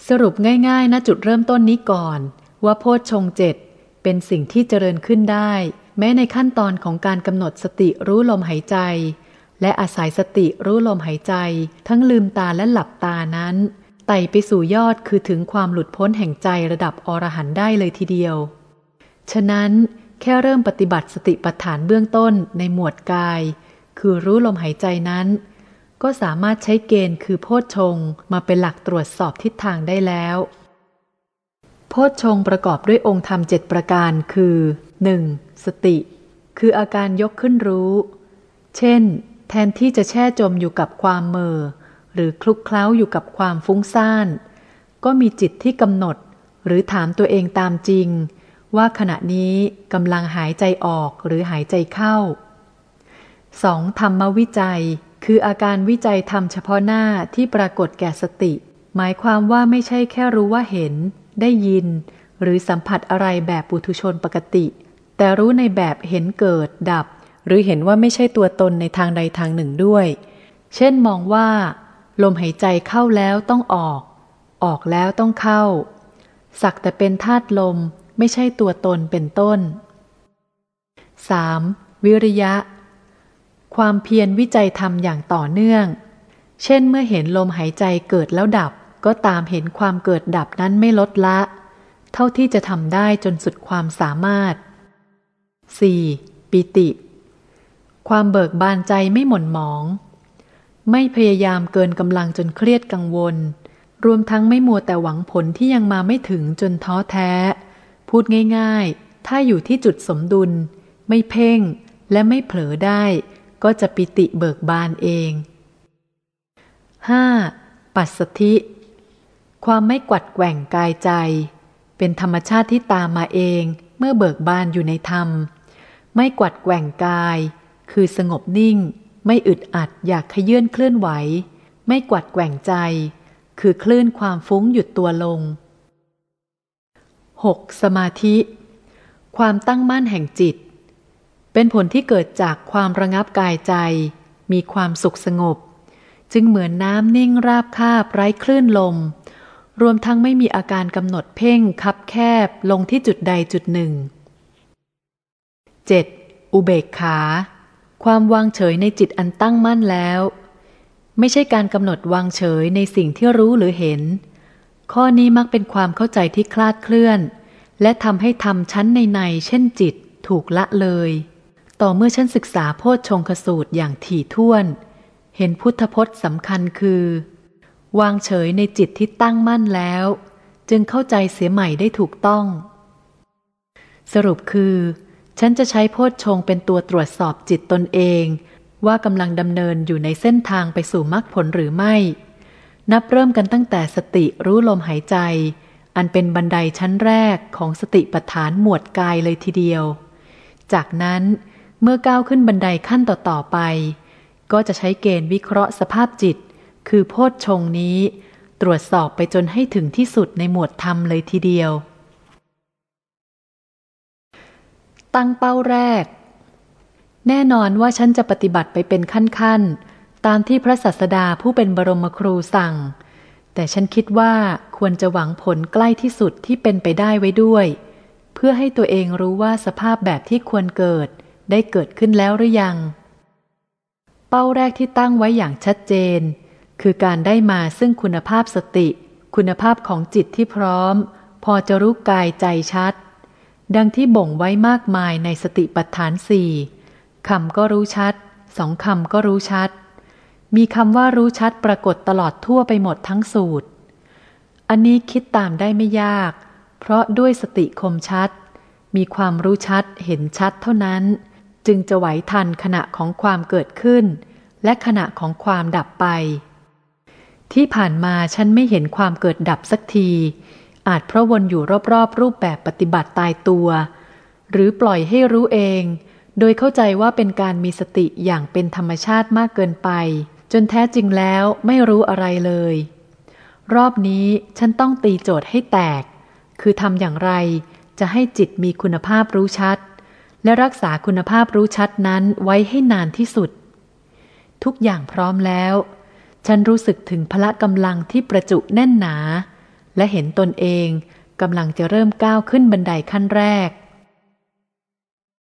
สรุปง่ายๆณจุดเริ่มต้นนี้ก่อน ว่าโพชฌงเจ็ดเป็นสิ่งที่เจริญขึ้นได้ แม้ในขั้นตอนของการกำหนดสติรู้ลมหายใจ และอาศัยสติรู้ลมหายใจ ทั้งลืมตาและหลับตานั้น ไต่ไปสู่ยอดคือถึงความหลุดพ้นแห่งใจระดับอรหันต์ได้เลยทีเดียว ฉะนั้นแค่เริ่มปฏิบัติสติปัฏฐานเบื้องต้นในหมวดกาย คือรู้ลมหายใจนั้น ก็สามารถใช้เกณฑ์คือโพชฌงมาเป็นหลักตรวจสอบทิศทางได้แล้ว โพชฌงประกอบด้วยองค์ธรรมเจ็ดประการคือ 1. สติ คืออาการยกขึ้นรู้ เช่น แทนที่จะแช่จมอยู่กับความเมอ หรือคลุกเคล้าอยู่กับความฟุ้งซ่าน ก็มีจิตที่กำหนด หรือถามตัวเองตามจริง ว่าขณะนี้กำลังหายใจออกหรือหายใจเข้า 2. ธรรมวิจัย คืออาการวิจัยธรรมเฉพาะหน้าที่ปรากฏแก่สติ หมายความว่าไม่ใช่แค่รู้ว่าเห็น ได้ยิน หรือสัมผัสอะไรแบบปุถุชนปกติ แต่รู้ในแบบเห็นเกิดดับ หรือเห็นว่าไม่ใช่ตัวตนในทางใดทางหนึ่งด้วย เช่นมองว่า ลมหายใจเข้าแล้วต้องออก ออกแล้วต้องเข้า สักแต่เป็นธาตุลมไม่ใช่ตัวตนเป็นต้น 3. วิริยะ ความเพียรวิจัยทำอย่างต่อเนื่อง เช่นเมื่อเห็นลมหายใจเกิดแล้วดับ ก็ตามเห็นความเกิดดับนั้นไม่ลดละ เท่าที่จะทำได้จนสุดความสามารถ 4. ปิติ ความเบิกบานใจไม่หม่นหมอง ไม่พยายามเกินกำลังจนเครียดกังวล รวมทั้งไม่มัวแต่หวังผลที่ยังมาไม่ถึงจนท้อแท้ พูดง่ายๆ ถ้าอยู่ที่จุดสมดุล ไม่เพ่งและไม่เผลอได้ ก็จะปิติเบิกบานเอง 5. ปัสสธิ ความไม่กวัดแกว่งกายใจ เป็นธรรมชาติที่ตามมาเองเมื่อเบิกบานอยู่ในธรรม ไม่กวัดแกว่งกาย คือสงบนิ่ง ไม่อึดอัดอยากขยื่นเคลื่อนไหว ไม่กวัดแกว่งใจ คือคลื่นความฟุ้งหยุดตัวลง 6. สมาธิ ความตั้งมั่นแห่งจิต เป็นผลที่เกิดจากความระงับกายใจ มีความสุขสงบ จึงเหมือนน้ำนิ่งราบคาบไร้คลื่นลม รวมทั้งไม่มีอาการกำหนดเพ่งคับแคบลงที่จุดใดจุดหนึ่ง 7. อุเบกขา ความวางเฉยในจิตอันตั้งมั่นแล้ว ไม่ใช่การกำหนดวางเฉยในสิ่งที่รู้หรือเห็น ข้อนี้มักเป็นความเข้าใจที่คลาดเคลื่อน และทำให้ทำชั้นในในเช่นจิตถูกละเลย ต่อเมื่อฉันศึกษาโพชฌงคสูตรอย่างถี่ถ้วน เห็นพุทธพจน์สำคัญคือ วางเฉยในจิตที่ตั้งมั่นแล้ว จึงเข้าใจเสียใหม่ได้ถูกต้อง สรุปคือ ฉันจะใช้โพชฌงเป็นตัวตรวจสอบจิตตนเอง ว่ากำลังดำเนินอยู่ในเส้นทางไปสู่มรรคผลหรือไม่ นับเริ่มกันตั้งแต่สติรู้ลมหายใจ อันเป็นบันไดชั้นแรกของสติปัฏฐานหมวดกายเลยทีเดียว จากนั้นเมื่อก้าวขึ้นบันไดขั้นต่อๆไป ก็จะใช้เกณฑ์วิเคราะห์สภาพจิต คือโพชฌงนี้ ตรวจสอบไปจนให้ถึงที่สุดในหมวดธรรมเลยทีเดียว ตั้งเป้าแรก แน่นอนว่าฉันจะปฏิบัติไปเป็นขั้นๆ ตามที่พระสัสดาผู้เป็นบรมครูสั่ง แต่ฉันคิดว่าควรจะหวังผลใกล้ที่สุดที่เป็นไปได้ไว้ด้วย เพื่อให้ตัวเองรู้ว่าสภาพแบบที่ควรเกิดได้เกิดขึ้นแล้วหรือยัง เป้าแรกที่ตั้งไว้อย่างชัดเจน คือการได้มาซึ่งคุณภาพสติ คุณภาพของจิตที่พร้อม พอจะรู้กายใจชัด ดังที่บ่งไว้มากมายในสติปัฏฐานสี่คำก็รู้ชัด สองคำก็รู้ชัด มีคำว่ารู้ชัดปรากฏตลอดทั่วไปหมดทั้งสูตร อันนี้คิดตามได้ไม่ยาก เพราะด้วยสติคมชัด มีความรู้ชัดเห็นชัดเท่านั้น จึงจะไหวทันขณะของความเกิดขึ้น และขณะของความดับไป ที่ผ่านมาฉันไม่เห็นความเกิดดับสักที อาจเพราะวนอยู่รอบๆ รูปแบบปฏิบัติตายตัว หรือปล่อยให้รู้เอง โดยเข้าใจว่าเป็นการมีสติอย่างเป็นธรรมชาติมากเกินไป จนแท้จริงแล้วไม่รู้อะไรเลย รอบนี้ฉันต้องตีโจทย์ให้แตก คือทำอย่างไรจะให้จิตมีคุณภาพรู้ชัด และรักษาคุณภาพรู้ชัดนั้นไว้ให้นานที่สุด ทุกอย่างพร้อมแล้ว ฉันรู้สึกถึงพละกำลังที่ประจุแน่นหนา และเห็นตนเองกำลังจะเริ่มก้าวขึ้นบันไดขั้นแรก